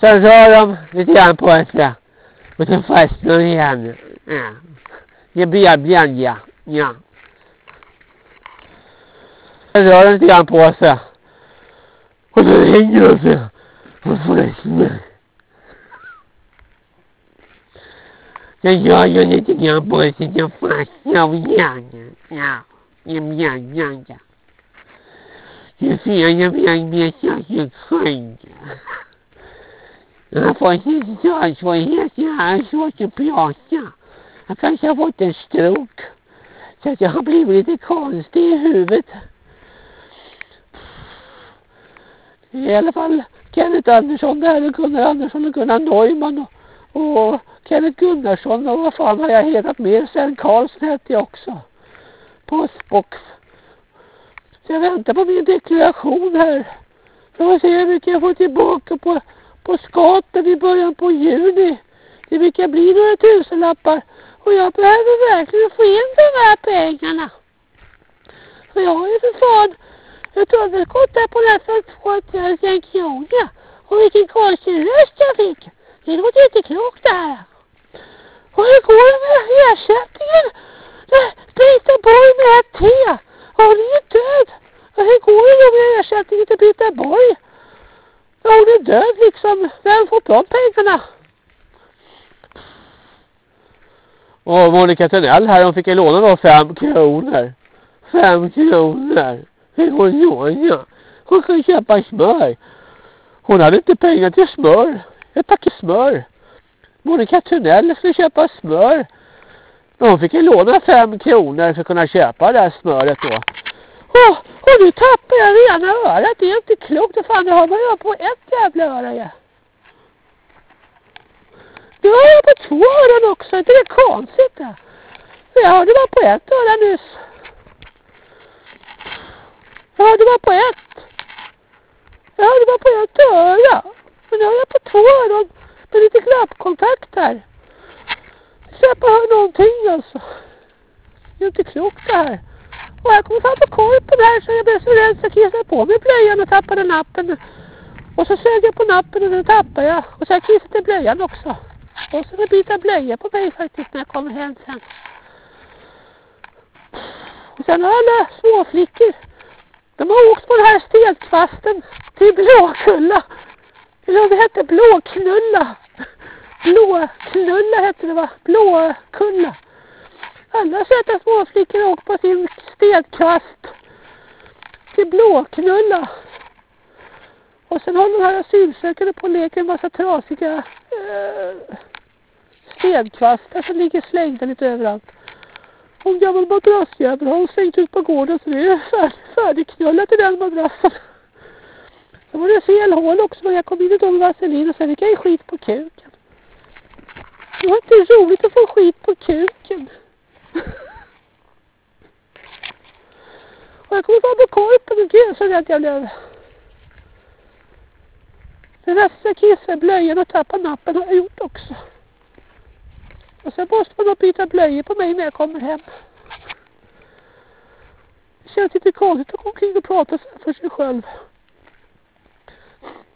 Speaker 1: Sen rör de lite grann på sig. Och sen fastnar de igen. Det blir björn, ja. ja. Sen rör de lite grann på sig. Och så hänger han sig på fläkten. Jag gör jag lite grann på det så att jag fastnar av hjärnan. Ja, jag menar det. Det fel blir mer särskilt skönt. Jag har fått lite talsvårighet, jag har svårt att prata. Jag kanske har fått en stroke. Så att jag har blivit lite konstig i huvudet. I alla fall Kenneth Andersson där och Gunnar Andersson och Gunnar Neumann och, och Kenneth Gunnarsson och vad fan har jag hetat mer? Sven Karlsson hette jag också. Postbox. Så jag väntar på min deklaration här. För att se hur mycket jag får tillbaka på, på skatten i början på juni. Det brukar bli några tusenlappar. Och jag behöver verkligen få in de här pengarna. För jag har ju för fan ett underskott där på nästan 2000 kronor. Och vilken konstig röst jag fick. Det låter inte klokt det här. Och hur går det med ersättningen? Brita Borg med ett T. Hon är ju död. Och hur går det då med ersättningen till Brita Borg? Ja, hon är död liksom. Vem får de pengarna? Och Monica Tunnell här, hon fick ju låna då fem kronor. Fem kronor till hon låna? Hon skulle köpa smör. Hon hade inte pengar till smör. Ett paket smör. Monica Tunnell skulle köpa smör. Hon fick ju låna fem kronor för att kunna köpa det här smöret då. Åh, och nu tappar jag det ena örat. Det är inte klokt. Fan, det har man ju på ett jävla öra ja. Nu har jag på två öron också. Det är konstigt det. Jag hörde bara på ett öra nyss. Jag hörde bara på ett. Jag hörde bara på ett öra. Men nu har jag på två öron med lite glappkontakt här. Så jag bara hör någonting alltså. Det är inte klokt det här. Och jag kommer fram på korpen här så jag blev så rädd så jag kissade på mig blöjan och tappade nappen. Och så sög jag på nappen och den tappade jag. Och så har jag kissat i blöjan också. Och så får byta blöja på mig faktiskt när jag kommer hem sen. Och sen har alla småflickor. De har åkt på den här stenkvasten till Blåkulla. Eller det hette Blåknulla. Blåknulla hette det va? Blåkulla. Alla söta småflickor har åkt på sin stenkvast till Blåknulla. Och sen håller de här asylsökande på och leker en massa trasiga eh, stenkvastar som ligger slängda lite överallt. En gammal madrassjävel har hon slängt ut på gården så det är färdig, färdigknullat i den madrassen. Sen var det fel hål också men jag kom in i dem vaselin och sen fick jag skit på kuken. Det var inte roligt att få skit på kuken. och jag kom fram på korpen och gud så rädd jag blev. Det värsta jag kissar blöjan och tappade nappen har jag gjort också. Och sen måste man då byta blöjor på mig när jag kommer hem. Det känns lite konstigt att gå omkring och prata så för sig själv.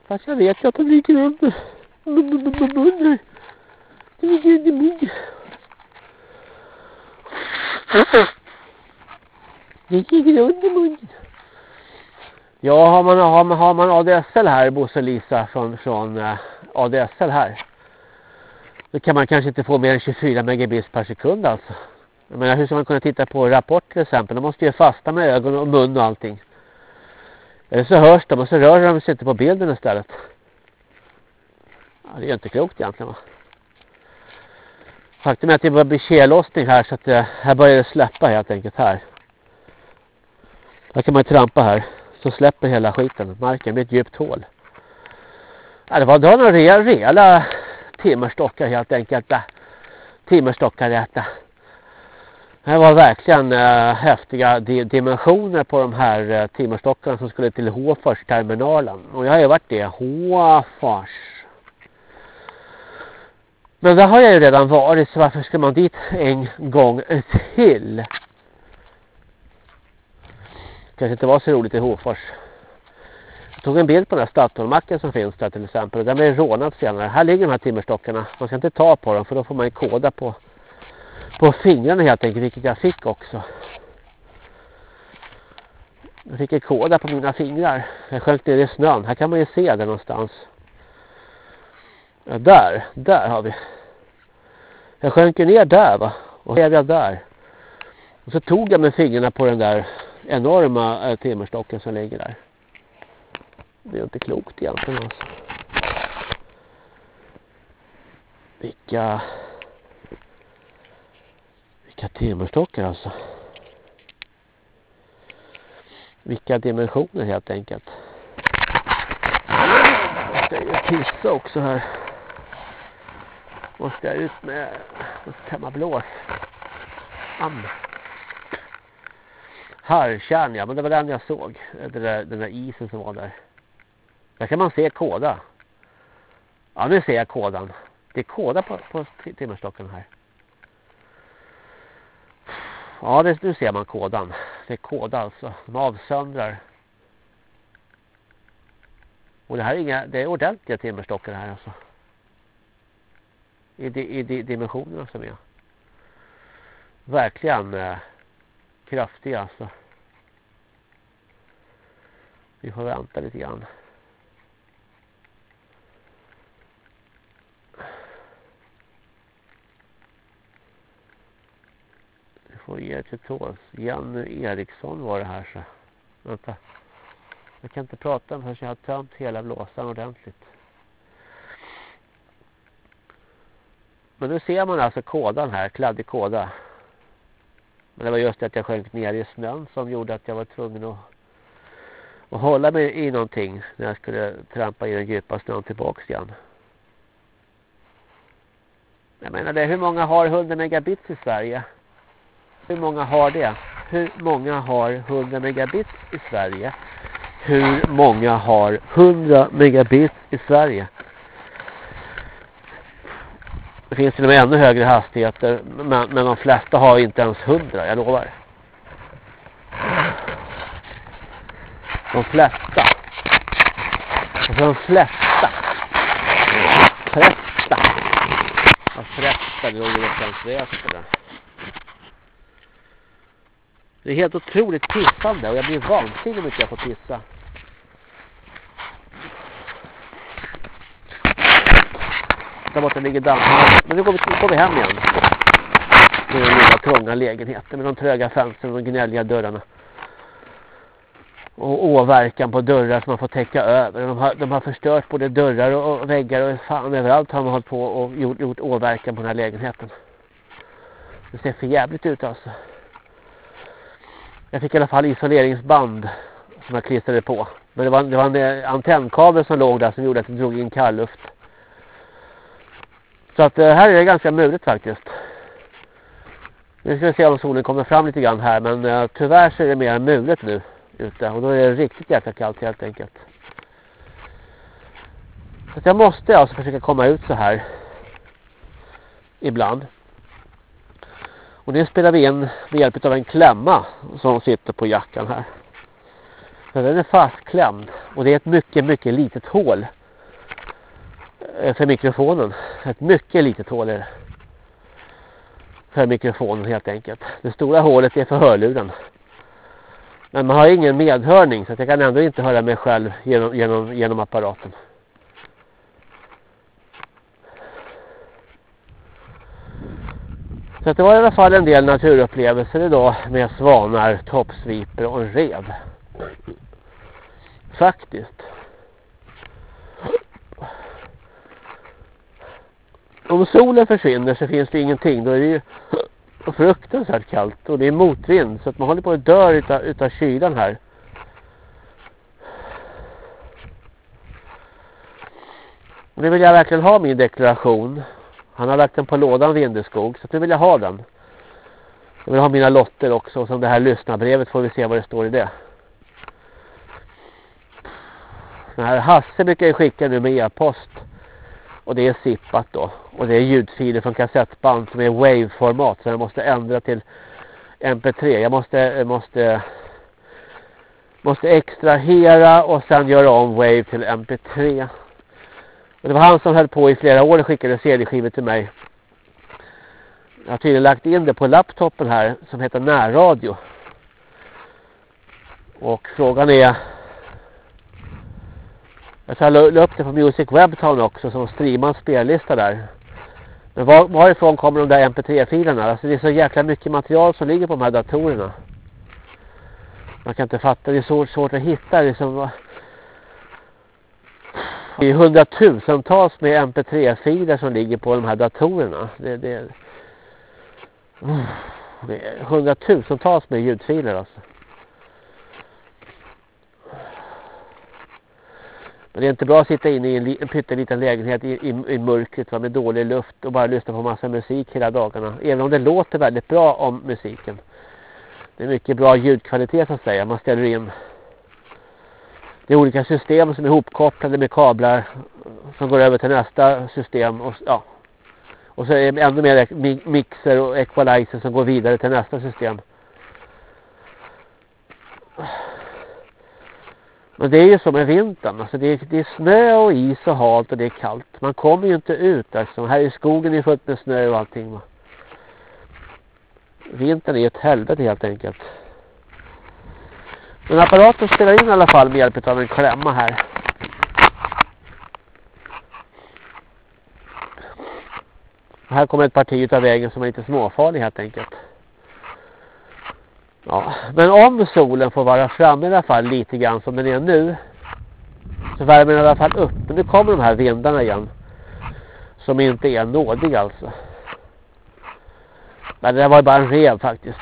Speaker 1: Fast jag vet ju att de ligger under. under, Det ligger under munnen. Det ligger under munnen. Ja, har man, har man, har man ADSL här, Bosse Lisa, från, från eh, ADSL här. Då kan man kanske inte få mer än 24 megabits per sekund alltså. Jag menar, hur ska man kunna titta på rapport till exempel? De måste ju fasta med ögon och mun och allting. Eller så hörs de och så rör de sig inte på bilden istället. Ja, det är ju inte klokt egentligen va. Faktum är att det börjar bli tjällossning här så att det här börjar det släppa helt enkelt här. Här kan man trampa här så släpper hela skiten. Marken blir ett djupt hål. Ja, det var, det var några rejäla timmerstockar helt enkelt. Timmerstockar detta. Det eh, var verkligen eh, häftiga di dimensioner på de här eh, timmerstockarna som skulle till Håfors terminalen. Och jag har ju varit det. Håfors. Men där har jag ju redan varit så varför ska man dit en gång till? kanske inte var så roligt i Håfors. Jag tog en bild på den här Statoilmacken som finns där till exempel. Och den blev rånad senare. Här ligger de här timmerstockarna. Man ska inte ta på dem för då får man koda på, på fingrarna helt enkelt. Vilket jag fick också. Jag fick en koda på mina fingrar. Jag sjönk ner i snön. Här kan man ju se det någonstans. Ja, där. Där har vi. Jag sjönk ner där va. Och så jag där. Och så tog jag med fingrarna på den där enorma eh, timmerstocken som ligger där. Det är inte klokt egentligen alltså. Vilka Vilka timmerstockar alltså. Vilka dimensioner helt enkelt. Jag ska ju pissa också här. Och jag ut med tämma blås. Am. Harkärn, ja men det var den jag såg. Det där, den där isen som var där. Där kan man se kåda. Ja nu ser jag kådan. Det är kåda på, på timmerstocken här. Ja, det, nu ser man kådan. Det är kåda alltså. De avsöndrar. Och det här är inga, det är ordentliga timmerstockar här alltså. I, di, i dimensionerna som är. Verkligen eh, kraftiga alltså. Vi får vänta lite grann. Får ge till tåls. Janne Eriksson var det här så. Vänta. Jag kan inte prata förrän jag har tömt hela blåsan ordentligt. Men nu ser man alltså kodan här, kladdig koda. Men det var just det att jag sjönk ner i snön som gjorde att jag var tvungen att, att hålla mig i någonting när jag skulle trampa i den djupa snön tillbaks igen. Jag menar det, hur många har 100 megabits i Sverige? Hur många har det? Hur många har 100 megabit i Sverige? Hur många har 100 megabit i Sverige? Det finns till och med ännu högre hastigheter men, men de flesta har inte ens 100, jag lovar. De flesta. Alltså de flesta. Flesta. Ja, flesta, det låg ju någonstans väster där. Det är helt otroligt pissande och jag blir vansinnig om inte jag får pissa. Där borta ligger dammen. Men nu går vi, nu går vi hem igen. Med den lilla trånga lägenheten med de tröga fönstren och de gnälliga dörrarna. Och åverkan på dörrar som man får täcka över. De har, de har förstört både dörrar och väggar och fan överallt har man hållit på och gjort, gjort åverkan på den här lägenheten. Det ser för jävligt ut alltså. Jag fick i alla fall isoleringsband som jag klistrade på. Men det var, det var en eh, antennkabel som låg där som gjorde att det drog in kallluft. Så att eh, här är det ganska muligt faktiskt. Nu ska vi se om solen kommer fram lite grann här. Men eh, tyvärr så är det mer mulet nu ute. Och då är det riktigt jäkla kallt helt enkelt. Så att jag måste alltså försöka komma ut så här. Ibland. Och det spelar vi in med hjälp av en klämma som sitter på jackan här. Så den är fastklämd och det är ett mycket, mycket litet hål eh, för mikrofonen. Ett mycket litet hål är det. För mikrofonen helt enkelt. Det stora hålet är för hörluren. Men man har ingen medhörning så att jag kan ändå inte höra mig själv genom, genom, genom apparaten. Så det var i alla fall en del naturupplevelser idag med svanar, toppsviper och en rev. Faktiskt. Om solen försvinner så finns det ingenting. Då är det ju fruktansvärt kallt och det är motvind så att man håller på att dö utav, utav kylan här. Nu vill jag verkligen ha min deklaration han har lagt den på lådan Vindeskog så nu vill jag ha den. Jag vill ha mina lotter också och som det här lyssnarbrevet får vi se vad det står i det. Den här Hasse brukar jag skicka nu med e-post. Och det är zippat då. Och det är ljudfiler från kassettband som är wave-format. Så jag måste ändra till mp3. Jag måste, måste, måste extrahera och sen göra om wave till mp3. Och det var han som höll på i flera år och skickade CD-skivor till mig. Jag har tydligen lagt in det på laptopen här som heter närradio. Och frågan är... Jag ska la upp det på Music Webtown också som streamar spellista där. Men var, varifrån kommer de där mp3-filerna? Alltså det är så jäkla mycket material som ligger på de här datorerna. Man kan inte fatta, det är så svårt att hitta. Det är som, det är hundratusentals med mp3-filer som ligger på de här datorerna. Det, det... hundratusentals med ljudfiler alltså. Men det är inte bra att sitta inne i en pytteliten lägenhet i, i, i mörkret va, med dålig luft och bara lyssna på massa musik hela dagarna. Även om det låter väldigt bra om musiken. Det är mycket bra ljudkvalitet så att säga. Man ställer in det är olika system som är ihopkopplade med kablar som går över till nästa system och, ja. och så är det ännu mer mixer och equalizer som går vidare till nästa system. Men det är ju som med vintern. Alltså det, är, det är snö och is och halt och det är kallt. Man kommer ju inte ut. Alltså. Här i skogen är fullt med snö och allting. Vintern är ett helvete helt enkelt. Men apparaten spelar in i alla fall med hjälp av en klämma här. här kommer ett parti av vägen som är lite småfarlig helt enkelt. Ja, men om solen får vara framme i alla fall lite grann som den är nu så värmer den i alla fall upp. Men nu kommer de här vindarna igen som inte är nådiga alltså. Men det var bara en rev faktiskt.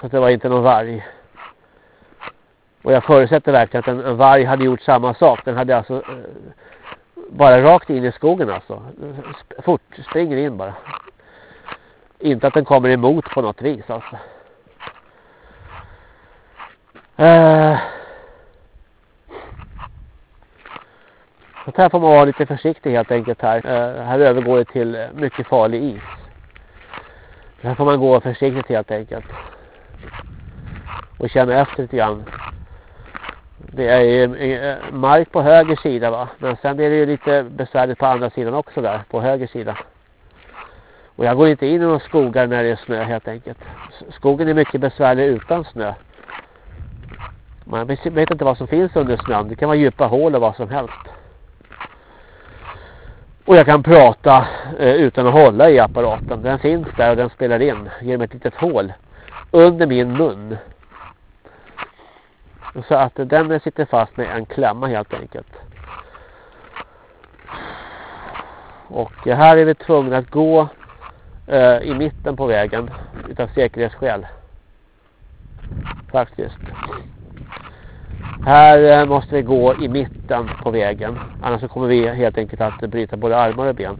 Speaker 1: Så det var inte någon varg. Och jag förutsätter verkligen att en, en varg hade gjort samma sak. Den hade alltså eh, bara rakt in i skogen alltså. Fort, springer in bara. Inte att den kommer emot på något vis alltså. Uh, så här får man vara lite försiktig helt enkelt här. Eh, här övergår det till mycket farlig is. Här får man gå försiktigt helt enkelt. Och känna efter lite grann. Det är eh, mark på höger sida va. Men sen är det ju lite besvärligt på andra sidan också där. På höger sida. Och jag går inte in i några skogar när det är snö helt enkelt. Skogen är mycket besvärlig utan snö. Man vet inte vad som finns under snön. Det kan vara djupa hål och vad som helst. Och jag kan prata eh, utan att hålla i apparaten. Den finns där och den spelar in genom ett litet hål under min mun. Så att den sitter fast med en klämma helt enkelt. Och här är vi tvungna att gå eh, i mitten på vägen utav säkerhetsskäl. Faktiskt. Här eh, måste vi gå i mitten på vägen. Annars kommer vi helt enkelt att bryta både armar och ben.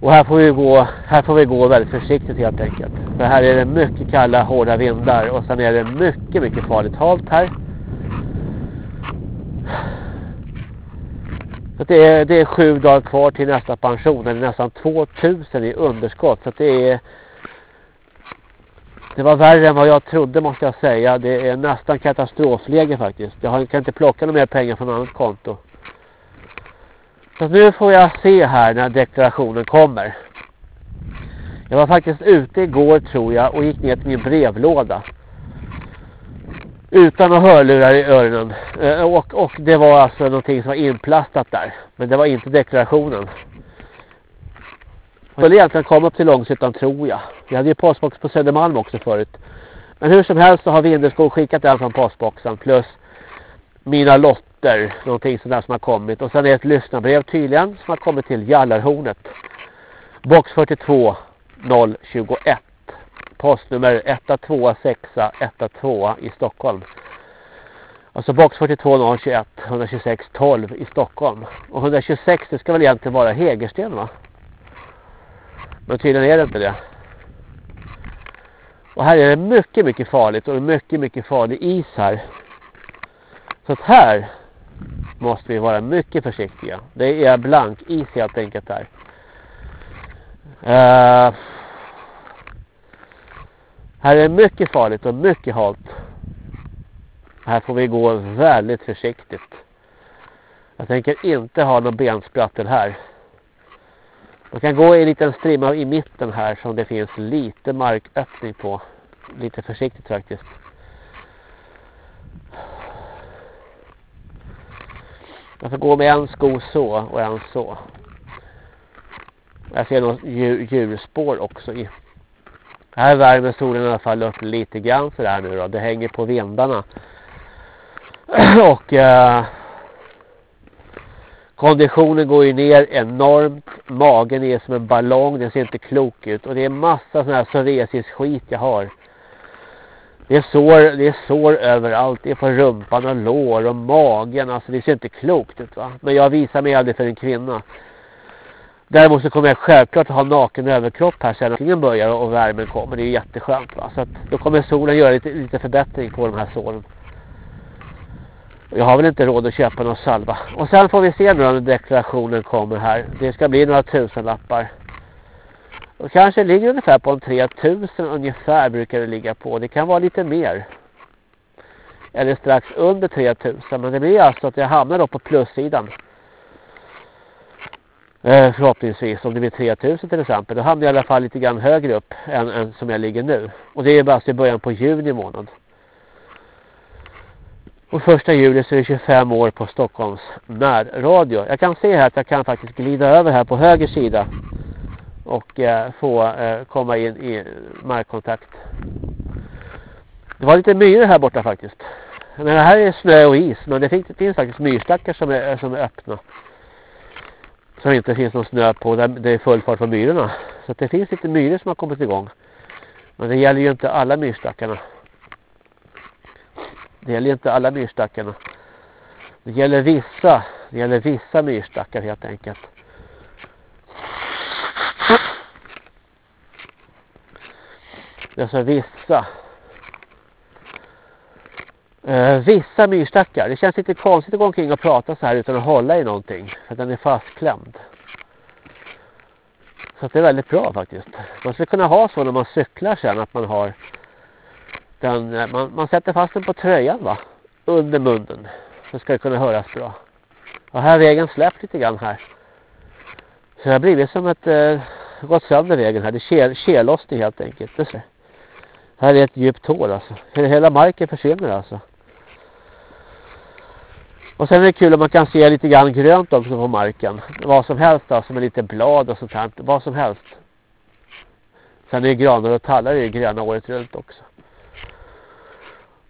Speaker 1: Och här får vi gå, här får vi gå väldigt försiktigt helt enkelt. För här är det mycket kalla, hårda vindar. Och sen är det mycket, mycket farligt halt här. Så det är, det är sju dagar kvar till nästa pension. Det är nästan 2000 i underskott. Så det är det var värre än vad jag trodde måste jag säga. Det är nästan katastrofläge faktiskt. Jag kan inte plocka några mer pengar från annat konto. Så nu får jag se här när deklarationen kommer. Jag var faktiskt ute igår tror jag och gick ner till min brevlåda. Utan att hörlurar i öronen. Eh, och, och det var alltså någonting som var inplastat där. Men det var inte deklarationen. Jag skulle egentligen komma upp till Långshyttan tror jag. Vi hade ju postbox på Södermalm också förut. Men hur som helst så har Vinderskog skickat den från postboxen. Plus mina lotter. Någonting sånt där som har kommit. Och sen är det ett lyssnarbrev tydligen som har kommit till Jallarhornet. Box 42 021. Postnummer 12612 i Stockholm. Alltså box 42 021 126 12 i Stockholm. Och 126 det ska väl egentligen vara Hägersten va? Men tydligen är det inte det. Och här är det mycket, mycket farligt och mycket, mycket farlig is här. Så att här måste vi vara mycket försiktiga. Det är blank is helt enkelt här. Uh, eh, här är det mycket farligt och mycket halt. Här får vi gå väldigt försiktigt. Jag tänker inte ha någon bensprattel här. Man kan gå i en liten strimma i mitten här som det finns lite marköppning på. Lite försiktigt faktiskt. Man får gå med en sko så och en så. Jag ser något djur, djurspår också i. Här värmer solen i alla fall upp lite grann så där nu då. Det hänger på vindarna. och eh, Konditionen går ju ner enormt. Magen är som en ballong. Den ser inte klok ut. Och det är massa sån här psoriasis skit jag har. Det är sår, det är sår överallt. Det är på rumpan och lår och magen. Alltså det ser inte klokt ut va. Men jag visar mig aldrig för en kvinna. Däremot så kommer jag självklart ha naken överkropp här sen när börjar och värmen kommer. Det är jätteskönt va. Så att då kommer solen göra lite, lite förbättring på de här såren. Jag har väl inte råd att köpa någon salva. Och sen får vi se nu när deklarationen kommer här. Det ska bli några tusenlappar. Och kanske ligger ungefär på en 3000 ungefär brukar det ligga på. Det kan vara lite mer. Eller strax under 3000. Men det blir alltså att jag hamnar då på plussidan. Eh, förhoppningsvis om det blir 3000 till exempel. Då hamnar jag i alla fall lite grann högre upp än, än som jag ligger nu. Och det är bara alltså i början på juni månad. Och första juli så är det 25 år på Stockholms närradio. Jag kan se här att jag kan faktiskt glida över här på höger sida. Och eh, få eh, komma in i markkontakt. Det var lite myror här borta faktiskt. Men det här är snö och is. Men det finns, det finns faktiskt myrstackar som är, som är öppna. Som inte finns någon snö på. Där det är full fart på myrorna. Så det finns lite myror som har kommit igång. Men det gäller ju inte alla myrstackarna. Det gäller inte alla myrstackarna. Det gäller vissa. Det gäller vissa myrstackar helt enkelt. Det är alltså vissa. Eh, vissa myrstackar. Det känns lite konstigt att gå omkring och prata så här utan att hålla i någonting. För den är fastklämd. Så det är väldigt bra faktiskt. Man skulle kunna ha så när man cyklar sen att man har den, eh, man, man sätter fast den på tröjan va? Under munnen. Så ska det kunna höras bra. Och här har vägen släppt lite grann här. Så det har blivit som ett, eh, gått sönder vägen här. Det är kellossning helt enkelt. Det ser. Här är ett djupt hål alltså. Hela marken försvinner alltså. Och sen är det kul om man kan se lite grann grönt också på marken. Vad som helst då, som lite blad och sånt här. Vad som helst. Sen är det granar och tallar i gröna året runt också.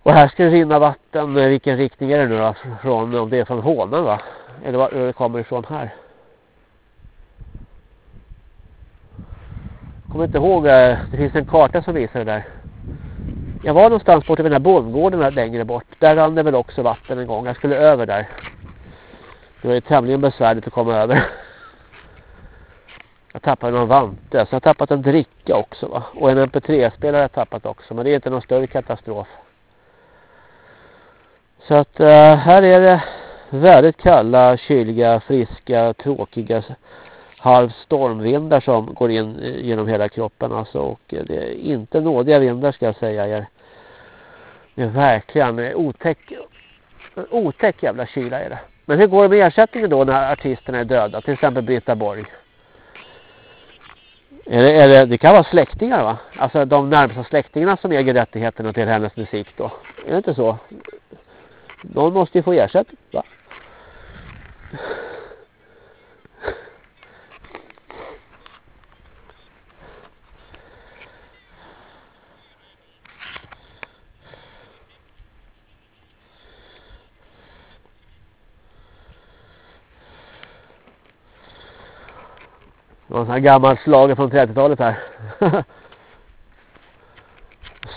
Speaker 1: Och här ska det rinna vatten. Eh, vilken riktning är det nu då? Från, om det är från Hånen va? Eller var eh, det kommer ifrån här? Kommer inte ihåg. Eh, det finns en karta som visar det där. Jag var någonstans bort vid den här bondgården längre bort. Där rann det väl också vatten en gång. Jag skulle över där. Det var ju tämligen besvärligt att komma över. Jag tappade någon vante. Så jag har tappat en dricka också va. Och en mp3-spelare har jag tappat också. Men det är inte någon större katastrof. Så att eh, här är det väldigt kalla, kyliga, friska, tråkiga halv stormvindar som går in genom hela kroppen alltså. Och det är inte nådiga vindar ska jag säga er. Det är verkligen otäck, otäck jävla kyla är det. Men hur går det med ersättningen då när artisterna är döda? Till exempel Britta Borg. Är det, är det, det kan vara släktingar va? Alltså de närmsta släktingarna som äger rättigheterna till hennes musik då. Är det inte så? Någon måste ju få ersättning, va? Någon sån här gammal slager från 30-talet här.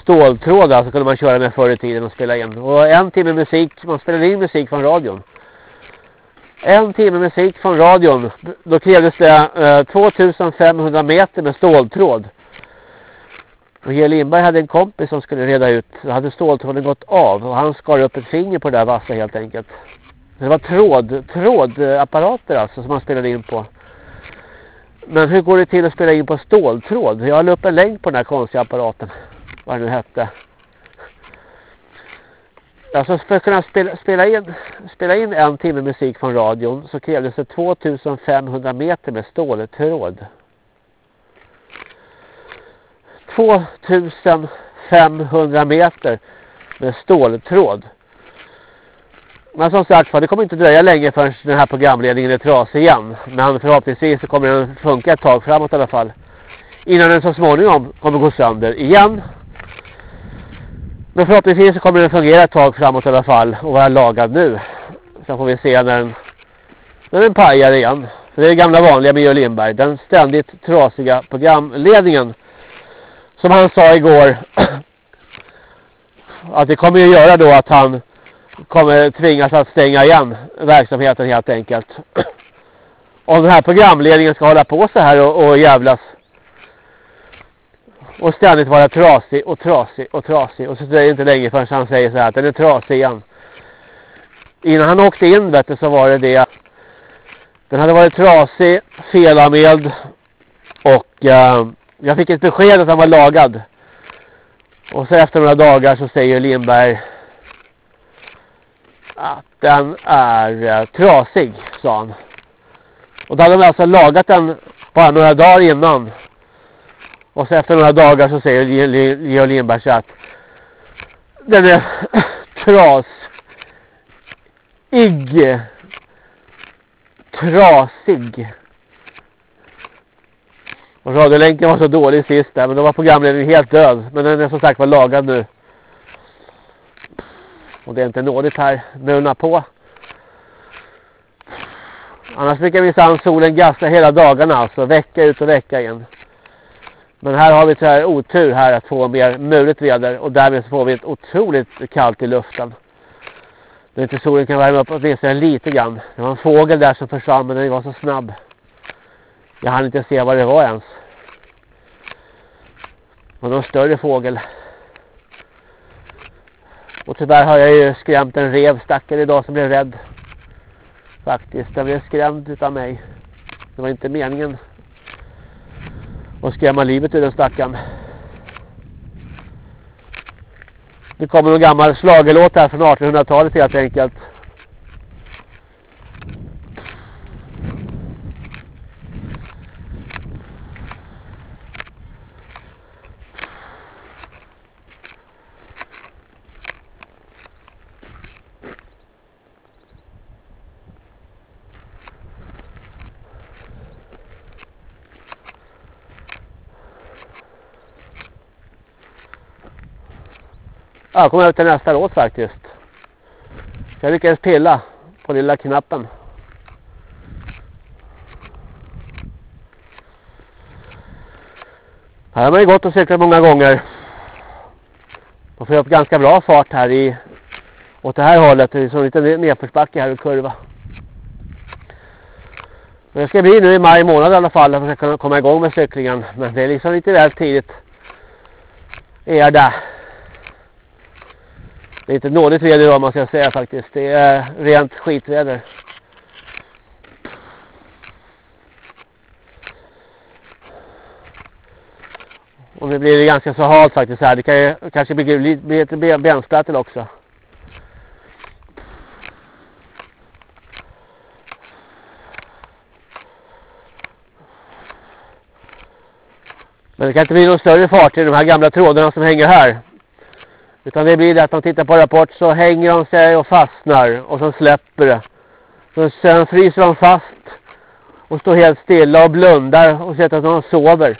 Speaker 1: ståltråd alltså kunde man köra med förr i tiden och spela in. Och en timme musik, man spelade in musik från radion. En timme musik från radion, då krävdes det eh, 2500 meter med ståltråd. Och J. Lindberg hade en kompis som skulle reda ut, då hade ståltråden gått av och han skar upp ett finger på det där vassa helt enkelt. Det var tråd, trådapparater alltså som man spelade in på. Men hur går det till att spela in på ståltråd? Jag la upp en länk på den här konstiga apparaten vad den nu hette. Alltså för att kunna spela, spela, in, spela in en timme musik från radion så krävdes det 2500 meter med ståltråd. 2500 meter med ståltråd. Men som sagt det kommer inte dröja länge förrän den här programledningen är trasig igen. Men förhoppningsvis så kommer den funka ett tag framåt i alla fall. Innan den så småningom kommer gå sönder igen. Men förhoppningsvis så kommer den fungera ett tag framåt i alla fall och vara lagad nu. Sen får vi se när den När den pajar igen. För det är det gamla vanliga med Lindberg. Den ständigt trasiga programledningen. Som han sa igår. att det kommer ju göra då att han kommer tvingas att stänga igen verksamheten helt enkelt. Om den här programledningen ska hålla på så här och, och jävlas. Och ständigt vara trasig och trasig och trasig. Och så dröjer det inte länge förrän han säger så här att den är trasig igen. Innan han åkte in vet du, så var det det. Den hade varit trasig, felanmäld. Och eh, jag fick ett besked att den var lagad. Och så efter några dagar så säger Lindberg att den är eh, trasig, sa han. Och då hade de alltså lagat den bara några dagar innan. Och så efter några dagar så säger Leo Lindberg så att den är trasig. Trasig. Och radiolänken var så dålig sist där, men då var programledningen helt död. Men den är som sagt var lagad nu. Och det är inte nådigt här. brunna på. Annars brukar minsann solen gassa hela dagarna alltså. Vecka ut och vecka in. Men här har vi tyvärr otur här att få mer mulet väder. Och därmed så får vi ett otroligt kallt i luften. När inte solen kan värma upp åtminstone lite grann. Det var en fågel där som försvann men den var så snabb. Jag hann inte se vad det var ens. Det var någon större fågel. Och tyvärr har jag ju skrämt en revstackare idag som blev rädd. Faktiskt, den blev skrämd utav mig. Det var inte meningen att skrämma livet ur den stackaren. Det kommer någon gammal slagelåt här från 1800-talet helt enkelt. Ja, jag kommer ut till nästa låt faktiskt. Jag lyckades pilla på lilla knappen. Här har man ju gått och cyklat många gånger. Man får upp ganska bra fart här i åt det här hållet. Det är en lite nedförsbacke här och kurva. Det ska bli nu i maj månad i alla fall att man ska kunna komma igång med cyklingen. Men det är liksom lite väl tidigt. Är där. Det är inte nådigt väder idag man ska säga faktiskt. Det är rent skitväder. Och nu blir det ganska så halt faktiskt här. Det kan ju, kanske bli, bli ett också. Men det kan inte bli någon större fart i de här gamla trådarna som hänger här. Utan det blir det att de tittar på rapport så hänger de sig och fastnar och så släpper det. Så sen fryser de fast och står helt stilla och blundar och sätter att de sover.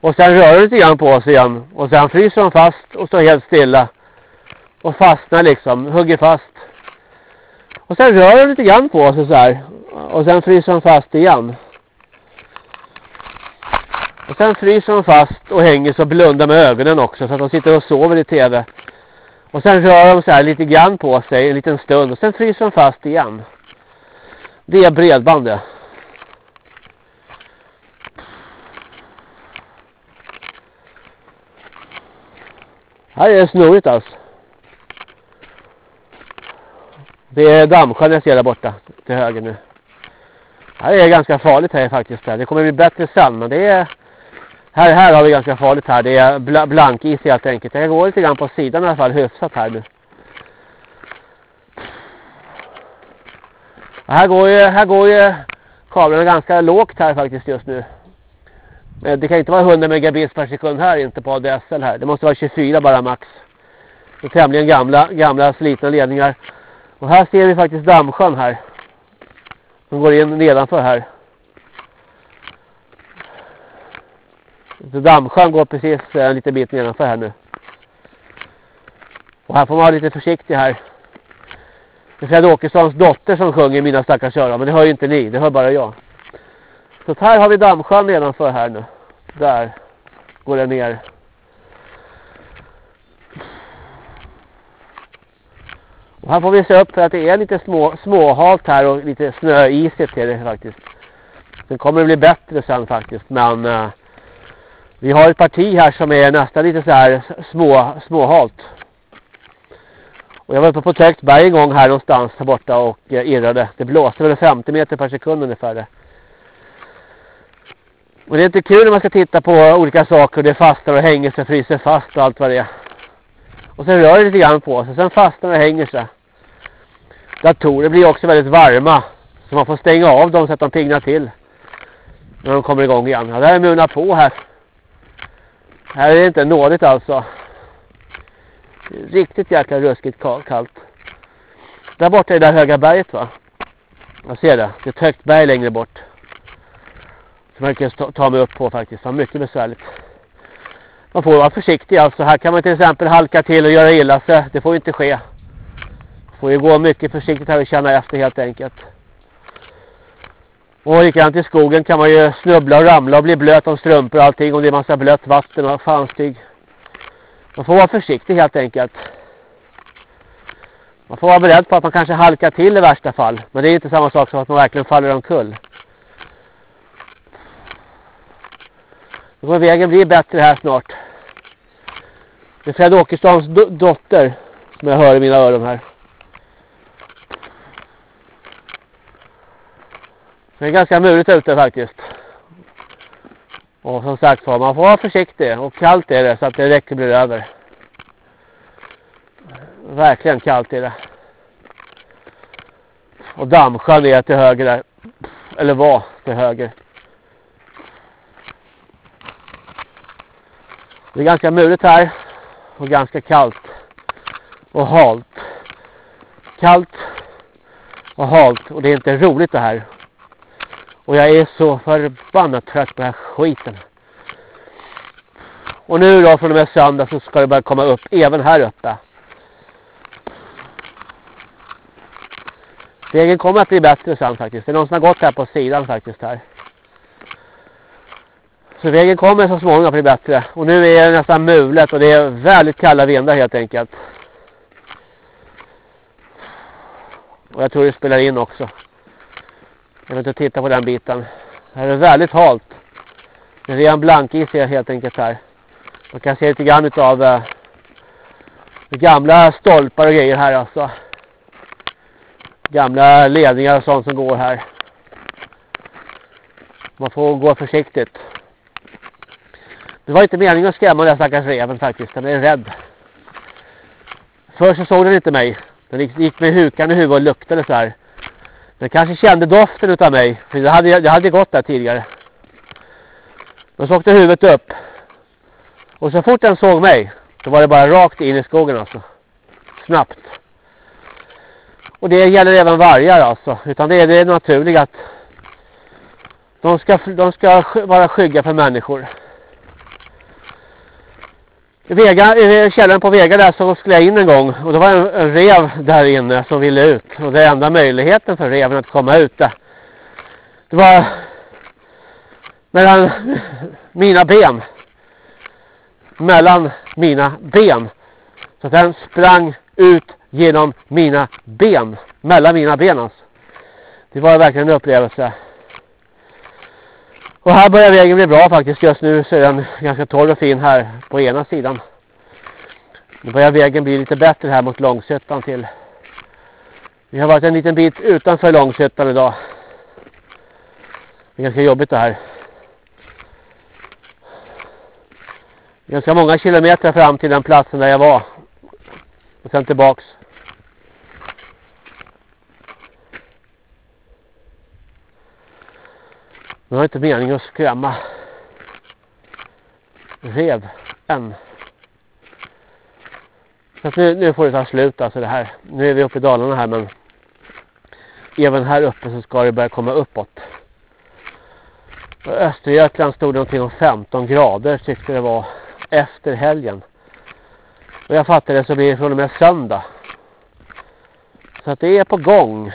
Speaker 1: Och sen rör de lite grann på sig igen. Och sen fryser de fast och står helt stilla. Och fastnar liksom, hugger fast. Och sen rör de lite grann på sig så här. Och sen fryser de fast igen. Och sen fryser de fast och hänger så blundar med ögonen också så att de sitter och sover i tv. Och sen rör de så här lite grann på sig en liten stund och sen fryser de fast igen. Det är bredband det. Här är det snurrigt alltså. Det är dammsjön jag ser där borta till höger nu. Här är det ganska farligt här faktiskt. Det kommer bli bättre sen men det är här, här har vi ganska farligt här. Det är bl blankis helt enkelt. Jag går lite grann på sidan i alla fall hyfsat här nu. här går ju, här går ju kablarna ganska lågt här faktiskt just nu. Men det kan inte vara 100 megabits per sekund här, inte på ADSL här. Det måste vara 24 bara max. Det är tämligen gamla, gamla slitna ledningar. Och här ser vi faktiskt dammsjön här. Som går in nedanför här. Så dammsjön går precis eh, en liten bit nedanför här nu. Och här får man vara lite försiktig här. Det är Fred Åkessons dotter som sjunger Mina stackars öron. Men det hör ju inte ni, det hör bara jag. Så här har vi dammsjön nedanför här nu. Där går den ner. Och här får vi se upp för att det är lite små, småhalt här och lite snöisigt är det faktiskt. Sen kommer det bli bättre sen faktiskt. Men uh, vi har ett parti här som är nästan lite så här små, småhalt. Och jag var uppe på ett högt berg en gång här någonstans här borta och eh, irrade. Det blåste väl 50 meter per sekund ungefär. Och det är inte kul när man ska titta på olika saker och det fastnar och hänger sig, fryser fast och allt vad det är. Och sen rör det lite grann på sig, sen fastnar och hänger sig. Datorer blir också väldigt varma. Så man får stänga av dem så att de pignar till. När de kommer igång igen. Ja, det här är munna på här. Här är det inte nådigt alltså. Riktigt jäkla ruskigt kallt. Där borta är det där höga berget va. Jag ser det. Det är ett högt berg längre bort. Som jag kan ta mig upp på faktiskt. Det var mycket besvärligt. Man får vara försiktig alltså. Här kan man till exempel halka till och göra illa sig. Det får ju inte ske. Får ju gå mycket försiktigt här och känna efter helt enkelt. Och likadant i skogen kan man ju snubbla och ramla och bli blöt om strumpor och allting. Om det är massa blött vatten och fanstig. Man får vara försiktig helt enkelt. Man får vara beredd på att man kanske halkar till i värsta fall. Men det är inte samma sak som att man verkligen faller omkull. Då kommer vägen bli bättre här snart. Det är Fred Åkerstams do dotter som jag hör i mina öron här. Det är ganska murigt ute faktiskt. Och som sagt man får vara försiktig. Och kallt är det så att det räcker blir över. Verkligen kallt är det. Och dammsjön är till höger där. Eller var till höger. Det är ganska murigt här. Och ganska kallt. Och halt. Kallt och halt. Och det är inte roligt det här. Och jag är så förbannat trött på den här skiten. Och nu då från och med söndag så ska det börja komma upp även här uppe. Vägen kommer att bli bättre sen faktiskt. Det är någon som har gått här på sidan faktiskt här. Så vägen kommer så småningom att bli bättre. Och nu är det nästan mulet och det är väldigt kalla vindar helt enkelt. Och jag tror det spelar in också. Jag vill inte titta på den biten. Här är det väldigt halt. Det är ren blankis helt enkelt här. Man kan se lite grann utav eh, gamla stolpar och grejer här alltså. Gamla ledningar och sånt som går här. Man får gå försiktigt. Det var inte meningen att skrämma den stackars reven faktiskt. Den är rädd. Först så såg den inte mig. Den gick med hukan i huvudet och luktade så här. Den kanske kände doften utav mig. För jag hade, jag hade gått där tidigare. Men så åkte huvudet upp. Och så fort den såg mig. Så var det bara rakt in i skogen alltså. Snabbt. Och det gäller även vargar alltså. Utan det är det naturliga att de ska, de ska vara skygga för människor. I Vega, i källaren på Vega där så skulle jag in en gång. Och det var en, en rev där inne som ville ut. Och det enda möjligheten för reven att komma ut där. Det var mellan mina ben. Mellan mina ben. Så att den sprang ut genom mina ben. Mellan mina ben alltså. Det var verkligen en upplevelse. Och här börjar vägen bli bra faktiskt. Just nu så är den ganska torr och fin här på ena sidan. Nu börjar vägen bli lite bättre här mot Långsötan till. Vi har varit en liten bit utanför Långsötan idag. Det är ganska jobbigt det här. Ganska många kilometer fram till den platsen där jag var. Och sen tillbaks. Det var inte meningen att skrämma rev än. Så nu, nu får det ta slut alltså det här. Nu är vi uppe i Dalarna här men även här uppe så ska det börja komma uppåt. Och Östergötland stod det någonting om 15 grader tyckte det var efter helgen. Och jag fattade det så blir det från och med söndag. Så att det är på gång.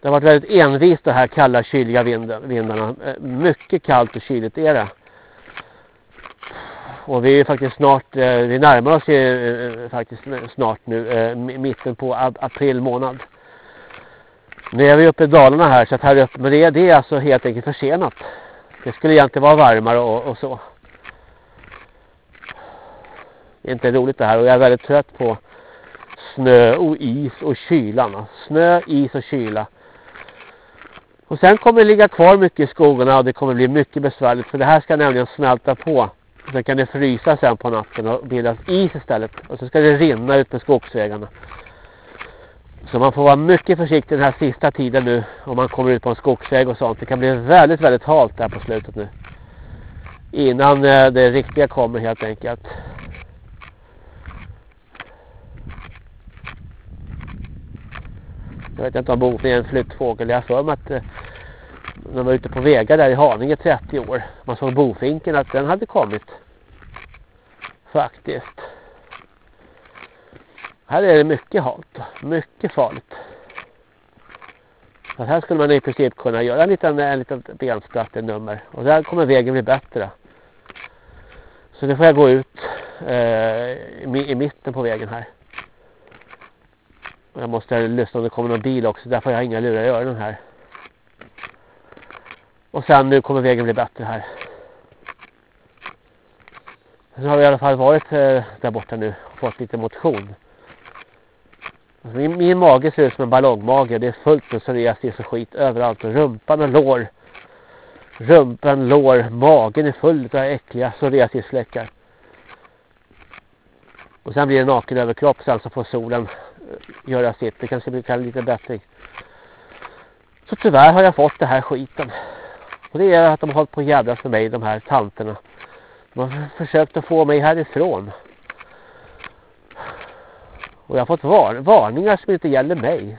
Speaker 1: Det har varit väldigt envist det här kalla kyliga vindarna. Eh, mycket kallt och kyligt är det. Och vi är faktiskt snart, eh, vi närmar oss ju eh, faktiskt snart nu, mitten på april månad. Nu är vi uppe i Dalarna här så att här uppe, men det är, det är alltså helt enkelt försenat. Det skulle egentligen vara varmare och, och så. Det är inte roligt det här och jag är väldigt trött på snö och is och kylan. Snö, is och kyla. Och sen kommer det ligga kvar mycket i skogarna och det kommer bli mycket besvärligt för det här ska nämligen smälta på. Sen kan det frysa sen på natten och bildas is istället. Och så ska det rinna ut med skogsvägarna. Så man får vara mycket försiktig den här sista tiden nu om man kommer ut på en skogsväg och sånt. Det kan bli väldigt, väldigt halt där på slutet nu. Innan eh, det riktiga kommer helt enkelt. Jag vet inte om bofen är en flyttfågel. Jag har för mig att eh, när man var ute på vägar där i Haninge 30 år. Man såg bofinken att den hade kommit. Faktiskt. Här är det mycket halt. Mycket farligt. Så här skulle man i princip kunna göra en liten, en liten bensprattelnummer. Och där kommer vägen bli bättre. Så nu får jag gå ut eh, i, i mitten på vägen här. Jag måste lyssna om det kommer någon bil också. Därför har jag inga lurar i öronen här. Och sen nu kommer vägen bli bättre här. Så har vi i alla fall varit eh, där borta nu. Och fått lite motion. Alltså min, min mage ser ut som en ballongmage. Det är fullt med psoriasis och skit överallt. Och rumpan och lår. Rumpan, lår, magen är full av äckliga psoriasisfläckar. Och sen blir det naken överkropp sen så alltså får solen göra sitt. Det kanske blir lite bättre. Så tyvärr har jag fått det här skiten. Och det är att de har hållit på att jävlas med mig, de här tanterna. De har försökt att få mig härifrån. Och jag har fått var varningar som inte gäller mig.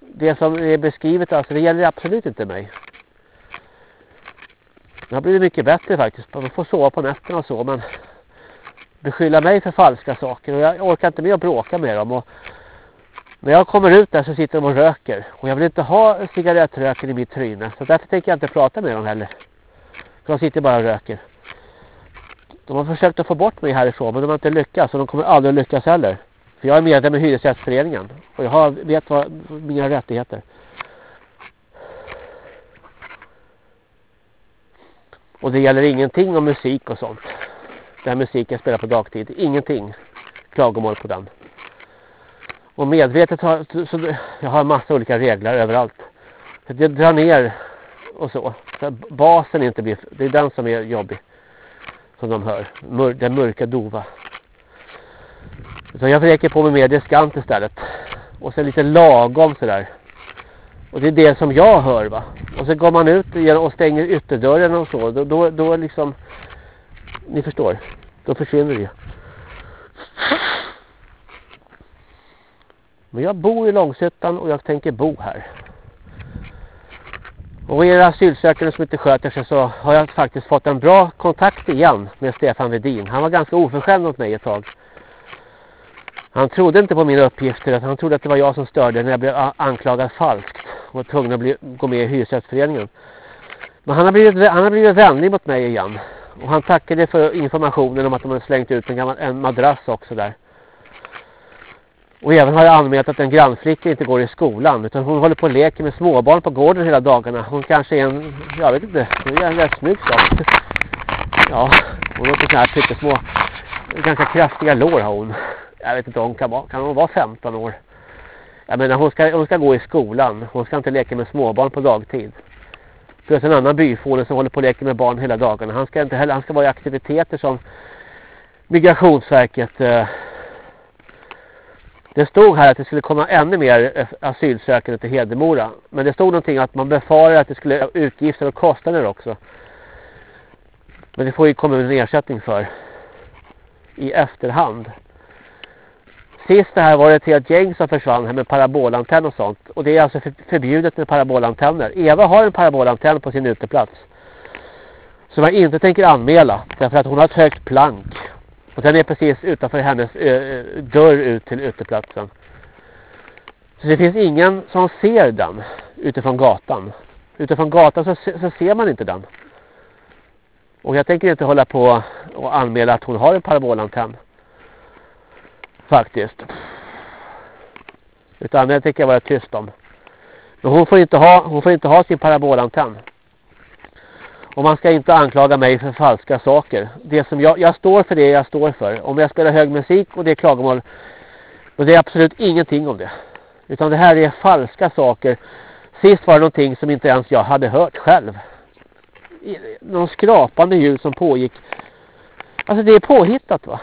Speaker 1: Det som är beskrivet alltså, det gäller absolut inte mig. Det har blivit mycket bättre faktiskt. Man får sova på nätterna och så, men beskylla mig för falska saker. Och jag orkar inte med att bråka med dem. Och när jag kommer ut där så sitter de och röker. Och jag vill inte ha cigarettröken i mitt tryne. Så därför tänker jag inte prata med dem heller. För de sitter bara och röker. De har försökt att få bort mig härifrån men de har inte lyckats. Och de kommer aldrig att lyckas heller. För jag är medlem i Hyresgästföreningen. Och jag har, vet vad mina rättigheter. Och det gäller ingenting om musik och sånt. Den musiken spelar på dagtid. Ingenting klagomål på den. Och medvetet har så jag har en massa olika regler överallt. Så jag drar ner och så. så basen inte blir, det är den som är jobbig. Som de hör. Mör, den mörka dova. Så jag vräker på mig mer diskant istället. Och sen lite lagom sådär. Och det är det som jag hör va. Och så går man ut och stänger ytterdörren och så. Då, då, då liksom... Ni förstår. Då försvinner det ju. Men jag bor i Långshyttan och jag tänker bo här. Och era asylsökande som inte sköter sig så har jag faktiskt fått en bra kontakt igen med Stefan Vedin. Han var ganska oförskämd mot mig ett tag. Han trodde inte på mina uppgifter. Han trodde att det var jag som störde när jag blev anklagad falskt. Och var tvungen att bli, gå med i hyresgästföreningen. Men han har, blivit, han har blivit vänlig mot mig igen. Och han tackade för informationen om att de hade slängt ut en, gammal, en madrass också där. Och även har jag anmält att en grannflicka inte går i skolan. Utan hon håller på och leker med småbarn på gården hela dagarna. Hon kanske är en, jag vet inte, det är en rätt snygg sak. Ja, hon har sådana här pyttesmå, ganska kraftiga lår har hon. Jag vet inte, hon kan, vara, kan hon vara 15 år? Jag menar, hon ska, hon ska gå i skolan. Hon ska inte leka med småbarn på dagtid. Plus en annan byfåne som håller på och leker med barn hela dagarna. Han ska inte heller, han ska vara i aktiviteter som Migrationsverket eh, det stod här att det skulle komma ännu mer eh, asylsökande till Hedemora. Men det stod någonting att man befarar att det skulle utgifter och kostnader också. Men det får ju kommunen ersättning för. I efterhand. Sist det här var det ett helt gäng som försvann här med parabolantenn och sånt. Och det är alltså förbjudet med parabolantenner. Eva har en parabolantenn på sin uteplats. Som jag inte tänker anmäla. Därför att hon har ett högt plank. Och den är precis utanför hennes dörr ut till uteplatsen. Så det finns ingen som ser den utifrån gatan. Utifrån gatan så, så ser man inte den. Och jag tänker inte hålla på och anmäla att hon har en parabolantenn. Faktiskt. Utan det tänker jag vara tyst om. Men hon får inte ha, hon får inte ha sin parabolantenn. Och man ska inte anklaga mig för falska saker. Det som jag, jag står för det jag står för. Om jag spelar hög musik och det är klagomål. Men det är absolut ingenting om det. Utan det här är falska saker. Sist var det någonting som inte ens jag hade hört själv. Någon skrapande ljud som pågick. Alltså det är påhittat va?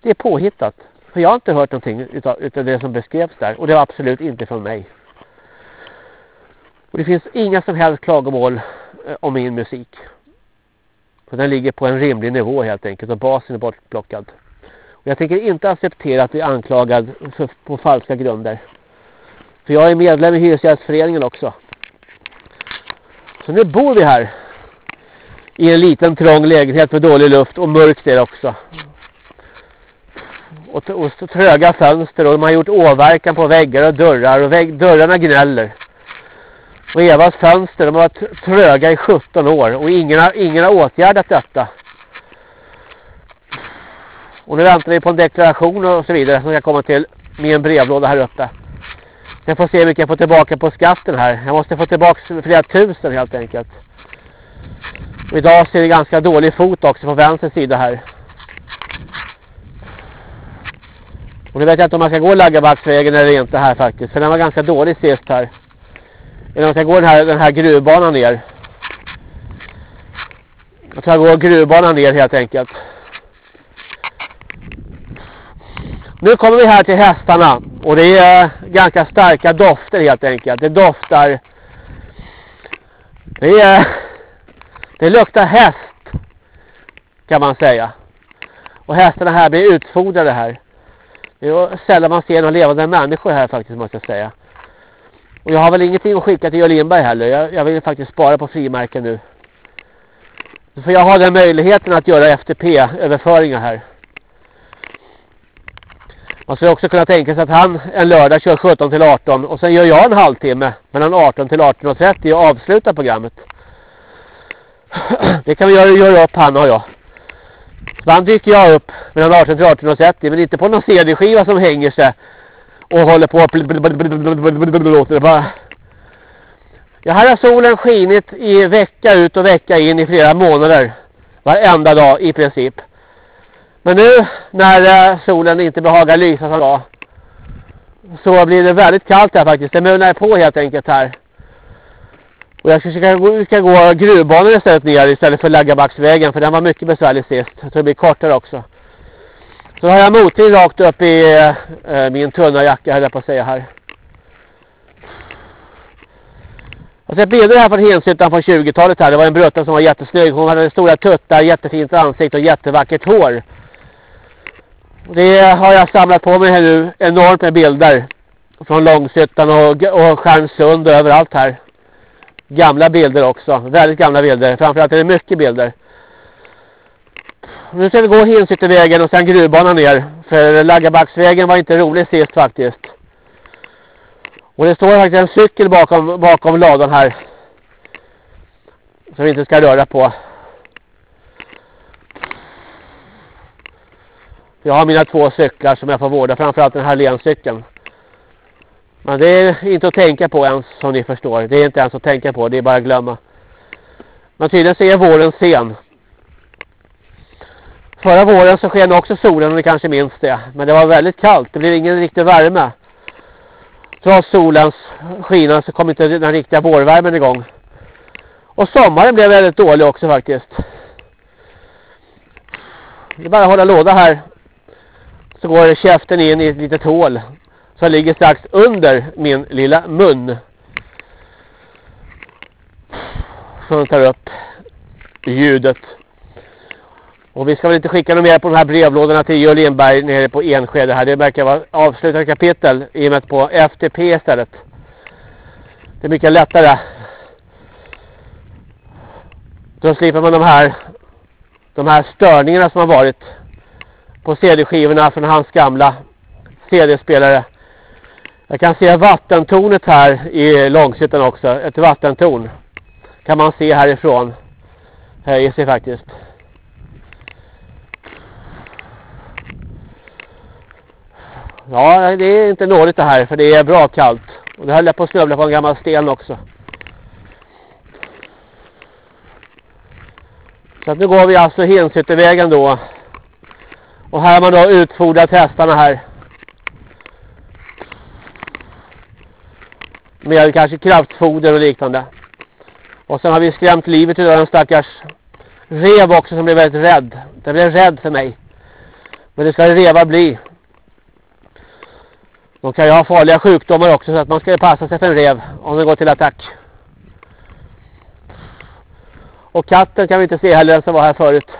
Speaker 1: Det är påhittat. För jag har inte hört någonting utav, utav det som beskrevs där. Och det var absolut inte från mig. Och det finns inga som helst klagomål eh, om min musik. För den ligger på en rimlig nivå helt enkelt. Och basen är bortplockad. Och jag tänker inte acceptera att bli anklagad för, på falska grunder. För jag är medlem i Hyresgästföreningen också. Så nu bor vi här. I en liten trång lägenhet med dålig luft och mörkt är det också. Och, och tröga fönster och de har gjort åverkan på väggar och dörrar och vägg, dörrarna gnäller. Och Evas fönster, de har varit tröga i 17 år och ingen har, ingen har åtgärdat detta. Och nu väntar vi på en deklaration och så vidare som ska komma till med en brevlåda här uppe. Jag får se hur mycket jag får tillbaka på skatten här. Jag måste få tillbaka flera tusen helt enkelt. Och idag ser det ganska dålig fot också på vänster sida här. Och nu vet jag inte om man ska gå Laggabacksvägen eller inte här faktiskt. För den var ganska dålig sist här. Eller om man ska gå den här, den här gruvbanan ner. Jag tror jag går gruvbanan ner helt enkelt. Nu kommer vi här till hästarna. Och det är ganska starka dofter helt enkelt. Det doftar... Det är... Det luktar häst. Kan man säga. Och hästarna här blir utfodrade här. Det är sällan man ser några levande människor här faktiskt måste jag säga. Och jag har väl ingenting att skicka till Jörn Lindberg heller. Jag, jag vill faktiskt spara på frimärken nu. För jag har den möjligheten att göra FTP-överföringar här. Man skulle också kunna tänka sig att han en lördag kör 17 till 18 och sen gör jag en halvtimme mellan 18 till 18.30 och avslutar programmet. Det kan vi göra, göra upp han och jag. Ibland dyker jag upp mellan 18 till 18.30 men inte på någon CD-skiva som hänger sig och håller på låter det bara. Ja, här har solen skinit i vecka ut och vecka in i flera månader. Varenda dag i princip. Men nu när eh, solen inte behagar lysa som dag så blir det väldigt kallt här faktiskt. Det munar på helt enkelt här. Och jag ska, ska, ska gå gruvbanan istället ner istället för Laggabacksvägen för den var mycket besvärlig sist. Jag tror det blir kortare också. Så har jag motorn rakt upp i eh, min tunna jacka höll jag på att säga här. Jag har sett bilder här från Hinshyttan från 20-talet här. Det var en brutta som var jättesnygg. Hon hade stora tuttar, jättefint ansikte och jättevackert hår. Det har jag samlat på mig här nu enormt med bilder. Från Långshyttan och, och Stjärnsund och överallt här. Gamla bilder också. Väldigt gamla bilder. Framförallt är det mycket bilder. Nu ska vi gå Hinsyttervägen och sen gruvbanan ner. För Laggabacksvägen var inte rolig sist faktiskt. Och det står faktiskt en cykel bakom, bakom ladan här. Som vi inte ska röra på. Jag har mina två cyklar som jag får vårda. Framförallt den här lencykeln. Men det är inte att tänka på ens som ni förstår. Det är inte ens att tänka på. Det är bara att glömma. Men tydligen så är våren sen. Förra våren så sken också solen om ni kanske minns det. Men det var väldigt kallt. Det blev ingen riktig värme. Trots solens skina så kom inte den riktiga vårvärmen igång. Och sommaren blev väldigt dålig också faktiskt. Det är bara att hålla låda här. Så går käften in i ett litet hål. Som ligger strax under min lilla mun. Som tar upp ljudet. Och vi ska väl inte skicka något mer på de här brevlådorna till Georg Lindberg nere på Enskede här. Det verkar vara avslutat kapitel i och med på FTP istället. Det är mycket lättare. Då slipper man de här de här störningarna som har varit på CD-skivorna från hans gamla CD-spelare jag kan se vattentornet här i Långshyttan också. Ett vattentorn. Kan man se härifrån. Höjer sig faktiskt. Ja, det är inte nådigt det här för det är bra kallt. Och det höll jag på att snövla på en gammal sten också. Så att nu går vi alltså Hensyttervägen då. Och här har man då utfodrat hästarna här. Med kanske kraftfoder och liknande. Och sen har vi skrämt livet ur en stackars rev också som blev väldigt rädd. Den blev rädd för mig. Men det ska revar bli. De kan ju ha farliga sjukdomar också så att man ska passa sig för en rev om den går till attack. Och katten kan vi inte se heller den som var här förut.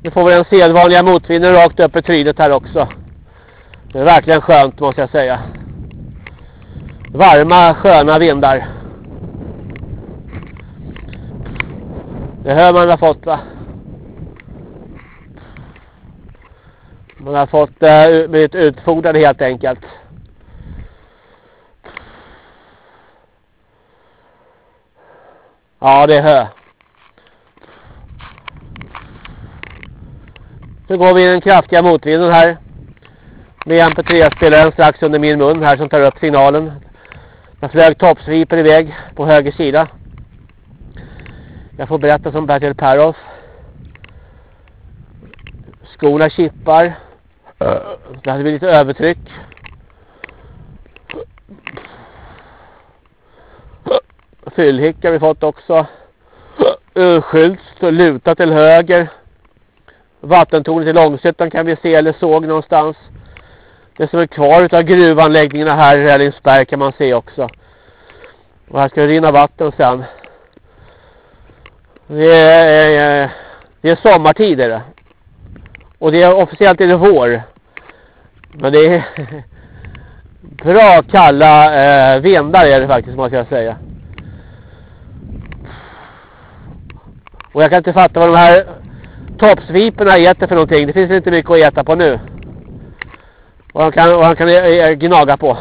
Speaker 1: Nu får vi den sedvanliga motvinden rakt upp i trynet här också. Det är verkligen skönt måste jag säga. Varma sköna vindar. Det hör man har fått va. Man har fått uh, blivit utfodrad helt enkelt. Ja, det är hö. Nu går vi i den kraftiga motvinden här. Med MP3-spelaren strax under min mun här som tar upp signalen. Där flög toppsviper iväg på höger sida. Jag får berätta som Bertil Perhoff. Skorna chippar. Det hade blivit lite övertryck. Fyllhicka har vi fått också. Urskylds står lutat till höger. Vattentornet i Långshyttan kan vi se eller såg någonstans. Det som är kvar av gruvanläggningarna här i Rällingsberg kan man se också. Och här ska det rinna vatten sen. Det är, eh, det är sommartid är det. Och det är officiellt är det vår. Men det är bra kalla eh, vindar är det faktiskt måste jag säga. Och jag kan inte fatta vad de här toppsviperna äter för någonting. Det finns inte mycket att äta på nu. Och han kan, och han kan eh, eh, gnaga på.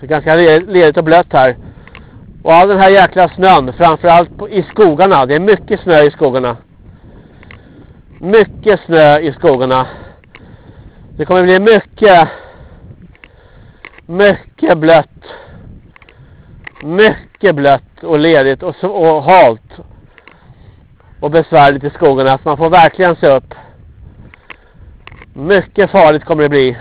Speaker 1: Det är ganska ledigt och blött här. Och all den här jäkla snön, framförallt på, i skogarna. Det är mycket snö i skogarna. Mycket snö i skogarna. Det kommer bli mycket, mycket blött. Mycket blött och ledigt och, och halt. Och besvärligt i skogarna. Så man får verkligen se upp. Mycket farligt kommer det bli.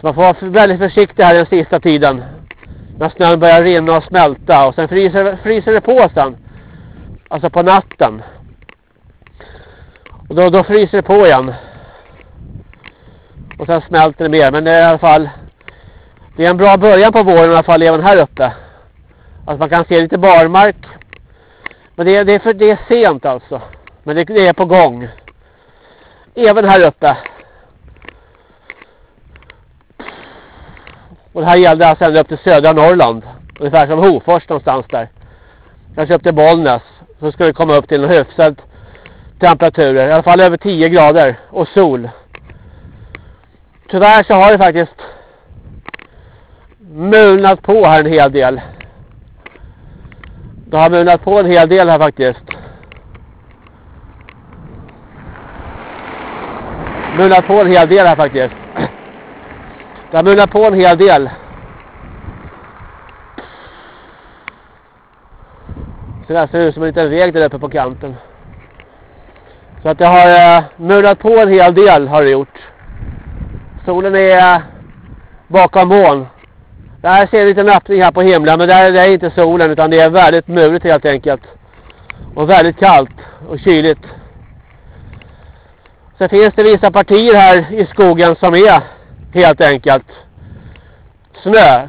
Speaker 1: Så man får vara väldigt försiktig här den sista tiden. När snön börjar rinna och smälta. Och sen fryser, fryser det på sen. Alltså på natten. Och då, då fryser det på igen. Och sen smälter det mer. Men det är i alla fall. Det är en bra början på våren i alla fall även här uppe. Att man kan se lite barmark. Men det är, det är, för, det är sent alltså. Men det, det är på gång. Även här uppe. Och det här gällde alltså ända upp till södra Norrland. Ungefär som Hofors någonstans där. Kanske upp till Bollnäs. Så skulle det komma upp till en hyfsad temperaturer. I alla fall över 10 grader. Och sol. Tyvärr så har det faktiskt mulnat på här en hel del. Det har mulnat på en hel del här faktiskt. Mulnat på en hel del här faktiskt. Det har mulnat på en hel del. Så det ser ut som en liten väg där uppe på kanten. Så att det har eh, mulnat på en hel del har det gjort. Solen är eh, bakom moln. Där ser vi en öppning här på himlen men där, där är inte solen utan det är väldigt mulet helt enkelt. Och väldigt kallt och kyligt. Sen finns det vissa partier här i skogen som är helt enkelt snö.